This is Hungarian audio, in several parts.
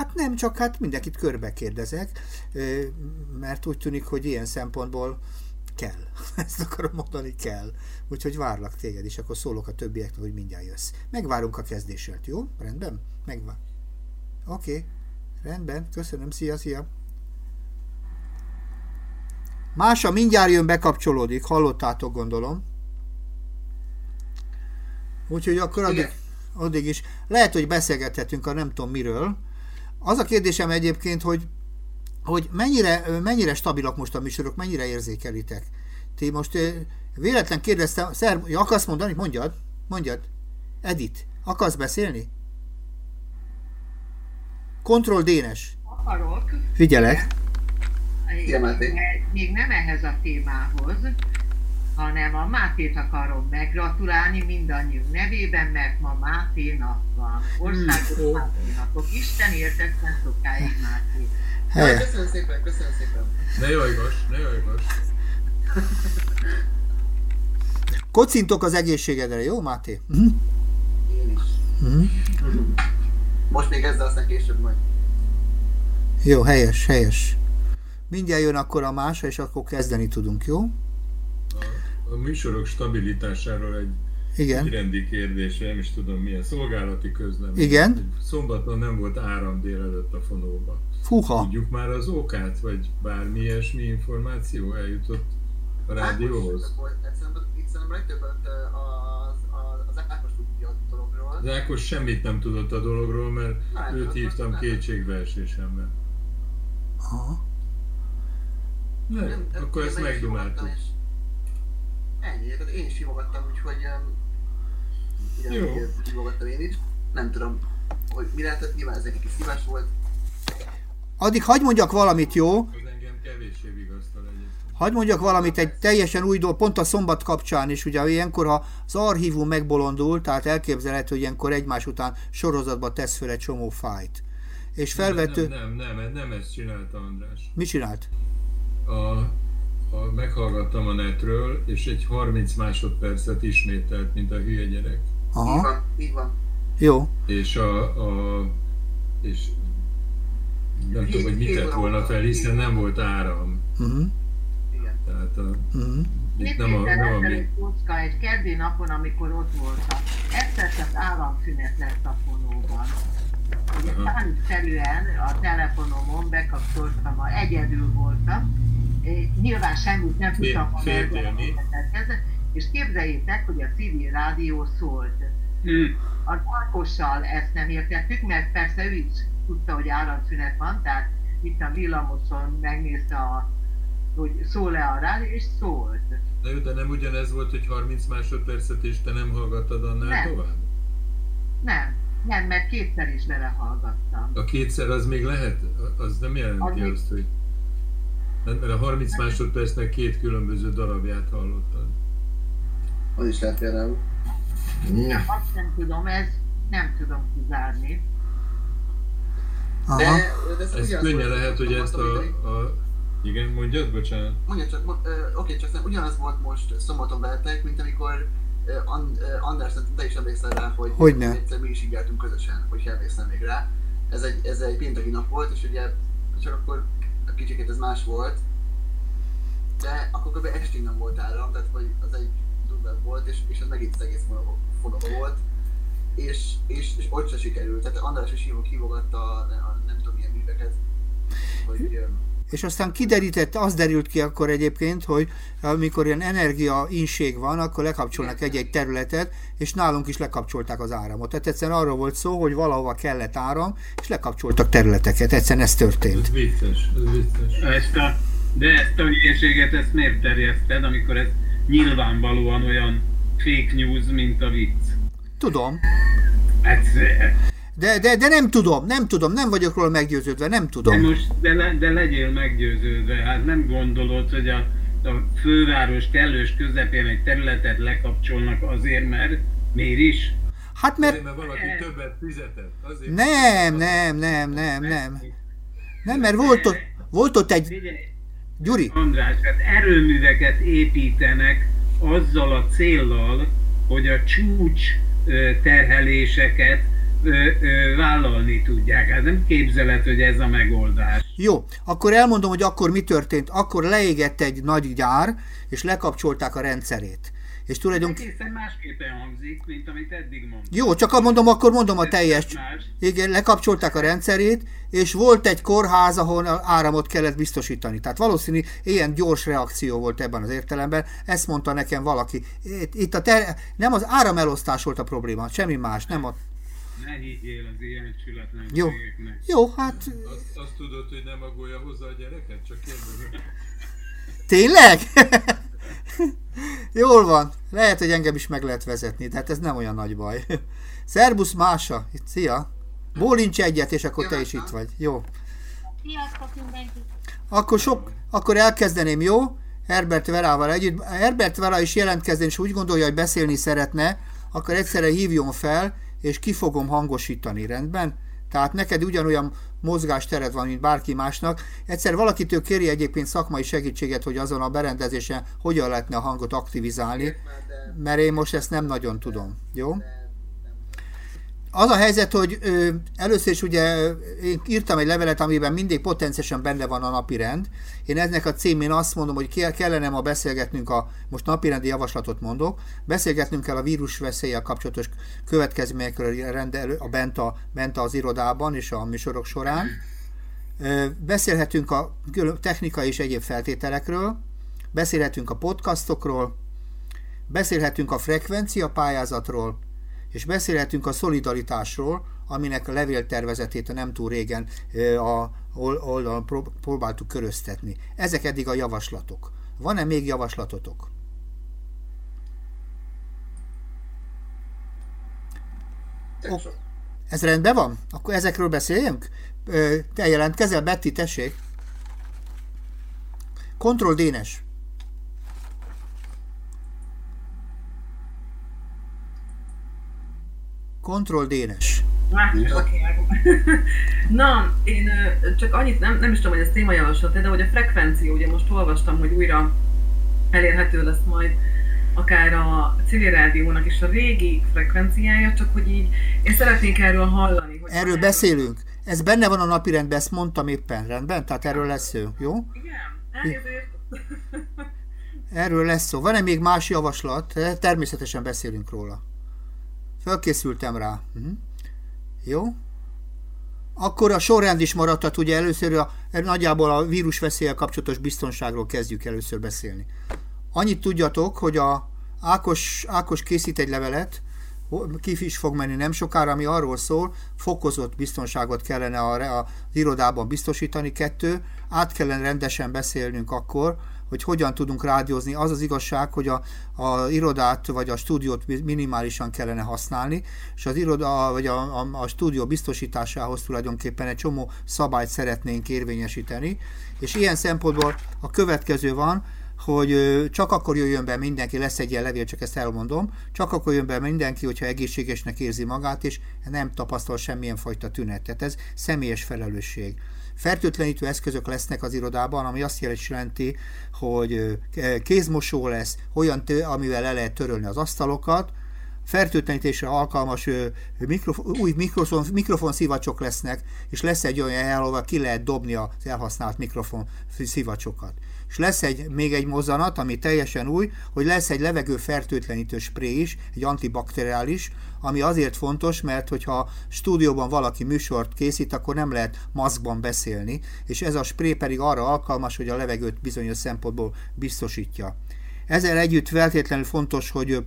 Hát nem, csak hát mindenkit körbe kérdezek, mert úgy tűnik, hogy ilyen szempontból kell. Ezt akarom mondani, kell. Úgyhogy várlak téged, és akkor szólok a többieknek, hogy mindjárt jössz. Megvárunk a kezdéselt, jó? Rendben? Megvár. Oké. Okay. Rendben. Köszönöm. Szia, szia. Mása mindjárt jön, bekapcsolódik. Hallottátok, gondolom. Úgyhogy akkor addig, addig is. Lehet, hogy beszélgethetünk a nem tudom miről. Az a kérdésem egyébként, hogy hogy mennyire, mennyire stabilak most a műsorok, mennyire érzékelitek. Ti most véletlen kérdeztem, szer, akarsz mondani? Mondjad, mondjad. Edit, akarsz beszélni? Kontroll Dénes. Akarok. Figyelek. Még nem ehhez a témához, hanem a Mátét akarom meggratulálni mindannyiunk nevében, mert ma Máté nap van. Országos hmm. Máté napok. Isten értetlen sokáig Máté. Helyes. Köszönöm szépen, köszönöm szépen. Ne jajgas, ne jajgas. Kocintok az egészségedre, jó Máté? Mm. Én is. Mm. Most még ezzel, aztán később majd. Jó, helyes, helyes. Mindjárt jön akkor a más, és akkor kezdeni tudunk, jó? A, műsorok stabilitásáról egy igen. Egy rendi kérdés, nem is tudom milyen, szolgálati közlem. Igen. Szombaton nem volt áram délelőtt a fonóba. Fúha. Tudjuk már az okát, vagy bármi ilyesmi információ eljutott a rádióhoz? az, Ákos tudja a dologról. Az Ákos semmit nem tudott a dologról, mert nem, őt hívtam kétségbeesésemben. Aha. Nem, nem, akkor ezt megdumáltuk. Ennyi, tehát én is hívogattam, úgyhogy ugyanúgy hívogattam én is. Nem tudom, hogy mi lehetett, nyilván ez egy kis szívás volt, Addig hagyd mondjak valamit, jó? Hagyd mondjak valamit egy teljesen új dolog, pont a szombat kapcsán is, ugye ilyenkor ha az archívum megbolondul, tehát elképzelhető, hogy ilyenkor egymás után sorozatba tesz fel egy csomó fájt. És felvető... Nem, nem, nem, nem ezt csinálta András. Mi csinált? A, a, meghallgattam a netről, és egy 30 másodpercet ismételt, mint a hülye gyerek. Aha. Így van, így van. Jó. És a, a és nem tudom, hogy mit tett volna fel, hiszen nem volt áram. Uh-huh. Tehát a, uh-huh. Itt nem a, nem a mi... Kocka egy keddi napon, amikor ott voltam. Egyszer csak áramszünet lett a fonóban. Ugye szerűen a telefonomon bekapcsoltam, ha egyedül voltam. Nyilván semmit nem tudtam a és képzeljétek, hogy a civil rádió szólt. Hmm. Az Ákossal ezt nem értettük, mert persze ő is tudta, hogy áramszünet van, tehát itt a villamoson megnézte, a, hogy szól-e a rádió, és szólt. Na jó, de nem ugyanez volt, hogy 30 másodpercet, és te nem hallgattad annál nem. tovább? Nem, nem, mert kétszer is belehallgattam. A kétszer az még lehet? Az nem jelenti az azt, hogy... Mert a 30 másodpercnek két különböző darabját hallottad. Az is lehet például. Ja. Azt nem tudom, ez nem tudom kizárni. De, de ez, ez könnyen lehet, hogy ezt a, a... Igen, mondjad, bocsánat. Mondja csak, uh, oké, okay, csak szerintem ugyanaz volt most szombaton veletek, mint amikor uh, And, uh, te is emlékszel rá, hogy, hogy ne. egyszer mi is így közösen, hogy emlékszel még rá. Ez egy, ez egy pénteki nap volt, és ugye csak akkor a kicsikét ez más volt, de akkor kb. estig nem volt áram, tehát hogy az egy durvább volt, és, és ez megint az egész fonogó volt és, és, és ott se sikerült. Tehát András is hívogatta a, a nem tudom milyen műveket, hogy és aztán kiderített, az derült ki akkor egyébként, hogy amikor ilyen energia inség van, akkor lekapcsolnak egy-egy területet, és nálunk is lekapcsolták az áramot. Tehát egyszerűen arról volt szó, hogy valahova kellett áram, és lekapcsoltak területeket. Egyszerűen ez történt. Ez vicces, ez vicces. Ezt a, de ezt a hülyeséget, ezt miért terjeszted, amikor ez nyilvánvalóan olyan fake news, mint a vicc? Tudom. De, de, de nem tudom, nem tudom, nem vagyok róla meggyőződve, nem tudom. De most, de, le, de legyél meggyőződve, hát nem gondolod, hogy a, a főváros kellős közepén egy területet lekapcsolnak azért, mert miért is? Hát mert... mert valaki többet fizetett. Azért nem, nem, nem, nem, nem. Nem, mert volt ott, volt ott egy... Gyuri. András, hát erőműveket építenek azzal a céllal, hogy a csúcs terheléseket vállalni tudják. Hát nem képzelet, hogy ez a megoldás. Jó, akkor elmondom, hogy akkor mi történt. Akkor leégett egy nagy gyár, és lekapcsolták a rendszerét. És tulajdonképpen... Egészen másképpen hangzik, mint amit eddig mondtam. Jó, csak mondom, akkor mondom a teljes. Igen, lekapcsolták a rendszerét, és volt egy kórház, ahol áramot kellett biztosítani. Tehát valószínű ilyen gyors reakció volt ebben az értelemben. Ezt mondta nekem valaki. Itt a ter... nem az áramelosztás volt a probléma, semmi más, nem a ne higgyél az ilyen Jó. Jó, hát... Azt, azt tudod, hogy nem agolja hozzá a gyereket? Csak kérdezem. Tényleg? Jól van. Lehet, hogy engem is meg lehet vezetni, de hát ez nem olyan nagy baj. Szerbusz Mása, szia! Bólincs egyet, és akkor te is itt vagy. Jó. Sziasztok mindenki! Akkor, sok, akkor elkezdeném, jó? Herbert Verával együtt. Herbert Vera is jelentkezzen, és úgy gondolja, hogy beszélni szeretne, akkor egyszerre hívjon fel, és ki fogom hangosítani, rendben? Tehát neked ugyanolyan mozgástered van, mint bárki másnak. Egyszer valakitől kéri egyébként szakmai segítséget, hogy azon a berendezésen hogyan lehetne a hangot aktivizálni, mert én most ezt nem nagyon tudom. Jó? Az a helyzet, hogy ö, először is ugye én írtam egy levelet, amiben mindig potenciálisan benne van a napi rend. Én ennek a címén azt mondom, hogy kellene ma beszélgetnünk a, most napirendi javaslatot mondok, beszélgetnünk kell a vírus veszéllyel kapcsolatos következményekről rendelő, a bent, a bent az irodában és a műsorok során. Ö, beszélhetünk a technikai és egyéb feltételekről, beszélhetünk a podcastokról, beszélhetünk a frekvencia pályázatról, és beszélhetünk a szolidaritásról, aminek a levéltervezetét a nem túl régen a oldalon próbáltuk köröztetni. Ezek eddig a javaslatok. Van-e még javaslatotok? Oh, ez rendben van? Akkor ezekről beszéljünk? Te jelentkezel, Betty, tessék. Kontroll Dénes. Kontroll Dénes. Na, én csak annyit, nem, nem is tudom, hogy ez témajavaslat, de hogy a frekvencia, ugye most olvastam, hogy újra elérhető lesz majd akár a civil rádiónak is a régi frekvenciája, csak hogy így én szeretnék erről hallani. Hogy erről beszélünk. Ez benne van a napirendben, ezt mondtam éppen, rendben? Tehát erről lesz szó, jó? Igen, elnézést. Erről lesz szó. Van-e még más javaslat? Természetesen beszélünk róla. Felkészültem rá. Uh-huh. Jó? Akkor a sorrend is maradhat, ugye először a, nagyjából a vírus veszélye kapcsolatos biztonságról kezdjük először beszélni. Annyit tudjatok, hogy a Ákos, Ákos készít egy levelet, ki is fog menni nem sokára, ami arról szól, fokozott biztonságot kellene a, a, az irodában biztosítani. Kettő, át kellene rendesen beszélnünk akkor, hogy hogyan tudunk rádiózni. Az az igazság, hogy a, a irodát vagy a stúdiót minimálisan kellene használni, és az iroda vagy a, a, a stúdió biztosításához tulajdonképpen egy csomó szabályt szeretnénk érvényesíteni, és ilyen szempontból a következő van, hogy csak akkor jöjjön be mindenki, lesz egy ilyen levél, csak ezt elmondom, csak akkor jön be mindenki, hogyha egészségesnek érzi magát, és nem tapasztal semmilyen fajta tünetet. Ez személyes felelősség. Fertőtlenítő eszközök lesznek az irodában, ami azt jelenti, hogy kézmosó lesz, olyan, amivel le lehet törölni az asztalokat, fertőtlenítésre alkalmas új mikrofon szivacsok lesznek, és lesz egy olyan hely, ahol ki lehet dobni az elhasznált mikrofon szivacsokat és lesz egy, még egy mozzanat, ami teljesen új, hogy lesz egy levegő fertőtlenítő spré is, egy antibakteriális, ami azért fontos, mert hogyha stúdióban valaki műsort készít, akkor nem lehet maszkban beszélni, és ez a spré pedig arra alkalmas, hogy a levegőt bizonyos szempontból biztosítja. Ezzel együtt feltétlenül fontos, hogy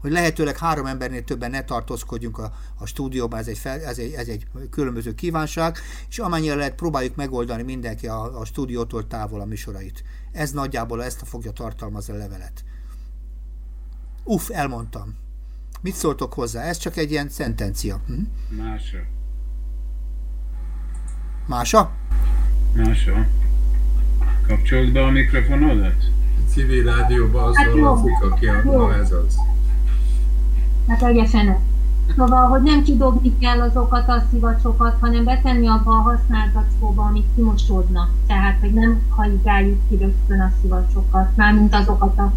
hogy lehetőleg három embernél többen ne tartózkodjunk a, a stúdióban, ez egy, fel, ez, egy, ez egy különböző kívánság, és amennyire lehet próbáljuk megoldani mindenki a, a stúdiótól távol a műsorait. Ez nagyjából ezt a fogja tartalmazni a levelet. Uff, elmondtam. Mit szóltok hozzá? Ez csak egy ilyen szentencia. Hm? Mása. Mása? Mása. Kapcsolt be a mikrofonodat? Civil rádióban az hát halazik, aki a, ez az. Hát egye fene. Szóval, hogy nem kidobni kell azokat a szivacsokat, hanem betenni abba a használt zackóba, amik kimosódnak. Tehát, hogy nem hajigáljuk ki rögtön a szivacsokat, mármint azokat a...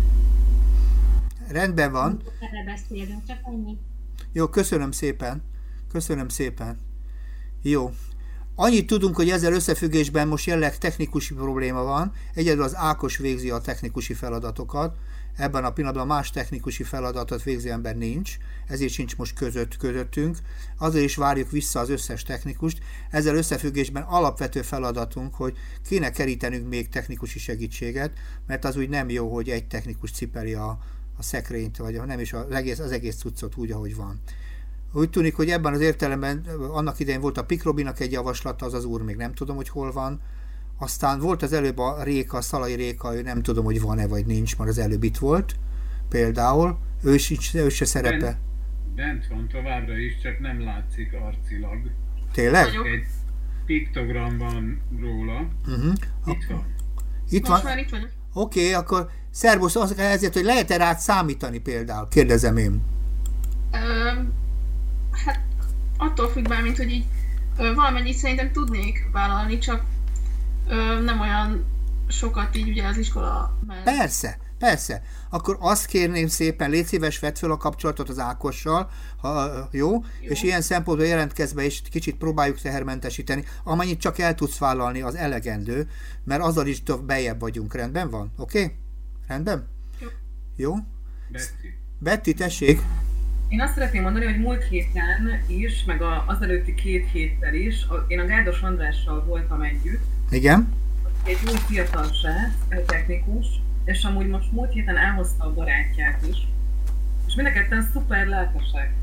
Rendben van. Erre beszélünk, csak ennyi. Jó, köszönöm szépen. Köszönöm szépen. Jó. Annyit tudunk, hogy ezzel összefüggésben most jelenleg technikusi probléma van. Egyedül az Ákos végzi a technikusi feladatokat. Ebben a pillanatban más technikusi feladatot végző ember nincs, ezért sincs most között közöttünk. Azért is várjuk vissza az összes technikust. Ezzel összefüggésben alapvető feladatunk, hogy kéne kerítenünk még technikusi segítséget, mert az úgy nem jó, hogy egy technikus cipeli a, a szekrényt, vagy nem is az egész, az egész cuccot úgy, ahogy van. Úgy tűnik, hogy ebben az értelemben annak idején volt a Pikrobinak egy javaslata, az az úr még nem tudom, hogy hol van. Aztán volt az előbb a Réka, a Szalai Réka, ő nem tudom, hogy van-e vagy nincs, mert az előbb itt volt. Például, ő, is, ő se szerepe. Bent, bent van továbbra is, csak nem látszik arcilag. Tényleg? Egy piktogram van róla. Uh-huh. Itt van. Itt Most van. Oké, okay, akkor szervusz, az ezért, hogy lehet-e rád számítani például? Kérdezem én. Um hát attól függ már, mint hogy így ö, valamennyit szerintem tudnék vállalni, csak ö, nem olyan sokat így ugye az iskola mellett. Persze, persze. Akkor azt kérném szépen, légy szíves, vedd fel a kapcsolatot az Ákossal, ha, jó? jó? És ilyen szempontból jelentkezz be, és kicsit próbáljuk tehermentesíteni. Amennyit csak el tudsz vállalni, az elegendő, mert azzal is több bejebb vagyunk. Rendben van? Oké? Okay? Rendben? Jó. Jó? Betty. Betty, tessék! Én azt szeretném mondani, hogy múlt héten is, meg az előtti két héttel is, én a Gárdos Andrással voltam együtt. Igen. Egy új fiatal srác, technikus, és amúgy most múlt héten elhozta a barátját is. És mind a ketten szuper lelkesek.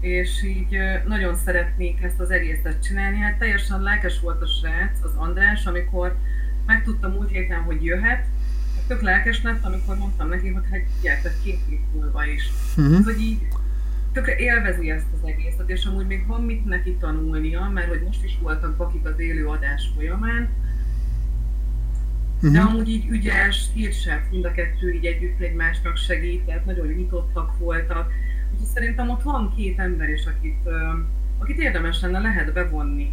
És így nagyon szeretnék ezt az egészet csinálni. Hát teljesen lelkes volt a srác, az András, amikor megtudta múlt héten, hogy jöhet, tök lelkes lett, amikor mondtam neki, hogy hát gyertek két hét múlva is. Uh-huh. Hogy így tökre élvezi ezt az egészet, és amúgy még van mit neki tanulnia, mert hogy most is voltak bakik az élő adás folyamán, de uh-huh. amúgy így ügyes, hírsebb, mind a kettő így együtt egymásnak segített, nagyon nyitottak voltak. Úgyhogy szerintem ott van két ember is, akit, akit érdemes lenne lehet bevonni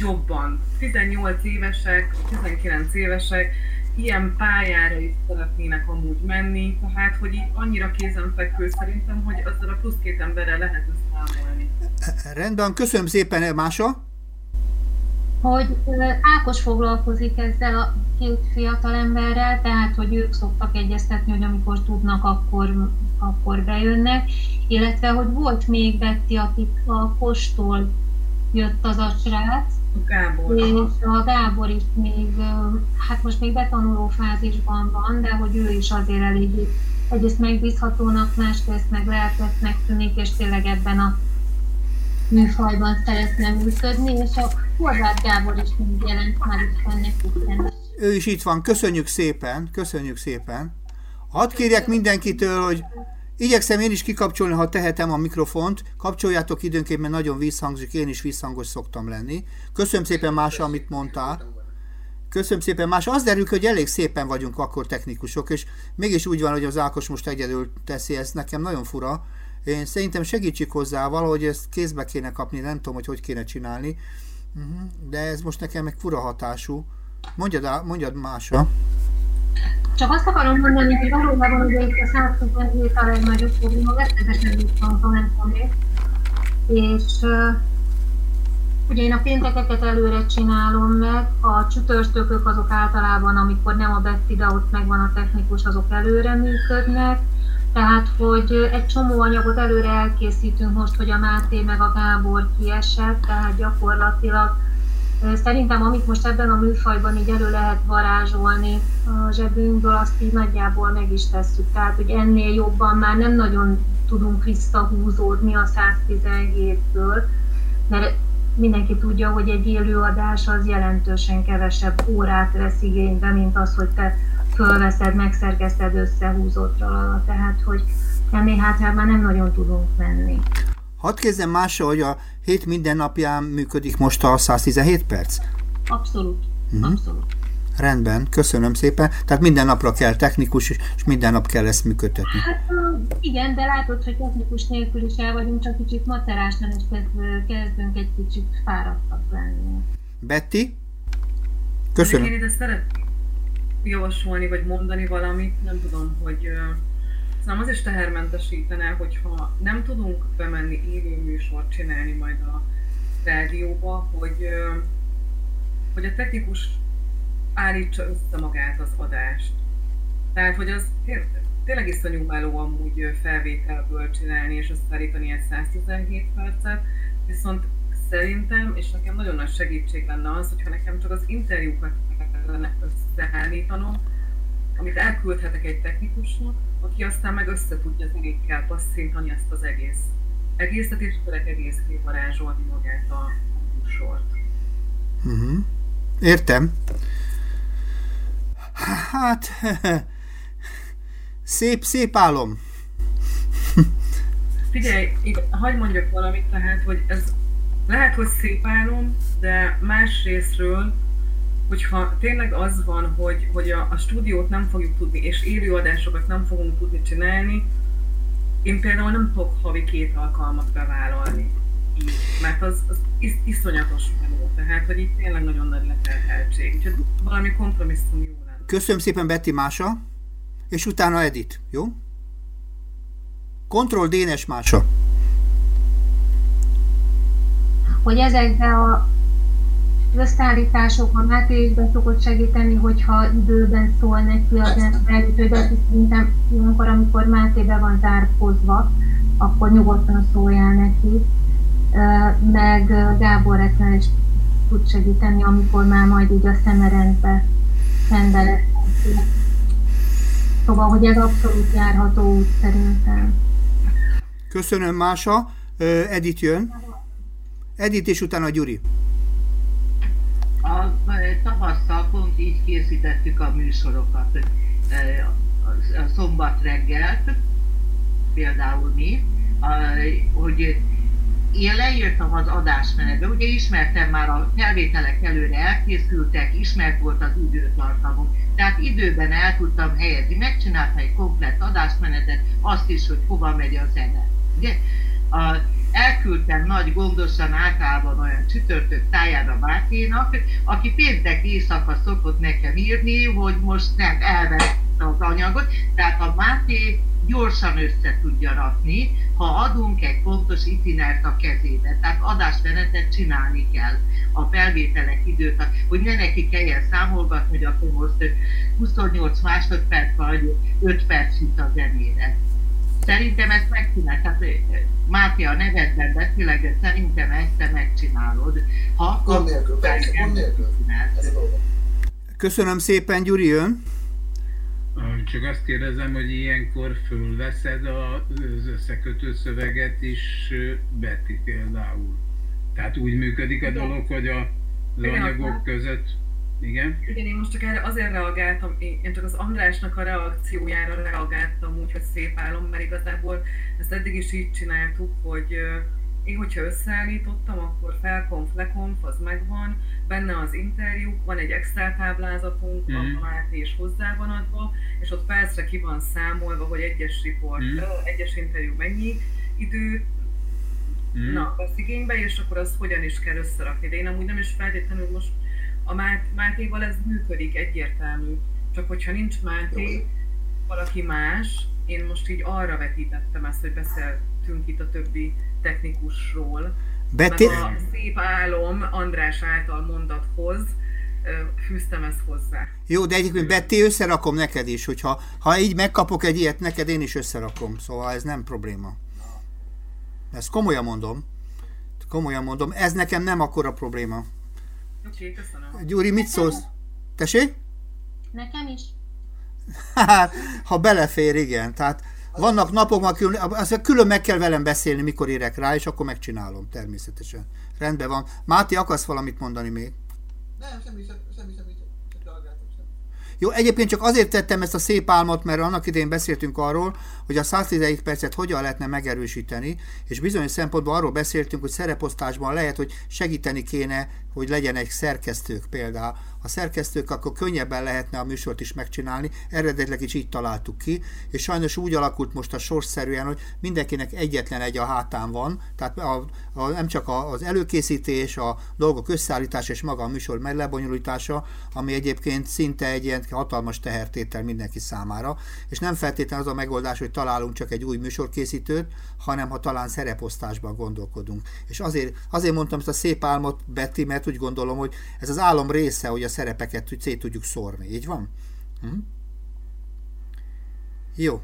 jobban. 18 évesek, 19 évesek, ilyen pályára is szeretnének amúgy menni, tehát hogy így annyira kézenfekvő szerintem, hogy azzal a plusz két emberrel lehet számolni. Rendben, köszönöm szépen, Mása. Hogy Ákos foglalkozik ezzel a két fiatal emberrel, tehát hogy ők szoktak egyeztetni, hogy amikor tudnak, akkor, akkor bejönnek, illetve hogy volt még Betty, akik a postól jött az a srác, Gábor. És a Gábor is még, hát most még betanuló fázisban van, de hogy ő is azért eléggé egyrészt megbízhatónak, másrészt meg lehetetnek tűnik, és tényleg ebben a műfajban szeretne működni, és a Horváth Gábor is még jelent már is ennek Ő is itt van, köszönjük szépen, köszönjük szépen. Hadd kérjek mindenkitől, hogy Igyekszem én is kikapcsolni, ha tehetem a mikrofont. Kapcsoljátok időnként, mert nagyon visszhangzik, én is visszhangos szoktam lenni. Köszönöm szépen Mása, amit mondtál. Köszönöm szépen Más. Az derül, hogy elég szépen vagyunk akkor technikusok, és mégis úgy van, hogy az Ákos most egyedül teszi, ez nekem nagyon fura. Én szerintem segítsik hozzá, valahogy ezt kézbe kéne kapni, nem tudom, hogy hogy kéne csinálni. Mhm, de ez most nekem meg fura hatású. Mondjad, mondjad Mása. Csak azt akarom mondani, hogy valójában ugye itt a 127 a legnagyobb probléma, rettenetesen visszhangzó, nem tudom És ugye én a péntekeket előre csinálom meg, a csütörtökök azok általában, amikor nem a Betty, de ott megvan a technikus, azok előre működnek. Tehát, hogy egy csomó anyagot előre elkészítünk most, hogy a Máté meg a Gábor kiesett, tehát gyakorlatilag Szerintem, amit most ebben a műfajban így elő lehet varázsolni a zsebünkből, azt így nagyjából meg is tesszük. Tehát, hogy ennél jobban már nem nagyon tudunk visszahúzódni a 117-ből, mert mindenki tudja, hogy egy élőadás az jelentősen kevesebb órát vesz igénybe, mint az, hogy te fölveszed, megszerkeszted, összehúzod, tehát hogy ennél hát már nem nagyon tudunk menni. Hadd kezdem másra, hogy a hét minden napján működik most a 117 perc? Abszolút. Uh-huh. Abszolút. Rendben, köszönöm szépen. Tehát minden napra kell technikus, és minden nap kell ezt működtetni. Hát igen, de látod, hogy technikus nélkül is el vagyunk, csak kicsit macerásan, és kezdünk egy kicsit fáradtak lenni. Betty? Köszönöm. Én ide szeretném javasolni, vagy mondani valamit, nem tudom, hogy Szerintem az is tehermentesítene, hogyha nem tudunk bemenni élő műsort csinálni majd a rádióba, hogy, hogy a technikus állítsa össze magát az adást. Tehát, hogy az tényleg iszonyú meló amúgy felvételből csinálni és összeállítani egy 117 percet, viszont szerintem, és nekem nagyon nagy segítség lenne az, hogyha nekem csak az interjúkat kellene összeállítanom, amit elküldhetek egy technikusnak, aki aztán meg össze tudja zenékkel passzintani ezt az egész egészet, és tudok egész varázsolni magát a műsort. Uh-huh. Értem. Hát, szép, szép álom. Figyelj, hagyd mondjak valamit, tehát, hogy ez lehet, hogy szép álom, de más részről, hogyha tényleg az van, hogy, hogy a, a stúdiót nem fogjuk tudni, és élőadásokat nem fogunk tudni csinálni, én például nem tudok havi két alkalmat bevállalni. Így, mert az, az is, iszonyatos meló, tehát hogy itt tényleg nagyon nagy leterheltség. Úgyhogy valami kompromisszum jó lenne. Köszönöm szépen Betty Mása, és utána Edit, jó? Kontroll Dénes Mása. Hogy ezekbe a összeállításokban Máté is be szokott segíteni, hogyha időben szól neki az ember, de szerintem ilyenkor, amikor Máté be van zárkozva, akkor nyugodtan szóljál neki. Meg Gábor Etlen is tud segíteni, amikor már majd így a szemerendbe rendbe Szóval, hogy ez abszolút járható út szerintem. Köszönöm, Mása. Edit jön. Edit és utána Gyuri a tavasszal pont így készítettük a műsorokat. A szombat reggelt, például mi, hogy én leírtam az adásmenetbe, ugye ismertem már a felvételek előre elkészültek, ismert volt az időtartamunk, tehát időben el tudtam helyezni, megcsináltam egy komplett adásmenetet, azt is, hogy hova megy a zene. Ugye? A, elküldtem nagy gondosan általában olyan csütörtök tájára Máténak, aki péntek éjszaka szokott nekem írni, hogy most nem elvette az anyagot, tehát a Máté gyorsan össze tudja rakni, ha adunk egy pontos itinert a kezébe. Tehát adásmenetet csinálni kell a felvételek időt, hogy ne neki kelljen számolgatni, hogy akkor most 28 másodperc vagy 5 perc jut a zenére. Szerintem ezt megcsinálod. Tehát Máté a nevedben beszélek, de szerintem ezt te megcsinálod. Ha akkor nélkül, persze, nélkül. Köszönöm szépen, Gyuri, ön? Csak azt kérdezem, hogy ilyenkor fölveszed az összekötő szöveget is Betty például. Tehát úgy működik a dolog, hogy a, az anyagok között igen? Igen, én most csak erre azért reagáltam, én csak az Andrásnak a reakciójára reagáltam úgy, hogy szép álom, mert igazából ezt eddig is így csináltuk, hogy én, hogyha összeállítottam, akkor felkonf, lekonf, az megvan, benne az interjú, van egy Excel táblázatunk, mm. a Máté is hozzá van adva, és ott percre ki van számolva, hogy egyes riport, mm. egyes interjú mennyi időt mm. na, vesz igénybe, és akkor az hogyan is kell összerakni. De én amúgy nem is feltétlenül most a Mátéval ez működik, egyértelmű. Csak hogyha nincs Máté, valaki más, én most így arra vetítettem ezt, hogy beszéltünk itt a többi technikusról. Beti... Meg a szép álom András által mondathoz fűztem ezt hozzá. Jó, de egyébként Betty összerakom neked is, hogyha ha így megkapok egy ilyet, neked én is összerakom, szóval ez nem probléma. Ezt komolyan mondom. Komolyan mondom, ez nekem nem akkora probléma. Oké, köszönöm. Gyuri, mit szólsz? Tessék? Nekem is. ha belefér, igen. Tehát vannak napok, külön, az külön meg kell velem beszélni, mikor érek rá, és akkor megcsinálom, természetesen. Rendben van. Máti, akarsz valamit mondani még? Nem, semmi, semmi, semmi, semmi. Jó, egyébként csak azért tettem ezt a szép álmot, mert annak idején beszéltünk arról, hogy a 111 percet hogyan lehetne megerősíteni, és bizonyos szempontból arról beszéltünk, hogy szereposztásban lehet, hogy segíteni kéne hogy legyen egy szerkesztők például. A szerkesztők akkor könnyebben lehetne a műsort is megcsinálni, eredetileg is így találtuk ki, és sajnos úgy alakult most a sorszerűen, hogy mindenkinek egyetlen egy a hátán van, tehát a, a, nem csak az előkészítés, a dolgok összeállítása és maga a műsor meglebonyolítása, ami egyébként szinte egy ilyen hatalmas tehertétel mindenki számára, és nem feltétlenül az a megoldás, hogy találunk csak egy új műsorkészítőt, hanem ha talán szereposztásban gondolkodunk. És azért, azért mondtam ezt a szép álmot, Betty, mert úgy gondolom, hogy ez az álom része, hogy a szerepeket szét tudjuk szórni. Így van? Hm? Jó.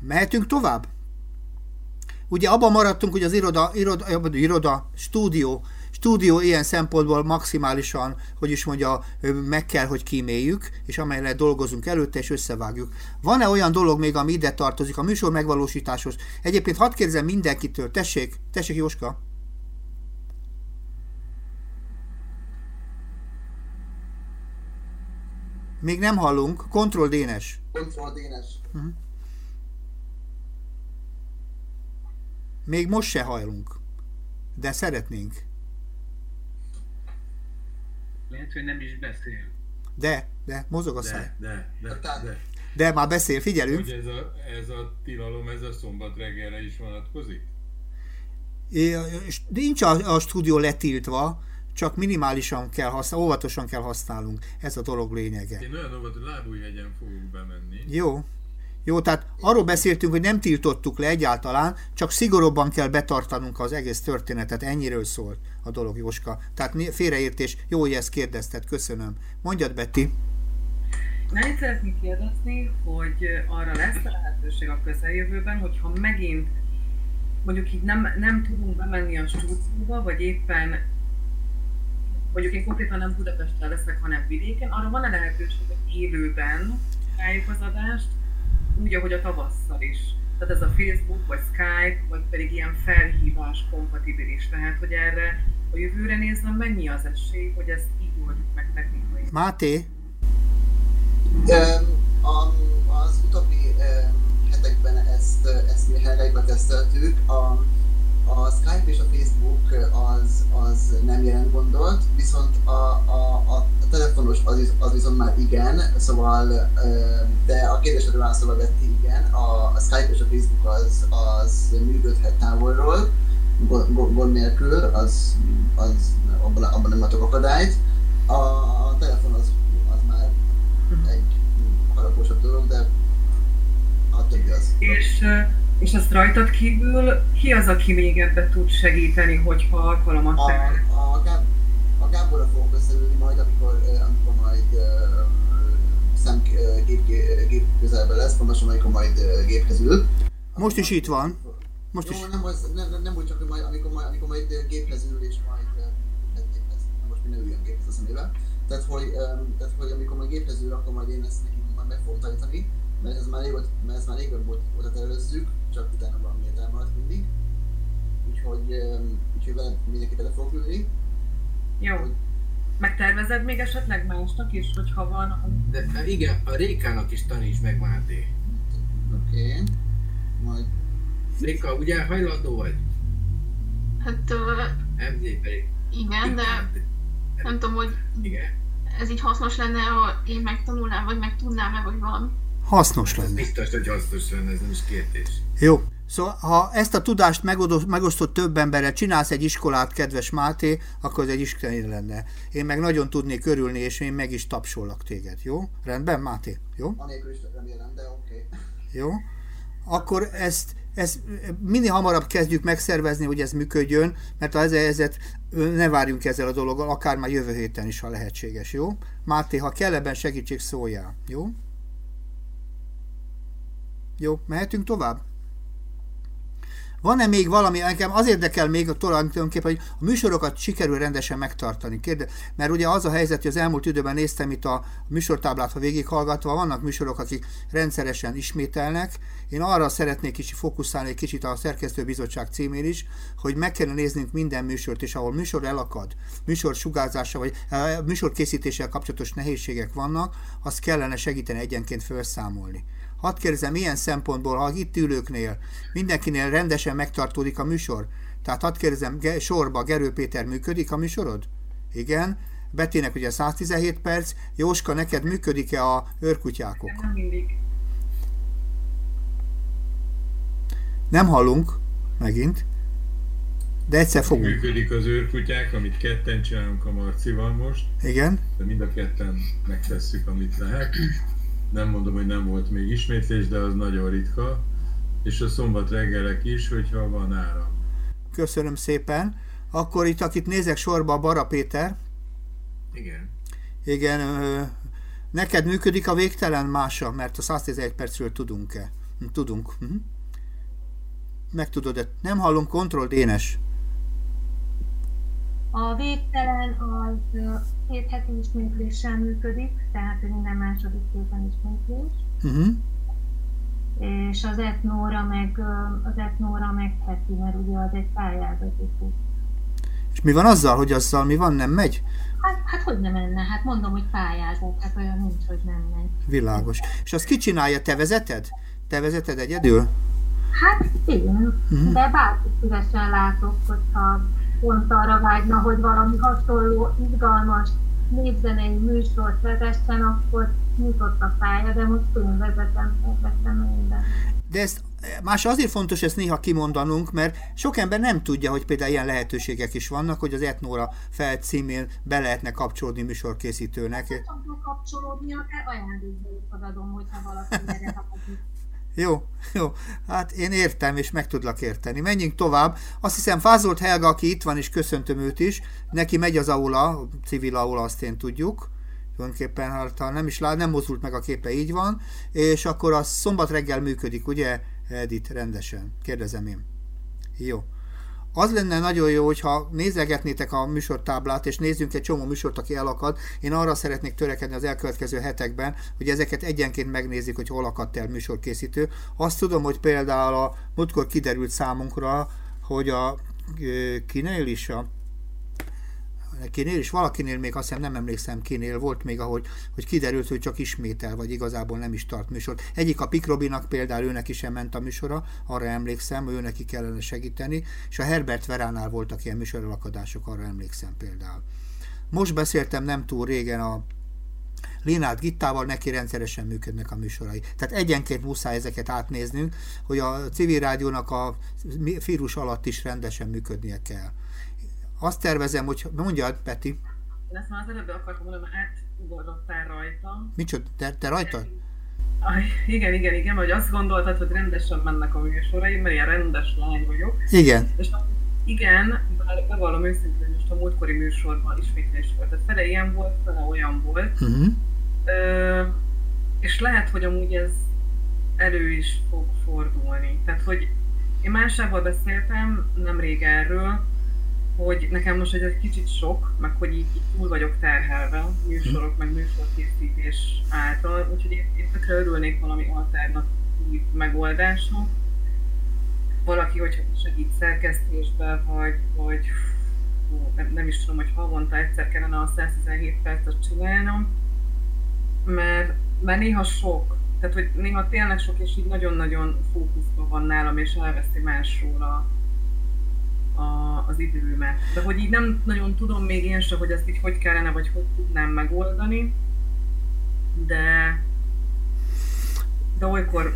Mehetünk tovább? Ugye abban maradtunk, hogy az iroda, iroda, iroda stúdió stúdió ilyen szempontból maximálisan, hogy is mondja, meg kell, hogy kíméljük, és amelyre dolgozunk előtte, és összevágjuk. Van-e olyan dolog még, ami ide tartozik a műsor megvalósításhoz? Egyébként hadd kérdezem mindenkitől, tessék, tessék Jóska. Még nem hallunk. Kontroll Dénes. Kontroll Dénes. Uh-huh. Még most se hallunk. De szeretnénk. Lehet, hogy nem is beszél. De, de, mozog a de, száj. De, de, de. De már beszél, figyelünk. Hogy ez a, ez a tilalom, ez a szombat reggelre is vonatkozik? É, nincs a, a stúdió letiltva, csak minimálisan kell használni, óvatosan kell használnunk. Ez a dolog lényege. Én olyan óvatos, lábújhegyen fogok bemenni. Jó, jó, tehát arról beszéltünk, hogy nem tiltottuk le egyáltalán, csak szigorúbban kell betartanunk az egész történetet. Ennyiről szólt a dolog, Jóska. Tehát félreértés, jó, hogy ezt kérdezted, köszönöm. Mondjad, Betty. Na, én szeretnék kérdezni, hogy arra lesz a lehetőség a közeljövőben, hogyha megint mondjuk így nem, nem tudunk bemenni a stúdióba, vagy éppen mondjuk én konkrétan nem Budapesten leszek, hanem vidéken, arra van-e lehetőség, hogy élőben csináljuk az adást, úgy, ahogy a tavasszal is. Tehát ez a Facebook, vagy Skype, vagy pedig ilyen felhívás kompatibilis. Tehát, hogy erre a jövőre nézve mennyi az esély, hogy ezt így oldjuk meg technikai. Máté? Um, az utóbbi um, hetekben ezt, ezt mi helyre teszteltük. A, a Skype és a Facebook az, az nem jelent gondolt, viszont a, a, a telefonos az, az viszont már igen, szóval, de a kérdésedre válaszolva vett igen, a, a Skype és a Facebook az, az működhet távolról, gond nélkül, az, az abban, abban nem látok akadályt. A, a telefon az, az már egy haraposabb dolog, de a többi az. És és azt rajtad kívül ki az, aki még ebbe tud segíteni, hogyha alkalmat a, a, Gáb, a Gáborra fogok összeülni majd, amikor, amikor majd szem gép, gép közelben lesz, pontosan amikor majd géphez ül. Most is itt van. Most Jó, is. Nem, az, nem, nem, úgy csak, hogy majd, amikor, majd, amikor majd géphez ül, és majd géphez. Most mi ne üljön géphez a szemével. Tehát hogy, tehát, hogy amikor majd géphez ül, akkor majd én ezt neki majd meg fogom tanítani mert ez már rég volt, mert ez már rég volt, volt előzzük, csak utána valami elmaradt mindig. Úgyhogy, úgyhogy vele mindenki bele fog ülni. Jó. Hogy... Megtervezed még esetleg másnak is, hogyha van? De, de igen, a Rékának is taníts meg Máté. Oké. Okay. Majd... Réka, ugye hajlandó vagy? Hát... Uh, MD pedig. Igen, de nem tudom, hogy igen. ez így hasznos lenne, ha én megtanulnám, vagy megtudnám-e, vagy valami hasznos lenne. Biztos, hogy hasznos lenne, ez nem is kérdés. Jó. Szóval, ha ezt a tudást megosztott több emberrel, csinálsz egy iskolát, kedves Máté, akkor ez egy iskola lenne. Én meg nagyon tudnék örülni, és én meg is tapsollak téged, jó? Rendben, Máté? Jó? Anélkül is remélem, de oké. Okay. Jó? Akkor ezt, ezt minél hamarabb kezdjük megszervezni, hogy ez működjön, mert ha ezért ne várjunk ezzel a dologgal, akár már jövő héten is, ha lehetséges, jó? Máté, ha kell ebben segítség, szóljál, jó? Jó, mehetünk tovább? Van-e még valami, nekem az érdekel még a tulajdonképpen, hogy a műsorokat sikerül rendesen megtartani. Kérde, mert ugye az a helyzet, hogy az elmúlt időben néztem itt a műsortáblát, ha végighallgatva, vannak műsorok, akik rendszeresen ismételnek. Én arra szeretnék kicsit fókuszálni egy kicsit a szerkesztőbizottság címén is, hogy meg kellene néznünk minden műsort, és ahol műsor elakad, műsor sugárzása, vagy eh, műsor készítéssel kapcsolatos nehézségek vannak, azt kellene segíteni egyenként felszámolni. Hadd kérdezem, milyen szempontból, ha itt ülőknél mindenkinél rendesen megtartódik a műsor, Tehát hadd kérdezem, sorba Gerő Péter működik a műsorod? Igen. Bettének ugye 117 perc. Jóska, neked működik-e a őrkutyákok? Nem mindig. Nem hallunk, megint. De egyszer fogunk. Működik az őrkutyák, amit ketten csinálunk a Marcival most. Igen. De mind a ketten megtesszük, amit lehet. Nem mondom, hogy nem volt még ismétlés, de az nagyon ritka. És a szombat reggelek is, hogyha van áram. Köszönöm szépen. Akkor itt, akit nézek sorba, a Bara Péter. Igen. Igen. Ö, neked működik a végtelen mása, mert a 111 percről tudunk-e? Tudunk. Uh-huh. Meg tudod, de nem hallunk kontroll Dénes. A végtelen az két heti ismétléssel működik, tehát minden második héten ismétlés. Uh-huh. És az etnóra meg, az etnóra meg heti, mert ugye az egy pályázati fut. És mi van azzal, hogy azzal mi van, nem megy? Hát, hát hogy nem menne? Hát mondom, hogy pályázat, hát olyan nincs, hogy nem megy. Világos. És azt ki csinálja? Te vezeted? Te vezeted egyedül? Hát igen, uh-huh. de bárki szívesen látok, hogyha pont arra vágyna, hogy valami hasonló, izgalmas népzenei műsort vezessen, akkor nyitott a pálya, de most én vezetem, vezetem minden. De ezt más azért fontos ezt néha kimondanunk, mert sok ember nem tudja, hogy például ilyen lehetőségek is vannak, hogy az Etnóra felt címén be lehetne kapcsolódni műsorkészítőnek. Nem kapcsolódni, akár ajándékba is adom, hogyha valaki erre jó, jó. Hát én értem, és meg tudlak érteni. Menjünk tovább. Azt hiszem Fázolt Helga, aki itt van, és köszöntöm őt is. Neki megy az aula, civil aula, azt én tudjuk. Tulajdonképpen, hát, ha nem is lát, nem mozult meg a képe, így van. És akkor a szombat reggel működik, ugye, Edith, rendesen? Kérdezem én. Jó az lenne nagyon jó, hogyha nézegetnétek a műsortáblát, és nézzünk egy csomó műsort, aki elakad. Én arra szeretnék törekedni az elkövetkező hetekben, hogy ezeket egyenként megnézik, hogy hol akadt el műsorkészítő. Azt tudom, hogy például a múltkor kiderült számunkra, hogy a kinél is a kinél, és valakinél még azt hiszem nem emlékszem kinél, volt még, ahogy hogy kiderült, hogy csak ismétel, vagy igazából nem is tart műsort. Egyik a Pikrobinak például őnek is ment a műsora, arra emlékszem, hogy őneki kellene segíteni, és a Herbert Veránál voltak ilyen műsoralakadások, arra emlékszem például. Most beszéltem nem túl régen a Lénát Gittával neki rendszeresen működnek a műsorai. Tehát egyenként muszáj ezeket átnéznünk, hogy a civil rádiónak a vírus alatt is rendesen működnie kell. Azt tervezem, hogy mondjad, Peti. Én ezt már az előbb akartam mondani, mert átugorottál rajtam. Micsoda? Te, te rajtad? Aj, igen, igen, igen, hogy azt gondoltad, hogy rendesen mennek a műsoraim, mert ilyen rendes lány vagyok. Igen. És igen, bár bevallom őszintén, most a múltkori műsorban ismétlés volt. Tehát fele ilyen volt, fele olyan volt. Uh-huh. Ö, és lehet, hogy amúgy ez elő is fog fordulni. Tehát, hogy én másával beszéltem nemrég erről, hogy nekem most egy kicsit sok, meg hogy így, így túl vagyok terhelve műsorok, meg műsorkészítés által, úgyhogy én, én tökre örülnék valami alternatív megoldásnak. Valaki, hogyha segít szerkesztésbe, vagy, vagy hú, nem, nem is tudom, hogy havonta egyszer kellene a 117 percet csinálnom, mert, mert néha sok, tehát hogy néha tényleg sok, és így nagyon-nagyon fókuszban van nálam, és elveszi másról a, a, az időmet. De hogy így nem nagyon tudom még én sem, hogy ezt így hogy kellene, vagy hogy tudnám megoldani, de, de olykor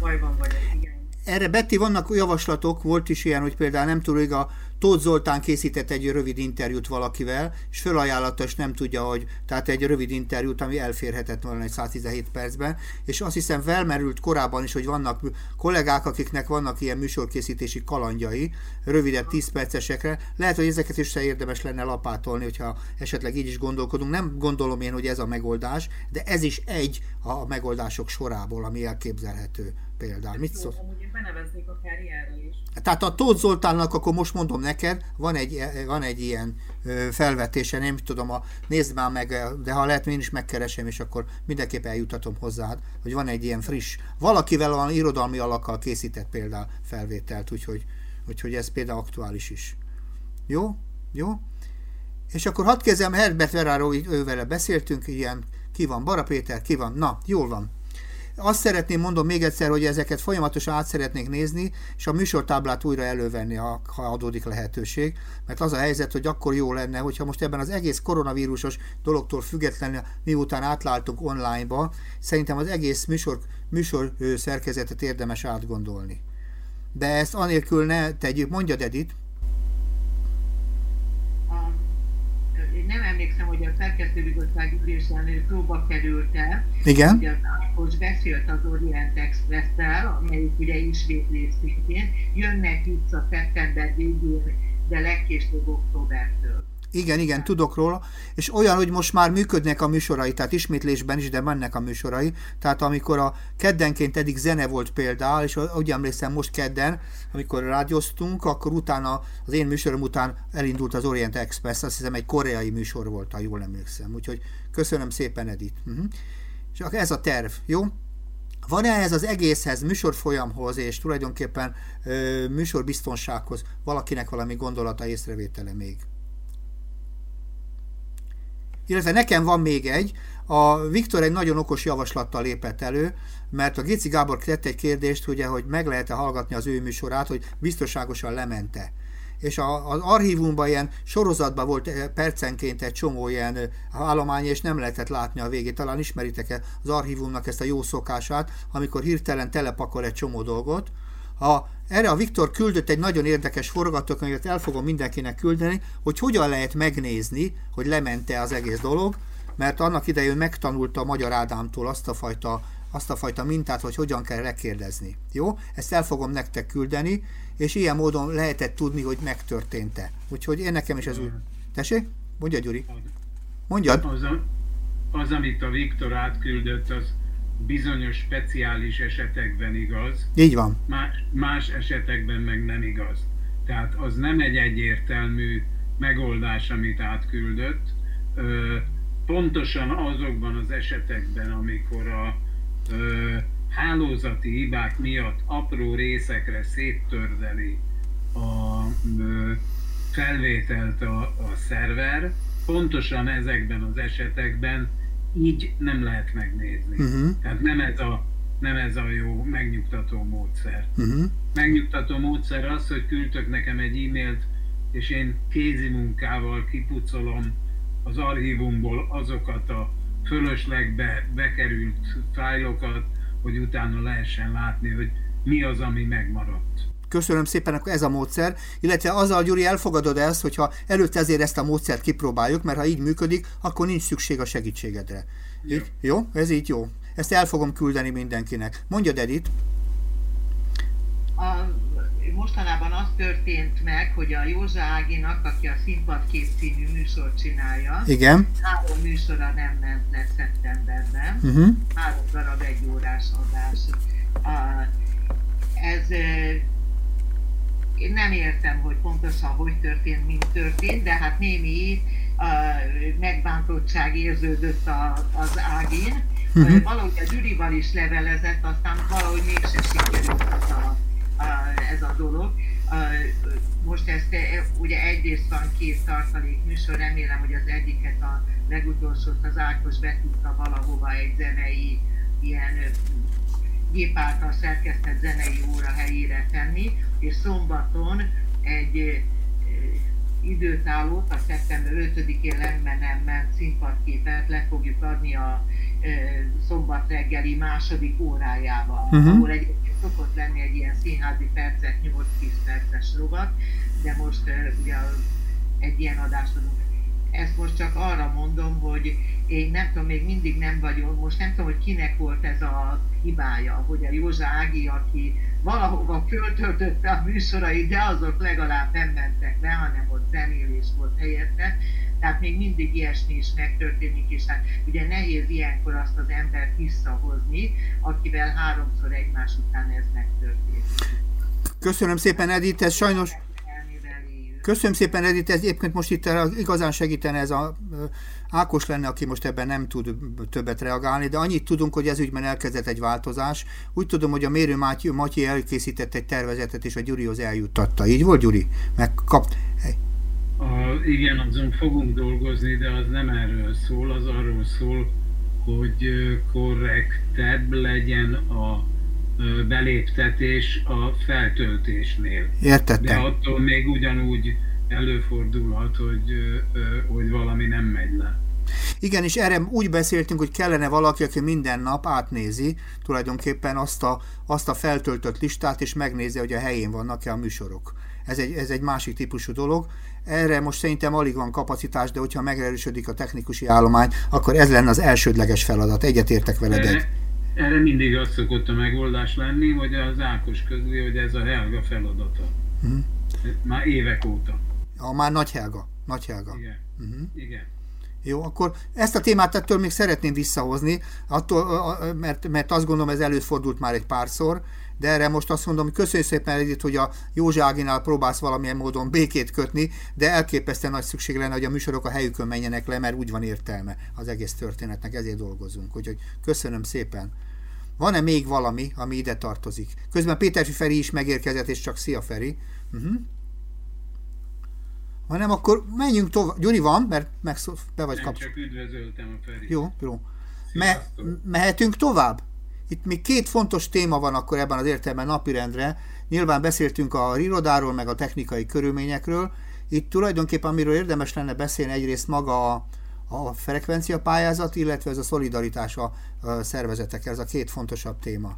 bajban vagyok, igen. Erre Betty vannak javaslatok, volt is ilyen, hogy például nem tudom, a Tóth Zoltán készített egy rövid interjút valakivel, és felajánlotta, és nem tudja, hogy tehát egy rövid interjút, ami elférhetett volna egy 117 percben, és azt hiszem felmerült korábban is, hogy vannak kollégák, akiknek vannak ilyen műsorkészítési kalandjai, rövidebb 10 percesekre. Lehet, hogy ezeket is érdemes lenne lapátolni, hogyha esetleg így is gondolkodunk. Nem gondolom én, hogy ez a megoldás, de ez is egy a megoldások sorából, ami elképzelhető például. Mit szól? Amúgy beneveznék akár ilyenre is. Tehát a Tóth Zoltánnak, akkor most mondom neked, van egy, van egy ilyen felvetése, nem tudom, a, nézd már meg, de ha lehet, én is megkeresem, és akkor mindenképp eljutatom hozzád, hogy van egy ilyen friss, valakivel van irodalmi alakkal készített például felvételt, úgyhogy, úgyhogy ez például aktuális is. Jó? Jó? És akkor hadd kezdem, Herbert Veráró, ővele beszéltünk, ilyen, ki van, Bara Péter, ki van, na, jól van. Azt szeretném, mondom még egyszer, hogy ezeket folyamatosan át szeretnék nézni, és a műsortáblát újra elővenni, ha, ha adódik lehetőség, mert az a helyzet, hogy akkor jó lenne, hogyha most ebben az egész koronavírusos dologtól függetlenül, miután onlineba, szerintem az egész műsor, műsor szerkezetet érdemes átgondolni. De ezt anélkül ne tegyük, mondja Edith. nem emlékszem, hogy a szerkesztőbizottság ülésen próba került-e. Igen. Ugye az beszélt az Orient Express-tel, amelyik ugye ismétlés szintén, jönnek vissza szeptember végén, de legkésőbb októbertől. Igen, igen, tudok róla, és olyan, hogy most már működnek a műsorai, tehát ismétlésben is, de mennek a műsorai. Tehát amikor a keddenként eddig zene volt például, és úgy emlékszem most kedden, amikor rádióztunk, akkor utána, az én műsorom után elindult az Orient Express, azt hiszem egy koreai műsor volt, ha jól emlékszem. Úgyhogy köszönöm szépen, Edith. Uh-huh. És ez a terv, jó? Van-e ez az egészhez, műsorfolyamhoz és tulajdonképpen ö, műsorbiztonsághoz valakinek valami gondolata, észrevétele még? Illetve nekem van még egy, a Viktor egy nagyon okos javaslattal lépett elő, mert a Géci Gábor tett egy kérdést, ugye, hogy meg lehet-e hallgatni az ő műsorát, hogy biztonságosan lemente. És a, az archívumban ilyen sorozatban volt eh, percenként egy csomó ilyen eh, állomány, és nem lehetett látni a végét. Talán ismeritek-e az archívumnak ezt a jó szokását, amikor hirtelen telepakol egy csomó dolgot, a, erre a Viktor küldött egy nagyon érdekes forgatókönyvet, el fogom mindenkinek küldeni, hogy hogyan lehet megnézni, hogy lemente az egész dolog, mert annak idején megtanulta a Magyar Ádámtól azt a fajta, azt a fajta mintát, hogy hogyan kell rekérdezni. Jó? Ezt el fogom nektek küldeni, és ilyen módon lehetett tudni, hogy megtörtént-e. Úgyhogy én nekem is ez úgy... Tessék? Mondja, Gyuri. Mondjad. Az, az, amit a Viktor átküldött, az bizonyos speciális esetekben igaz. Így van. Más, más esetekben meg nem igaz. Tehát az nem egy egyértelmű megoldás, amit átküldött. Pontosan azokban az esetekben, amikor a hálózati hibák miatt apró részekre széttördeli a felvételt a, a szerver, pontosan ezekben az esetekben így nem lehet megnézni. Uh-huh. Tehát nem ez a nem ez a jó megnyugtató módszer. Uh-huh. Megnyugtató módszer az, hogy küldtök nekem egy e-mailt, és én kézi munkával kipucolom az archívumból azokat a fölöslegbe bekerült fájlokat, hogy utána lehessen látni, hogy mi az, ami megmaradt. Köszönöm szépen, akkor ez a módszer, illetve azzal, Gyuri, elfogadod ezt, hogyha előtte ezért ezt a módszert kipróbáljuk, mert ha így működik, akkor nincs szükség a segítségedre. Jó? Így, jó? Ez így jó. Ezt el fogom küldeni mindenkinek. Mondja, Edith. A, mostanában az történt meg, hogy a Józsa Áginak, aki a Színpadkép című műsort csinálja, Igen. három műsora nem ment le szeptemberben, uh-huh. három darab egy órás adás. A, ez én nem értem, hogy pontosan hogy történt, mint történt, de hát némi uh, megbántottság érződött a, az Ágin. Uh-huh. Valahogy a Gyurival is levelezett, aztán valahogy mégse sikerült a, a, ez a dolog. Uh, most ezt ugye egyrészt van két tartalék műsor, remélem, hogy az egyiket a legutolsót az Ákos be tudta valahova egy zenei ilyen gép által szerkesztett zenei óra helyére tenni, és szombaton egy időtállót, a szeptember 5-én lemben nem ment színpadképet le fogjuk adni a szombat reggeli második órájában, uh-huh. ahol egyébként szokott lenni egy ilyen színházi percek, 8-10 perces rovat, de most ugye egy ilyen adást adunk. Ezt most csak arra mondom, hogy én nem tudom, még mindig nem vagyok, most nem tudom, hogy kinek volt ez a hibája, hogy a Józsa Ági, aki valahova föltöltötte a műsorait, de azok legalább nem mentek le, hanem ott zenélés volt helyette. Tehát még mindig ilyesmi is megtörténik, és hát ugye nehéz ilyenkor azt az embert visszahozni, akivel háromszor egymás után ez megtörténik. Köszönöm szépen, Edith, ez sajnos Köszönöm szépen, Edith, ez egyébként most itt igazán segítene ez a Ákos lenne, aki most ebben nem tud többet reagálni, de annyit tudunk, hogy ez ügyben elkezdett egy változás. Úgy tudom, hogy a mérő Matyi, Matyi elkészített egy tervezetet, és a Gyurihoz eljuttatta. Így volt, Gyuri? Megkapt... A, igen, azon fogunk dolgozni, de az nem erről szól, az arról szól, hogy korrektebb legyen a beléptetés a feltöltésnél. Értettem. De attól még ugyanúgy előfordulhat, hogy, hogy valami nem megy le. Igen, és erre úgy beszéltünk, hogy kellene valaki, aki minden nap átnézi tulajdonképpen azt a, azt a feltöltött listát, és megnézi, hogy a helyén vannak-e a műsorok. Ez egy, ez egy másik típusú dolog. Erre most szerintem alig van kapacitás, de hogyha megerősödik a technikusi állomány, akkor ez lenne az elsődleges feladat. Egyetértek veled. Erre mindig az szokott a megoldás lenni, hogy az Ákos közli, hogy ez a Helga feladata. Uh-huh. Már évek óta. Ja, már Nagy Helga. Nagy Helga. Igen. Uh-huh. Igen. Jó, akkor ezt a témát ettől még szeretném visszahozni, attól, mert, mert azt gondolom ez előfordult már egy párszor, de erre most azt mondom, hogy köszönjük szépen Edith, hogy a Józsi Áginál próbálsz valamilyen módon békét kötni, de elképesztően nagy szükség lenne, hogy a műsorok a helyükön menjenek le, mert úgy van értelme az egész történetnek, ezért dolgozunk. Úgyhogy köszönöm szépen. Van-e még valami, ami ide tartozik? Közben Péter Feri is megérkezett, és csak szia Feri. Uh-huh. Ha nem, akkor menjünk tovább. Gyuri van, mert meg be vagy kapcsolva. csak üdvözöltem a Feri. Jó, jó. Me- mehetünk tovább? Itt még két fontos téma van akkor ebben az értelemben napirendre. Nyilván beszéltünk a rirodáról, meg a technikai körülményekről. Itt tulajdonképpen, amiről érdemes lenne beszélni, egyrészt maga a, a frekvencia pályázat, illetve ez a szolidaritás a, a szervezetek, ez a két fontosabb téma.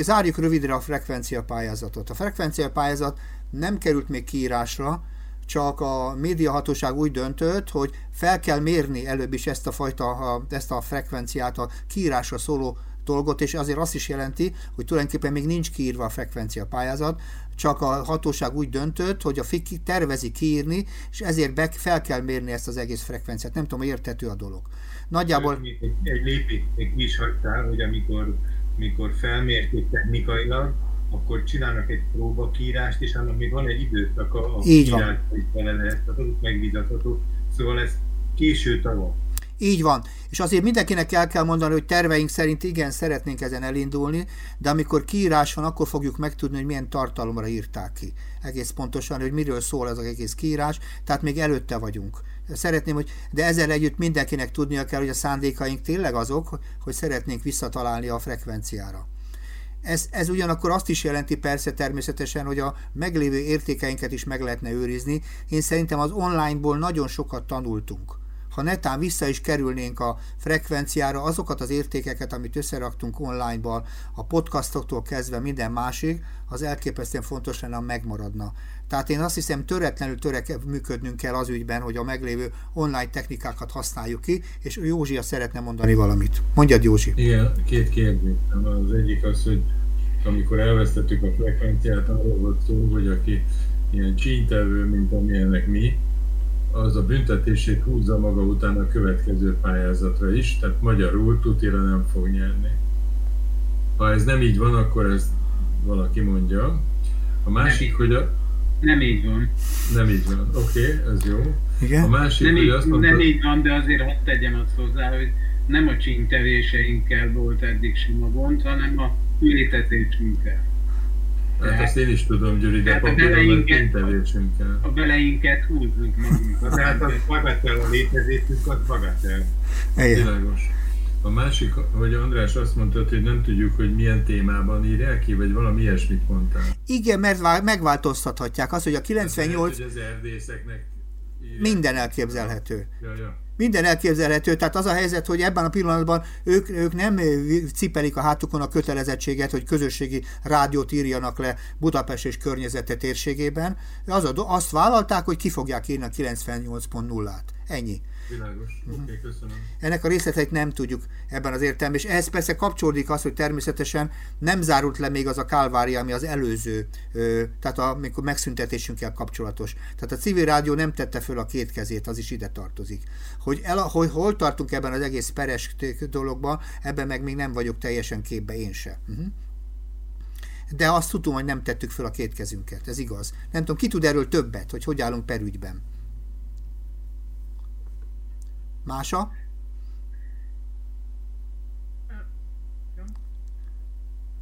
Zárjuk rövidre a frekvencia pályázatot. A frekvencia pályázat nem került még kiírásra, csak a médiahatóság úgy döntött, hogy fel kell mérni előbb is ezt a fajta, ezt a frekvenciát, a kiírásra szóló dolgot, és azért azt is jelenti, hogy tulajdonképpen még nincs kiírva a frekvencia pályázat, csak a hatóság úgy döntött, hogy a FIK tervezi kiírni, és ezért be, fel kell mérni ezt az egész frekvenciát. Nem tudom, értető a dolog. Nagyjából... Egy, egy lépést még is hagytál, hogy amikor, amikor felmérték technikailag, akkor csinálnak egy próbakírást, és annak még van egy időszak a, a Így van. bele lehet, tehát megbízható. Szóval ez késő tavasz. Így van. És azért mindenkinek el kell mondani, hogy terveink szerint igen, szeretnénk ezen elindulni, de amikor kiírás van, akkor fogjuk megtudni, hogy milyen tartalomra írták ki. Egész pontosan, hogy miről szól ez az egész kiírás, tehát még előtte vagyunk. Szeretném, hogy, de ezzel együtt mindenkinek tudnia kell, hogy a szándékaink tényleg azok, hogy szeretnénk visszatalálni a frekvenciára. Ez, ez ugyanakkor azt is jelenti persze természetesen, hogy a meglévő értékeinket is meg lehetne őrizni. Én szerintem az onlineból nagyon sokat tanultunk. Ha netán vissza is kerülnénk a frekvenciára, azokat az értékeket, amit összeraktunk onlineban, a podcastoktól kezdve minden másig, az elképesztően fontos lenne, megmaradna. Tehát én azt hiszem töretlenül törek működnünk kell az ügyben, hogy a meglévő online technikákat használjuk ki, és Józsi szeretne mondani valamit. Mondjad Józsi. Igen, két kérdés. Az egyik az, hogy amikor elvesztettük a frekvenciát, arról volt szó, hogy aki ilyen csíntevő, mint amilyenek mi, az a büntetését húzza maga után a következő pályázatra is, tehát magyarul tutira nem fog nyerni. Ha ez nem így van, akkor ezt valaki mondja. A másik, hogy a... Nem így van. Nem így van, oké, okay, ez jó. Igen? A másik, nem, hogy így, azt mondta... nem így van, de azért hadd tegyem azt hozzá, hogy nem a csíntevéseinkkel volt eddig sima gond, hanem a létezésünkkel. Hát ezt én is tudom, Gyuri, de papíron meg tintevésünkkel. A beleinket húzzuk magunkat. Tehát az bagatel a létezésünk, az bagatel. Világos. A másik, hogy András azt mondta, hogy nem tudjuk, hogy milyen témában írják ki, vagy valami ilyesmit mondtál. Igen, mert megváltoztathatják. Az, hogy a 98... Ez lehet, hogy az erdészeknek írják. Minden elképzelhető. Ja, ja. Minden elképzelhető, tehát az a helyzet, hogy ebben a pillanatban ők, ők nem cipelik a hátukon a kötelezettséget, hogy közösségi rádiót írjanak le Budapest és környezete térségében. Az a, azt vállalták, hogy ki fogják írni a 98.0-át. Ennyi. Világos. Oké, okay, köszönöm. Ennek a részleteit nem tudjuk ebben az értelemben, és ehhez persze kapcsolódik az, hogy természetesen nem zárult le még az a kálvária, ami az előző, tehát amikor megszüntetésünkkel kapcsolatos. Tehát a civil rádió nem tette föl a két kezét, az is ide tartozik. Hogy, el, hogy hol tartunk ebben az egész peres dologban, ebben meg még nem vagyok teljesen képbe én se. Uh-huh de azt tudom, hogy nem tettük föl a két kezünket, ez igaz. Nem tudom, ki tud erről többet, hogy hogy állunk perügyben. Mása?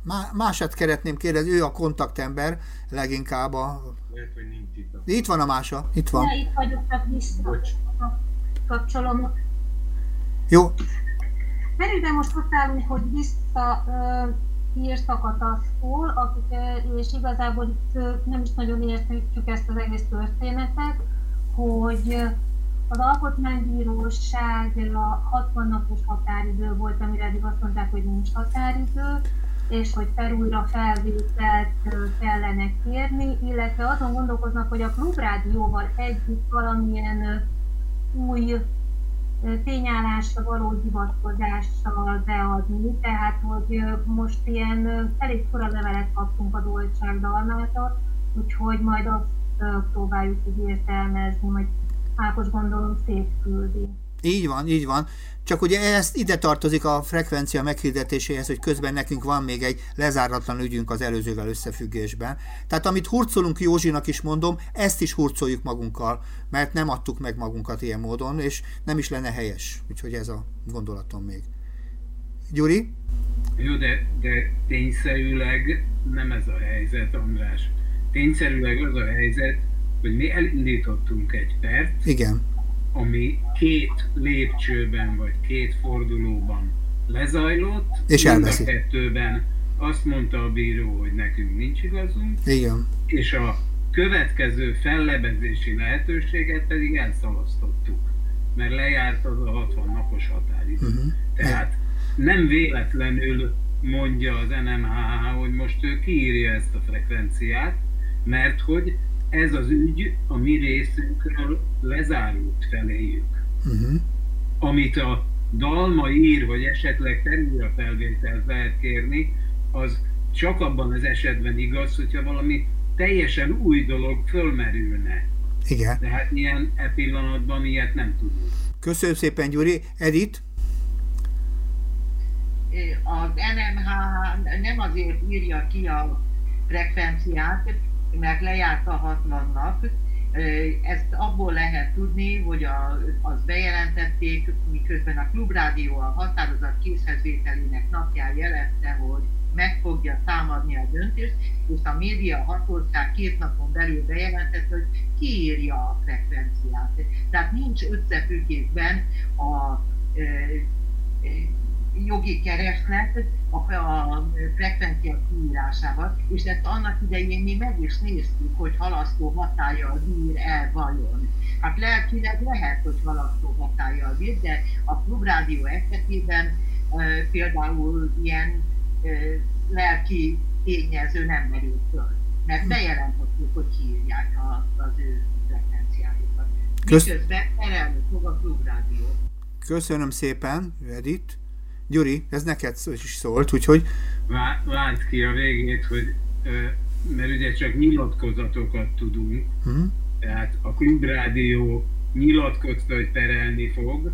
Má, mását szeretném kérdezni, ő a kontaktember leginkább a... Lehet, hogy nincs itt. Itt van a Mása, itt van. Ja, itt vagyok, csak vissza. Bocs. Kapcsolom. Jó. Merőben most ott állunk, hogy vissza írtak a taszkól, akik, és igazából itt nem is nagyon értjük ezt az egész történetet, hogy az alkotmánybíróság a 60 napos határidő volt, amire eddig azt mondták, hogy nincs határidő, és hogy felújra felvételt kellene kérni, illetve azon gondolkoznak, hogy a klubrádióval együtt valamilyen új tényállásra való hivatkozással beadni, tehát hogy most ilyen elég fura levelet kaptunk a Dolcsák Dalmától, úgyhogy majd azt próbáljuk így értelmezni, majd Ákos gondolom szétküldi. Így van, így van. Csak ugye ezt ide tartozik a frekvencia meghirdetéséhez, hogy közben nekünk van még egy lezáratlan ügyünk az előzővel összefüggésben. Tehát amit hurcolunk Józsinak is mondom, ezt is hurcoljuk magunkkal, mert nem adtuk meg magunkat ilyen módon, és nem is lenne helyes. Úgyhogy ez a gondolatom még. Gyuri? Jó, de, de tényszerűleg nem ez a helyzet, András. Tényszerűleg az a helyzet, hogy mi elindítottunk egy pert, Igen ami két lépcsőben vagy két fordulóban lezajlott, és elveszi. a kettőben azt mondta a bíró, hogy nekünk nincs igazunk, Igen. és a következő fellebezési lehetőséget pedig elszalasztottuk, mert lejárt az a 60 napos határidő. Uh-huh. Tehát nem véletlenül mondja az NMHH, hogy most ő kiírja ezt a frekvenciát, mert hogy ez az ügy a mi részünkről lezárult feléjük. Uh-huh. Amit a dalma ír, hogy esetleg terülre felvételt lehet kérni, az csak abban az esetben igaz, hogyha valami teljesen új dolog fölmerülne. Igen. De hát ilyen e pillanatban ilyet nem tudunk. Köszönöm szépen, Gyuri. Edith? Az NMH nem azért írja ki a frekvenciát, mert lejárt a hatvannak. Ezt abból lehet tudni, hogy a, az bejelentették, miközben a Klubrádió a határozat készhezvételének napján jelezte, hogy meg fogja támadni a döntést, és a média hatóság két napon belül bejelentett, hogy kiírja a frekvenciát. Tehát nincs összefüggésben a jogi kereslet a, frekvencia kiírásával, és ezt annak idején mi meg is néztük, hogy halasztó hatája bír el vajon. Hát lelkileg lehet, hogy halasztó hatája bír, de a klubrádió esetében e, például ilyen e, lelki tényező nem merül föl. Mert bejelentettük, hogy kiírják a, az ő frekvenciájukat. Miközben terelni fog a klubrádió. Köszönöm szépen, Edith. Gyuri, ez neked is szólt, úgyhogy... Vált ki a végét, hogy mert ugye csak nyilatkozatokat tudunk, uh-huh. tehát a klubrádió nyilatkozta, hogy perelni fog,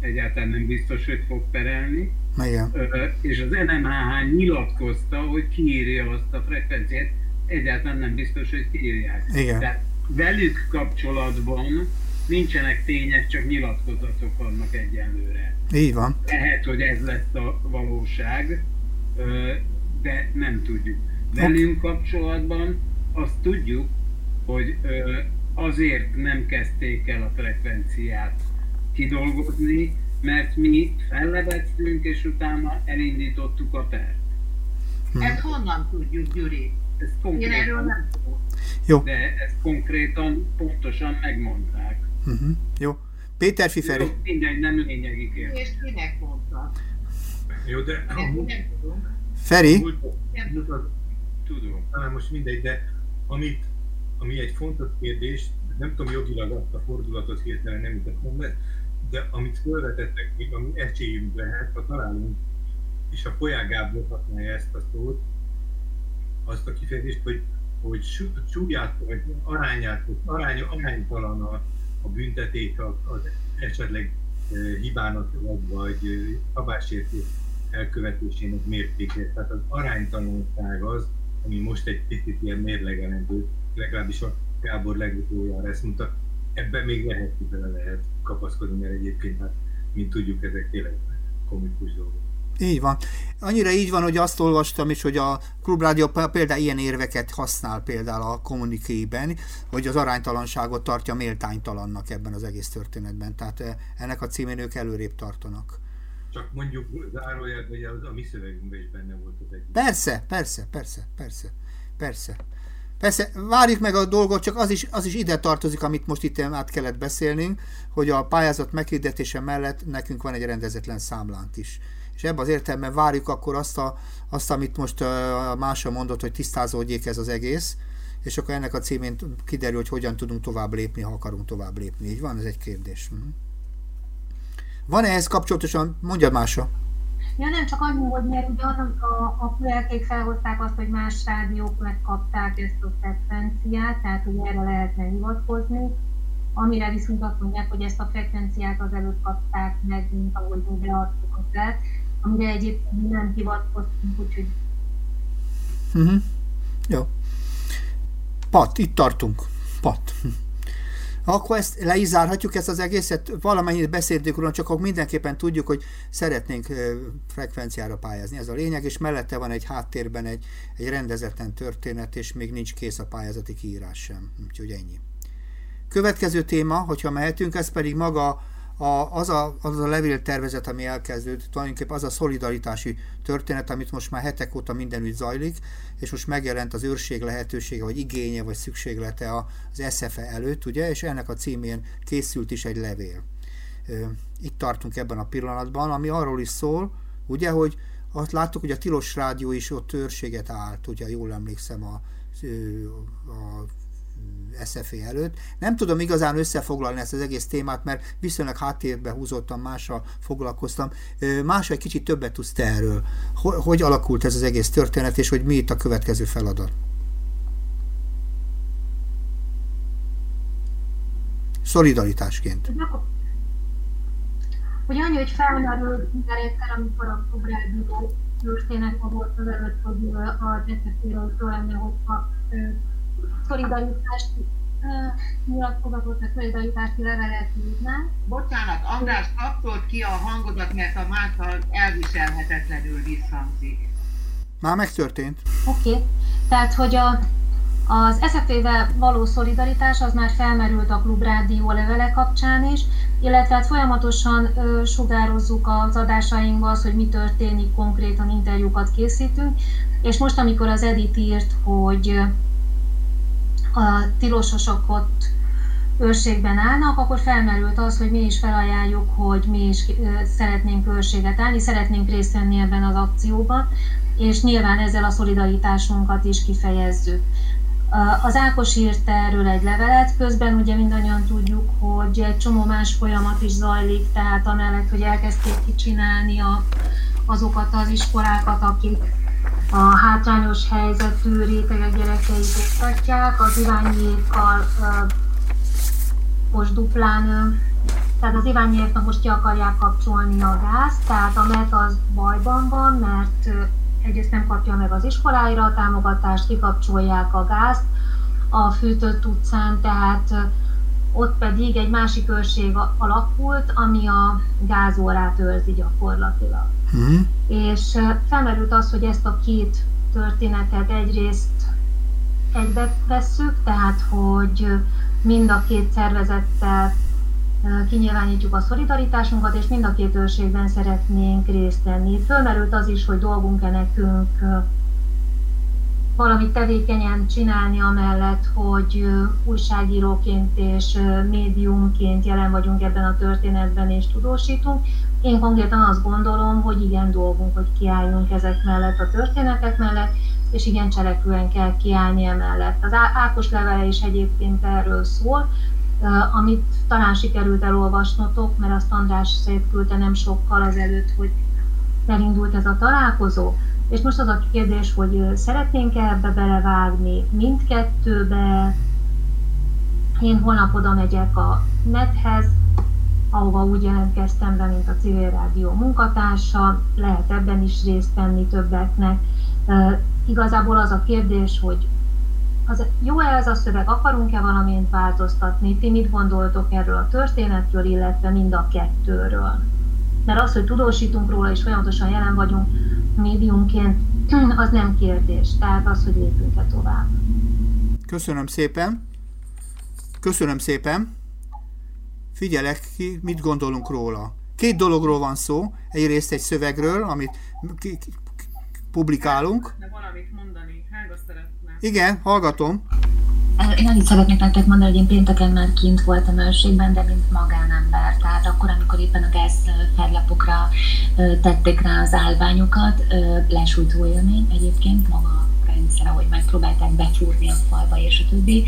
egyáltalán nem biztos, hogy fog perelni, Igen. és az NMHH nyilatkozta, hogy kiírja azt a frekvenciát, egyáltalán nem biztos, hogy kiírják. Igen. Tehát velük kapcsolatban nincsenek tények, csak nyilatkozatok vannak egyenlőre. Így van. Lehet, hogy ez lesz a valóság, de nem tudjuk. Velünk kapcsolatban azt tudjuk, hogy azért nem kezdték el a frekvenciát kidolgozni, mert mi fellevettünk, és utána elindítottuk a pert. Hm. Ezt honnan tudjuk, Gyuri? Ez konkrétan, Én erről nem tudom. Jó. De ezt konkrétan pontosan megmondták. Uh-huh. Jó. Péter Fiferi. Jó, mindegy, nem lényegi kérdés. És kinek mondta? Jó, de... Nem, nem tudom. Feri? Tudom. Talán most mindegy, de amit, ami egy fontos kérdés, nem tudom jogilag azt a fordulatot hirtelen nem jutott de, de amit felvetettek, még ami esélyünk lehet, ha találunk, és a Polyák Gábor használja ezt a szót, azt a kifejezést, hogy, hogy súlyát, vagy arányát, vagy arány, aránytalan a, a büntetés az esetleg hibának vagy, szabásértés elkövetésének mértéke. Tehát az aránytalanság az, ami most egy picit ilyen mérlegelendő, legalábbis a Gábor legutoljára ezt mondta, ebben még lehet, bele lehet kapaszkodni, mert egyébként hát, mint tudjuk, ezek tényleg komikus dolgok. Így van. Annyira így van, hogy azt olvastam is, hogy a klubrádió például ilyen érveket használ például a kommunikében, hogy az aránytalanságot tartja méltánytalannak ebben az egész történetben. Tehát eh, ennek a címén ők előrébb tartanak. Csak mondjuk zárójel, hogy az a mi szövegünkben is benne volt az egy. Persze, persze, persze, persze, persze. Persze, várjuk meg a dolgot, csak az is, az is ide tartozik, amit most itt át kellett beszélnünk, hogy a pályázat meghirdetése mellett nekünk van egy rendezetlen számlánk is. És ebben az értelemben várjuk akkor azt, a, azt amit most a Mása mondott, hogy tisztázódjék ez az egész, és akkor ennek a címén kiderül, hogy hogyan tudunk tovább lépni, ha akarunk tovább lépni. Így van? Ez egy kérdés. Mhm. Van-e ehhez kapcsolatosan? Mondja Mása. Ja, nem csak annyi, hogy mert ugye a, a fülelkék felhozták azt, hogy más rádiók megkapták ezt a frekvenciát, tehát hogy erre lehetne hivatkozni, amire viszont azt mondják, hogy ezt a frekvenciát az előtt kapták meg, mint ahogy mi beadtuk a fel, amire egyébként nem hivatkoztunk, úgyhogy... Uh-huh. Jó. Pat, itt tartunk. Pat akkor ezt le ezt az egészet, valamennyit beszéltünk róla, csak akkor mindenképpen tudjuk, hogy szeretnénk frekvenciára pályázni. Ez a lényeg, és mellette van egy háttérben egy, egy rendezetlen történet, és még nincs kész a pályázati kiírás sem. Úgyhogy ennyi. Következő téma, hogyha mehetünk, ez pedig maga a, az, a, az a levéltervezet, ami elkezdődött, tulajdonképpen az a szolidaritási történet, amit most már hetek óta mindenütt zajlik, és most megjelent az őrség lehetősége, vagy igénye, vagy szükséglete az SFE előtt, ugye, és ennek a címén készült is egy levél. Itt tartunk ebben a pillanatban, ami arról is szól, ugye, hogy azt láttuk, hogy a Tilos Rádió is ott őrséget állt, ugye jól emlékszem a, a SFE előtt. Nem tudom igazán összefoglalni ezt az egész témát, mert viszonylag háttérbe húzottam, mással foglalkoztam. Más egy kicsit többet tudsz te erről. Hogy alakult ez az egész történet, és hogy mi itt a következő feladat? Szolidaritásként. Hogy annyi, hogy felmerült minden egyszer, amikor a Kubrádió történet volt az előtt, hogy a detektíról szó lenne, hogyha szolidaritást nyilatkozatot, a szolidaritási levelet írnánk. Bocsánat, András, kapcsolt ki a hangodat, mert a másal elviselhetetlenül visszhangzik. Már megtörtént. Oké, okay. tehát hogy a, az SZP-vel való szolidaritás az már felmerült a Klubrádió levele kapcsán is, illetve hát folyamatosan ö, sugározzuk az adásainkban az, hogy mi történik, konkrétan interjúkat készítünk, és most, amikor az Edit írt, hogy a tilososok ott őrségben állnak, akkor felmerült az, hogy mi is felajánljuk, hogy mi is szeretnénk őrséget állni, szeretnénk részt venni ebben az akcióban, és nyilván ezzel a szolidaritásunkat is kifejezzük. Az Ákos írt erről egy levelet, közben ugye mindannyian tudjuk, hogy egy csomó más folyamat is zajlik, tehát amellett, hogy elkezdték kicsinálni a, azokat az iskolákat, akik a hátrányos helyzetű rétegek gyerekeit oktatják, az irányékkal most duplán, tehát az irányéknak most ki akarják kapcsolni a gáz, tehát a MET az bajban van, mert egyrészt nem kapja meg az iskoláira a támogatást, kikapcsolják a gázt a fűtött utcán, tehát ott pedig egy másik őrség alakult, ami a gázórát őrzi gyakorlatilag. Uh-huh. És felmerült az, hogy ezt a két történetet egyrészt egybe vesszük, tehát hogy mind a két szervezettel kinyilvánítjuk a szolidaritásunkat, és mind a két őrségben szeretnénk részt venni. Fölmerült az is, hogy dolgunk-e nekünk valamit tevékenyen csinálni amellett, hogy újságíróként és médiumként jelen vagyunk ebben a történetben és tudósítunk. Én konkrétan azt gondolom, hogy igen dolgunk, hogy kiálljunk ezek mellett a történetek mellett, és igen cselekvően kell kiállni emellett. Az Ákos levele is egyébként erről szól, amit talán sikerült elolvasnotok, mert azt András szétküldte nem sokkal azelőtt, hogy elindult ez a találkozó. És most az a kérdés, hogy szeretnénk-e ebbe belevágni mindkettőbe. Én holnap oda megyek a nethez, ahova úgy jelentkeztem be, mint a civil rádió munkatársa, lehet ebben is részt venni többeknek. E, igazából az a kérdés, hogy az, jó-e ez a szöveg, akarunk-e valamint változtatni, ti mit gondoltok erről a történetről, illetve mind a kettőről? Mert az, hogy tudósítunk róla és folyamatosan jelen vagyunk médiumként, az nem kérdés. Tehát az, hogy lépünk-e tovább. Köszönöm szépen. Köszönöm szépen. Figyelek ki, mit gondolunk róla. Két dologról van szó. Egyrészt egy szövegről, amit publikálunk. valamit mondani. Hága szeretne. Igen, hallgatom. Én annyit szeretnék nektek mondani, hogy én pénteken már kint voltam őrségben, de mint magánember. Tehát akkor, amikor éppen a gáz felapokra tették rá az állványokat, lesújtó élmény egyébként, maga a rendszer, ahogy megpróbálták befúrni a falba és a többi.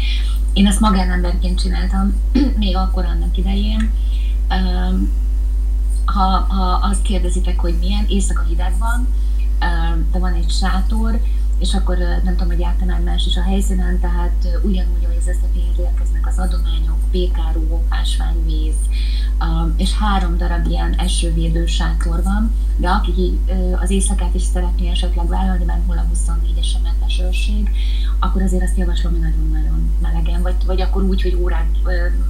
Én ezt magánemberként csináltam, még akkor annak idején. Ha, ha azt kérdezitek, hogy milyen, éjszaka hideg van, de van egy sátor, és akkor nem tudom, hogy általán más is a helyszínen, tehát ugyanúgy, hogy az eszepéhez érkeznek az adományok, pékáró, ásványvíz, és három darab ilyen esővédő sátor van, de aki az éjszakát is szeretné esetleg vállalni, mert hol a 24-es emetes őrség, akkor azért azt javaslom, hogy nagyon-nagyon melegen, vagy, vagy akkor úgy, hogy órán,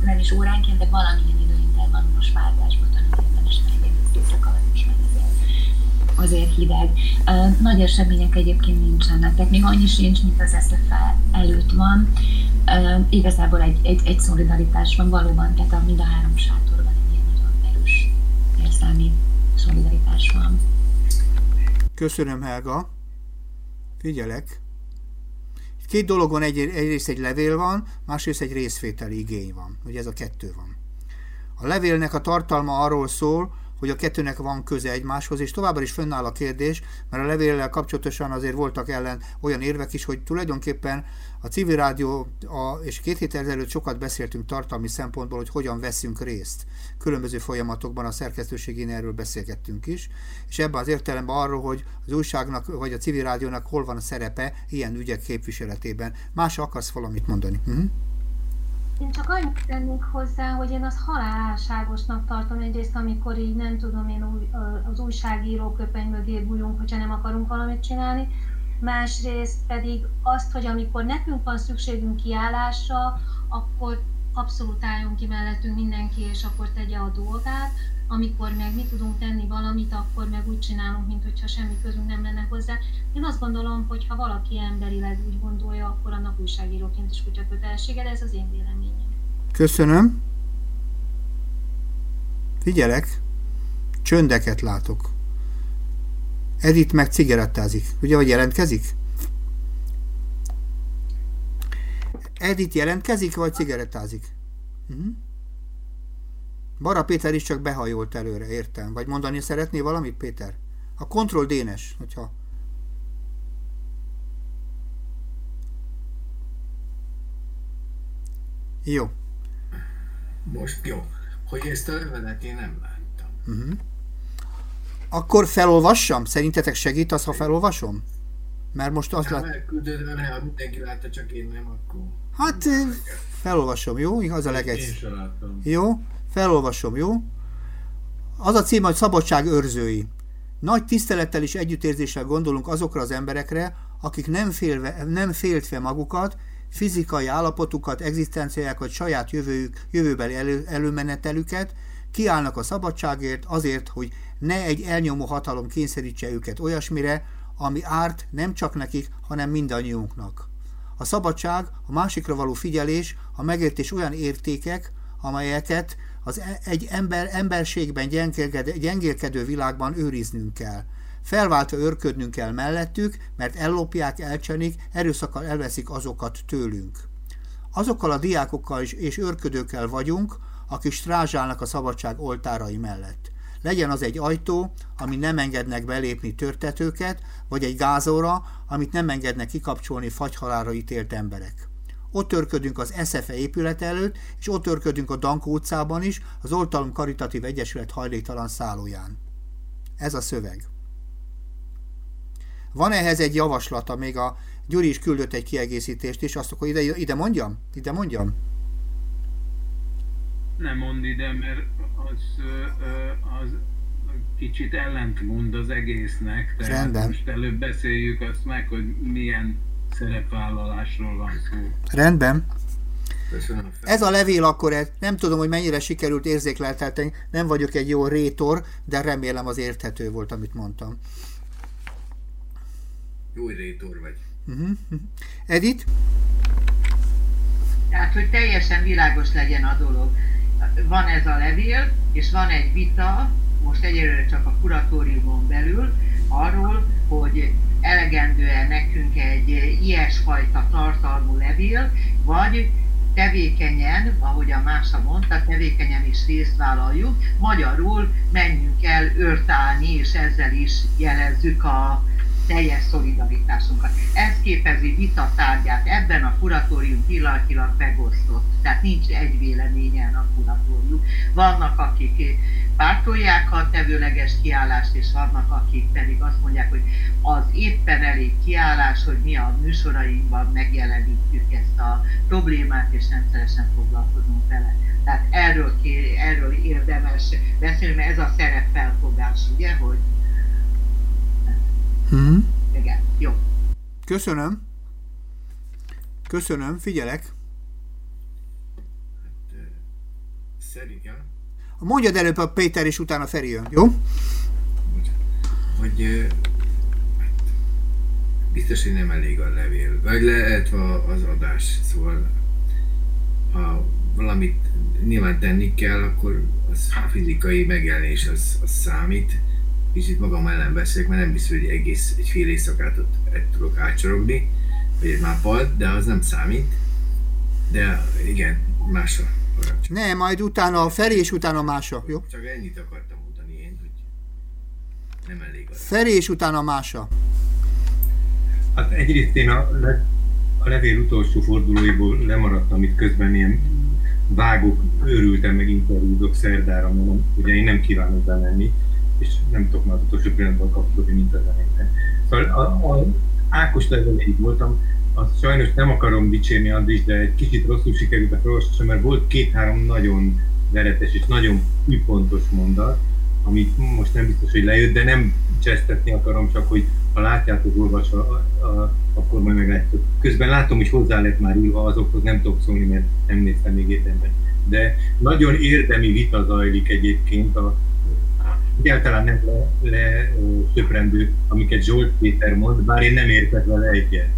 nem is óránként, de valamilyen időintervallumos váltásban tanulni érdemes megérni éjszaka azért hideg. Nagy események egyébként nincsenek, tehát még annyi sincs, mint az SFA előtt van. Igazából egy, egy, egy szolidaritás van valóban, tehát a mind a három sátorban egy ilyen nagyon erős érzelmi szolidaritás van. Köszönöm, Helga. Figyelek. Két dolog van, egy, egyrészt egy levél van, másrészt egy részvételi igény van. Ugye ez a kettő van. A levélnek a tartalma arról szól, hogy a kettőnek van köze egymáshoz, és továbbra is fönnáll a kérdés, mert a levéllel kapcsolatosan azért voltak ellen olyan érvek is, hogy tulajdonképpen a civil rádió, a, és két héttel ezelőtt sokat beszéltünk tartalmi szempontból, hogy hogyan veszünk részt. Különböző folyamatokban a szerkesztőségén erről beszélgettünk is, és ebben az értelemben arról, hogy az újságnak vagy a civil rádiónak hol van a szerepe ilyen ügyek képviseletében. Más akarsz valamit mondani? Uh-huh. Én csak annyit tennék hozzá, hogy én azt halálságosnak tartom egyrészt, amikor így nem tudom én új, az újságíró köpeny mögé bújunk, hogyha nem akarunk valamit csinálni. Másrészt pedig azt, hogy amikor nekünk van szükségünk kiállásra, akkor abszolút álljon ki mellettünk mindenki, és akkor tegye a dolgát amikor meg mi tudunk tenni valamit, akkor meg úgy csinálunk, mint hogyha semmi közünk nem lenne hozzá. Én azt gondolom, hogy ha valaki emberileg úgy gondolja, akkor annak újságíróként is kutya kötelessége, de ez az én véleményem. Köszönöm. Figyelek, csöndeket látok. Edith meg cigarettázik. Ugye, hogy jelentkezik? Edith jelentkezik, vagy cigarettázik? Uh-huh. Bara Péter is csak behajolt előre, értem. Vagy mondani szeretné valamit, Péter? A kontroll dénes, hogyha... Jó. Most jó. Hogy ezt a levelet én nem láttam. Uh-huh. Akkor felolvassam? Szerintetek segít az, ha felolvasom? Mert most azt lát... Elküldöd, ha mindenki látta, csak én nem, akkor... Hát felolvasom, jó? Az a legegyszerűbb. Jó? Felolvasom, jó? Az a cím, hogy Szabadság őrzői. Nagy tisztelettel és együttérzéssel gondolunk azokra az emberekre, akik nem, félve, nem féltve magukat, fizikai állapotukat, egzisztenciájukat, saját jövőjük, jövőbeli elő, előmenetelüket, kiállnak a szabadságért azért, hogy ne egy elnyomó hatalom kényszerítse őket olyasmire, ami árt nem csak nekik, hanem mindannyiunknak. A szabadság, a másikra való figyelés, a megértés olyan értékek, amelyeket az e- egy ember emberségben gyengélkedő, világban őriznünk kell. Felváltva örködnünk kell mellettük, mert ellopják, elcsenik, erőszakkal elveszik azokat tőlünk. Azokkal a diákokkal is és őrködőkkel vagyunk, akik strázsálnak a szabadság oltárai mellett. Legyen az egy ajtó, ami nem engednek belépni törtetőket, vagy egy gázóra, amit nem engednek kikapcsolni fagyhalára ítélt emberek. Ott törködünk az SFE épület előtt, és ott törködünk a Dankó utcában is, az Oltalom Karitatív Egyesület hajléktalan szállóján. Ez a szöveg. Van ehhez egy javaslata, még a Gyuri is küldött egy kiegészítést, és azt akkor ide, ide mondjam? Ide mondjam? Nem mond ide, mert az, az kicsit ellentmond az egésznek. Tehát Rendben. most előbb beszéljük azt meg, hogy milyen szerepvállalásról van szó. Rendben. Ez a levél akkor, nem tudom, hogy mennyire sikerült érzékeltetni, nem vagyok egy jó rétor, de remélem az érthető volt, amit mondtam. Jó rétor vagy. Uh-huh. Edith? Tehát, hogy teljesen világos legyen a dolog. Van ez a levél, és van egy vita, most egyelőre csak a kuratóriumon belül, arról, hogy elegendő-e nekünk egy ilyesfajta tartalmú levél, vagy tevékenyen, ahogy a Mása mondta, tevékenyen is részt vállaljuk, magyarul menjünk el örtálni, és ezzel is jelezzük a teljes szolidaritásunkat. Ez képezi vita tárgyát, ebben a kuratórium pillanatilag megosztott, tehát nincs egy véleményen a kuratórium. Vannak, akik pártolják a tevőleges kiállást, és vannak, akik pedig azt mondják, hogy az éppen elég kiállás, hogy mi a műsorainkban megjelenítjük ezt a problémát, és rendszeresen foglalkozunk vele. Tehát erről, erről érdemes beszélni, mert ez a szerepfelfogás, ugye, hogy Mm-hmm. Igen, jó. Köszönöm. Köszönöm, figyelek. Hát, szerintem. Mondjad előbb a Péter, és utána Feri jön, jó? Hogy hát, biztos, hogy nem elég a levél, vagy lehet az adás, szóval ha valamit nyilván tenni kell, akkor az fizikai megjelenés az, az számít, kicsit magam ellen beszélek, mert nem biztos, hogy egész egy fél éjszakát ott tudok átcsorogni, vagy egy náppal, de az nem számít. De igen, másra. Ne, majd utána a Feri, és utána mása, jó? Csak ennyit akartam mondani én, hogy nem elég az. Feri, és utána mása. Hát egyrészt én a, le, a levél utolsó fordulóiból lemaradtam, itt közben ilyen vágok, őrültem, meg interjúzok szerdára, mondom, ugye én nem kívánok bemenni, és nem tudok már az utolsó pillanatban kapcsolódni, mint az zenében. Szóval a, a Ákos leveléig voltam, azt sajnos nem akarom dicsérni Andris, de egy kicsit rosszul sikerült a felolvasásom, mert volt két-három nagyon veretes és nagyon pontos mondat, amit most nem biztos, hogy lejött, de nem csesztetni akarom, csak hogy ha látjátok olvasva, akkor majd meglátjuk. Közben látom, hogy hozzá lett már írva, azokhoz nem tudok szólni, mert nem néztem még érdemben. De nagyon érdemi vita zajlik egyébként a, egyáltalán nem le, le amiket Zsolt Péter mond, bár én nem értek vele egyet.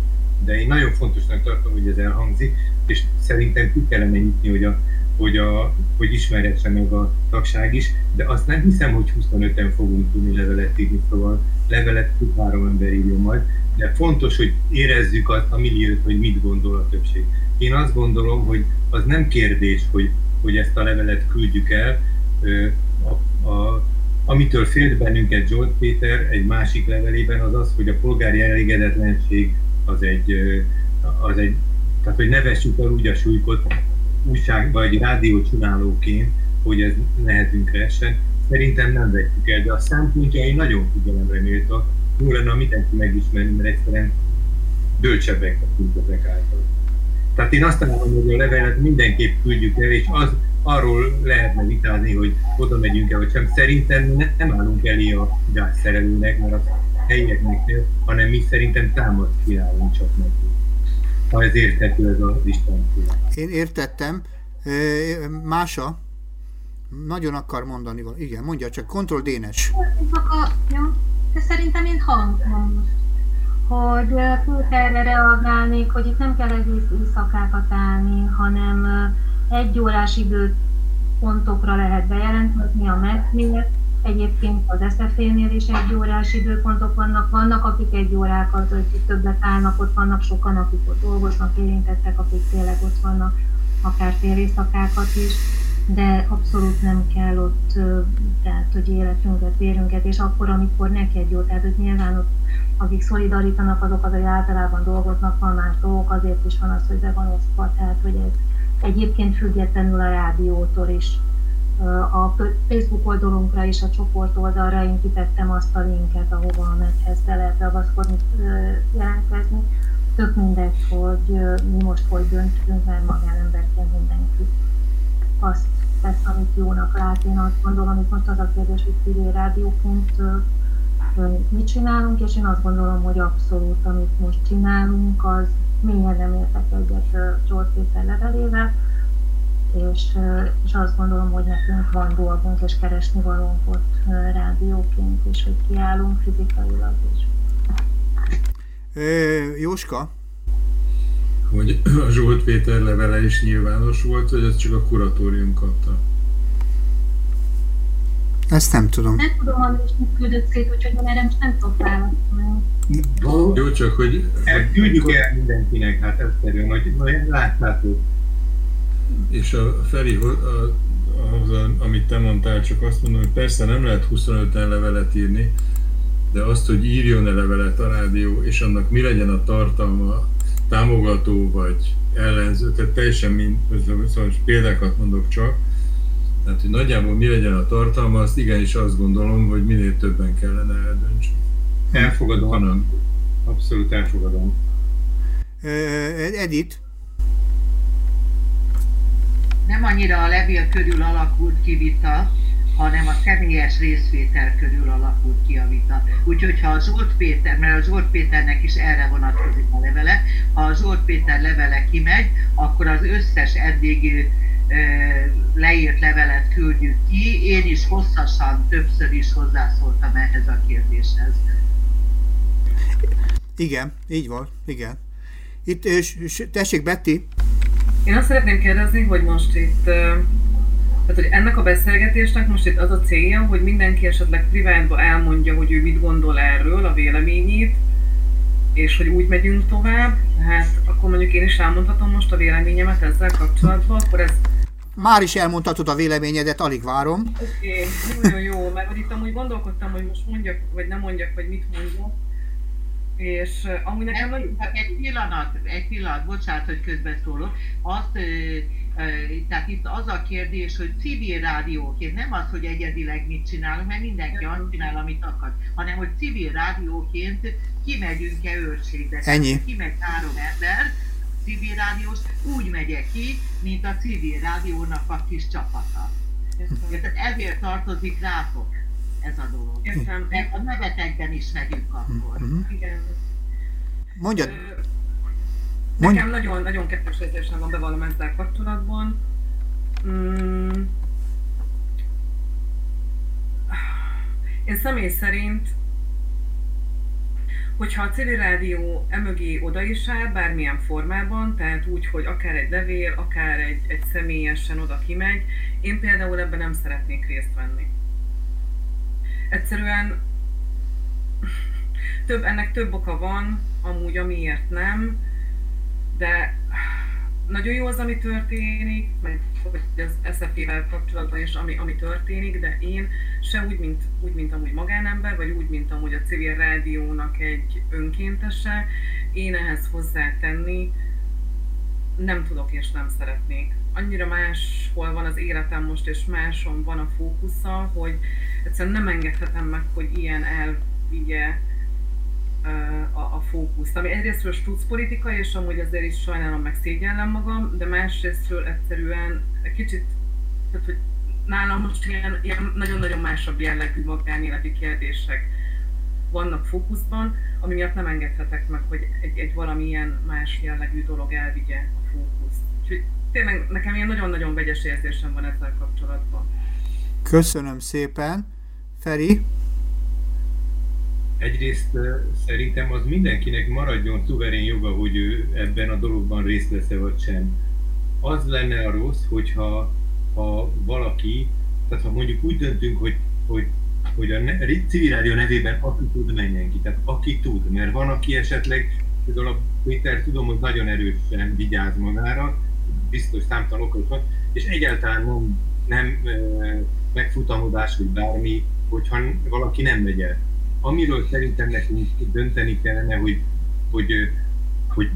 De én nagyon fontosnak tartom, hogy ez elhangzik, és szerintem ki kellene nyitni, hogy, a, hogy, a, hogy ismerhesse meg a tagság is, de azt nem hiszem, hogy 25-en fogunk tudni levelet írni, szóval levelet tud három ember írjon majd, de fontos, hogy érezzük azt a milliót, hogy mit gondol a többség. Én azt gondolom, hogy az nem kérdés, hogy, hogy ezt a levelet küldjük el, a, a, Amitől félt bennünket Zsolt Péter egy másik levelében az az, hogy a polgári elégedetlenség az egy, az egy tehát hogy nevessük el úgy a súlykot újság vagy rádió csinálóként, hogy ez nehezünkre essen. Szerintem nem vetjük el, de a szempontjai nagyon figyelemre méltak. Jó lenne, a mindenki megismerni, mert egyszerűen bölcsebbek a ezek által. Tehát én azt találom, hogy a levelet mindenképp küldjük el, és az, arról lehetne vitázni, hogy oda megyünk el, vagy sem. Szerintem nem állunk elé a gázszerelőnek, mert a helyieknek hanem mi szerintem támaszt kiállunk csak neki. Ha ez érthető ez a distancia. Én értettem. Mása, nagyon akar mondani valamit. Igen, mondja csak, kontroll Dénes. De szerintem én hangom hogy Péterre reagálnék, hogy itt nem kell egész éjszakákat állni, hanem egy órás időpontokra lehet bejelenteni a MET-nél, egyébként az SZF-nél is egy órás időpontok vannak, vannak akik egy órákat, hogy többet állnak, ott vannak sokan, akik ott dolgoznak, érintettek, akik tényleg ott vannak, akár fél éjszakákat is, de abszolút nem kell ott, tehát, hogy életünket, vérünket, és akkor, amikor neked jó, tehát, hogy nyilván ott, akik szolidarítanak, azok az, hogy általában dolgoznak, van más dolgok, azért is van az, hogy be van osztva, tehát, hogy ez egyébként függetlenül a rádiótól is. A Facebook oldalunkra és a csoport oldalra én kitettem azt a linket, ahova a methez be lehet ragaszkodni, jelentkezni. Tök mindegy, hogy mi most hogy döntünk, mert magánemberként mindenki azt tesz, amit jónak lát. Én azt gondolom, hogy most az a kérdés, hogy civil rádióként mit csinálunk, és én azt gondolom, hogy abszolút, amit most csinálunk, az mélyen nem értek egyet Zsolt Péter levelével, és, és azt gondolom, hogy nekünk van dolgunk, és keresni valónk ott rádióként, és hogy kiállunk fizikailag is. Jóska? Hogy a Zsolt Péter levele is nyilvános volt, vagy ez csak a kuratórium kapta? Ezt nem tudom. Nem tudom, hogy is küldött szét, úgyhogy erre most nem tudok válaszolni. Jó, csak hogy... Küldjük el mindenkinek, hát ez szerint, hogy látnátok. És a Feri, ahhoz, amit te mondtál, csak azt mondom, hogy persze nem lehet 25-en levelet írni, de azt, hogy írjon-e levelet a rádió, és annak mi legyen a tartalma, támogató vagy ellenző, tehát teljesen mind, szóval példákat mondok csak, tehát, hogy nagyjából mi legyen a tartalma, azt igenis azt gondolom, hogy minél többen kellene eldöntsük. Elfogadom. Hanem. Abszolút elfogadom. Edith? Nem annyira a levél körül alakult ki vita, hanem a személyes részvétel körül alakult ki a vita. Úgyhogy ha a Zolt Péter, mert a Zolt Péternek is erre vonatkozik a levele, ha a Zolt Péter levele kimegy, akkor az összes eddig leírt levelet küldjük ki. Én is hosszasan, többször is hozzászóltam ehhez a kérdéshez. Igen, így van, igen. Itt, és, tessék, Betty. Én azt szeretném kérdezni, hogy most itt, tehát hogy ennek a beszélgetésnek most itt az a célja, hogy mindenki esetleg privátba elmondja, hogy ő mit gondol erről, a véleményét, és hogy úgy megyünk tovább, hát akkor mondjuk én is elmondhatom most a véleményemet ezzel kapcsolatban, akkor ez már is elmondhatod a véleményedet, alig várom. Oké, okay, jó, jó, mert hogy itt amúgy gondolkodtam, hogy most mondjak, vagy nem mondjak, vagy mit mondjak. És uh, amúgy nekem nagyon... Egy pillanat, egy pillanat, bocsánat, hogy közbeszólok. Azt, uh, uh, tehát itt az a kérdés, hogy civil rádióként, nem az, hogy egyedileg mit csinálunk, mert mindenki azt csinál, amit akar, hanem hogy civil rádióként kimegyünk-e őrségbe. Ennyi. Kimegy három ember, civil rádiós, úgy megyek ki, mint a civil rádiónak a kis csapata. Tehát ezért tartozik rátok ez a dolog. Értem. A nevetekben is megyünk akkor. Uh-huh. Igen. Mondjad. Nekem nagyon, nagyon kettős érzésem van bevallom ezzel kapcsolatban. Mm. Én személy szerint hogyha a civil rádió emögé oda is áll, bármilyen formában, tehát úgy, hogy akár egy levél, akár egy, egy személyesen oda kimegy, én például ebben nem szeretnék részt venni. Egyszerűen több, ennek több oka van, amúgy amiért nem, de nagyon jó az, ami történik, meg az SZP-vel kapcsolatban is, ami, ami történik, de én se úgy mint, úgy, mint amúgy magánember, vagy úgy, mint amúgy a civil rádiónak egy önkéntese, én ehhez hozzátenni nem tudok és nem szeretnék. Annyira máshol van az életem most, és máson van a fókusza, hogy egyszerűen nem engedhetem meg, hogy ilyen elvigye a, a fókuszt. Ami egyrésztről struc politika, és amúgy azért is sajnálom, meg szégyellem magam, de másrésztről egyszerűen kicsit, tehát hogy nálam most ilyen, ilyen nagyon-nagyon másabb jellegű magánéleti kérdések vannak fókuszban, ami miatt nem engedhetek meg, hogy egy, egy valamilyen más jellegű dolog elvigye a fókuszt. Úgyhogy tényleg nekem ilyen nagyon-nagyon vegyes érzésem van ezzel kapcsolatban. Köszönöm szépen. Feri? egyrészt szerintem az mindenkinek maradjon szuverén joga, hogy ő ebben a dologban részt vesz vagy sem. Az lenne a rossz, hogyha ha valaki, tehát ha mondjuk úgy döntünk, hogy, hogy, hogy a civil rádió nevében aki tud, menjen ki. Tehát aki tud, mert van, aki esetleg, például a Péter tudom, hogy nagyon erősen vigyáz magára, biztos számtalan okos van, és egyáltalán nem, nem megfutamodás, vagy bármi, hogyha valaki nem megy el amiről szerintem nekünk dönteni kellene, hogy, hogy, hogy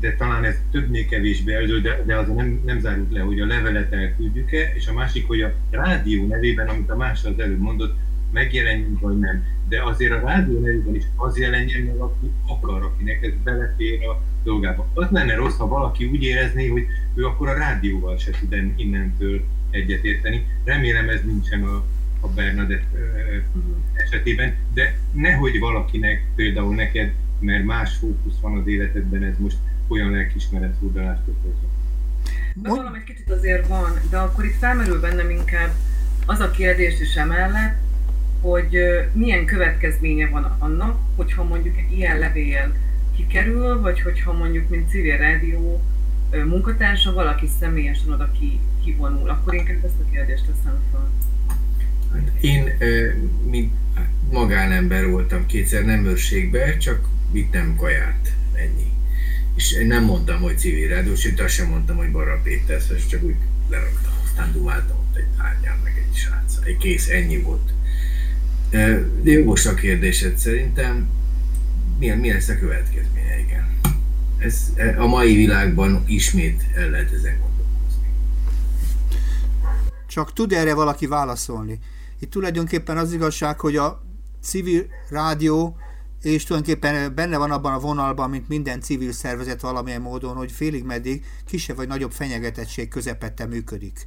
de talán ez többné-kevésbé előző, de, de az nem, nem zárult le, hogy a levelet elküldjük-e, és a másik, hogy a rádió nevében, amit a másra az előbb mondott, megjelenjünk vagy nem. De azért a rádió nevében is az jelenjen meg, aki akar, akinek ez belefér a dolgába. Az lenne rossz, ha valaki úgy érezné, hogy ő akkor a rádióval se tud innentől egyetérteni. Remélem ez nincsen a, a Bernadett uh-huh. esetében, de nehogy valakinek, például neked, mert más fókusz van az életedben, ez most olyan lelkismeret furdalást okozza. Gondolom egy kicsit azért van, de akkor itt felmerül bennem inkább az a kérdés is emellett, hogy milyen következménye van annak, hogyha mondjuk egy ilyen levél kikerül, vagy hogyha mondjuk, mint civil rádió munkatársa, valaki személyesen oda ki, kivonul, akkor inkább ezt a kérdést teszem fel. Én, mint magánember voltam kétszer nem őrségbe, csak vittem kaját, ennyi. És nem mondtam, hogy civil rádió, sőt azt sem mondtam, hogy Barra Péter, csak úgy leraktam, aztán dumáltam ott egy árnyán, meg egy srác. Egy kész, ennyi volt. De jogos a kérdésed szerintem, mi, mi lesz a következménye, igen. Ez e, a mai világban ismét el lehet ezen gondolkozni. Csak tud erre valaki válaszolni? Itt tulajdonképpen az igazság, hogy a civil rádió és tulajdonképpen benne van abban a vonalban, mint minden civil szervezet valamilyen módon, hogy félig meddig kisebb vagy nagyobb fenyegetettség közepette működik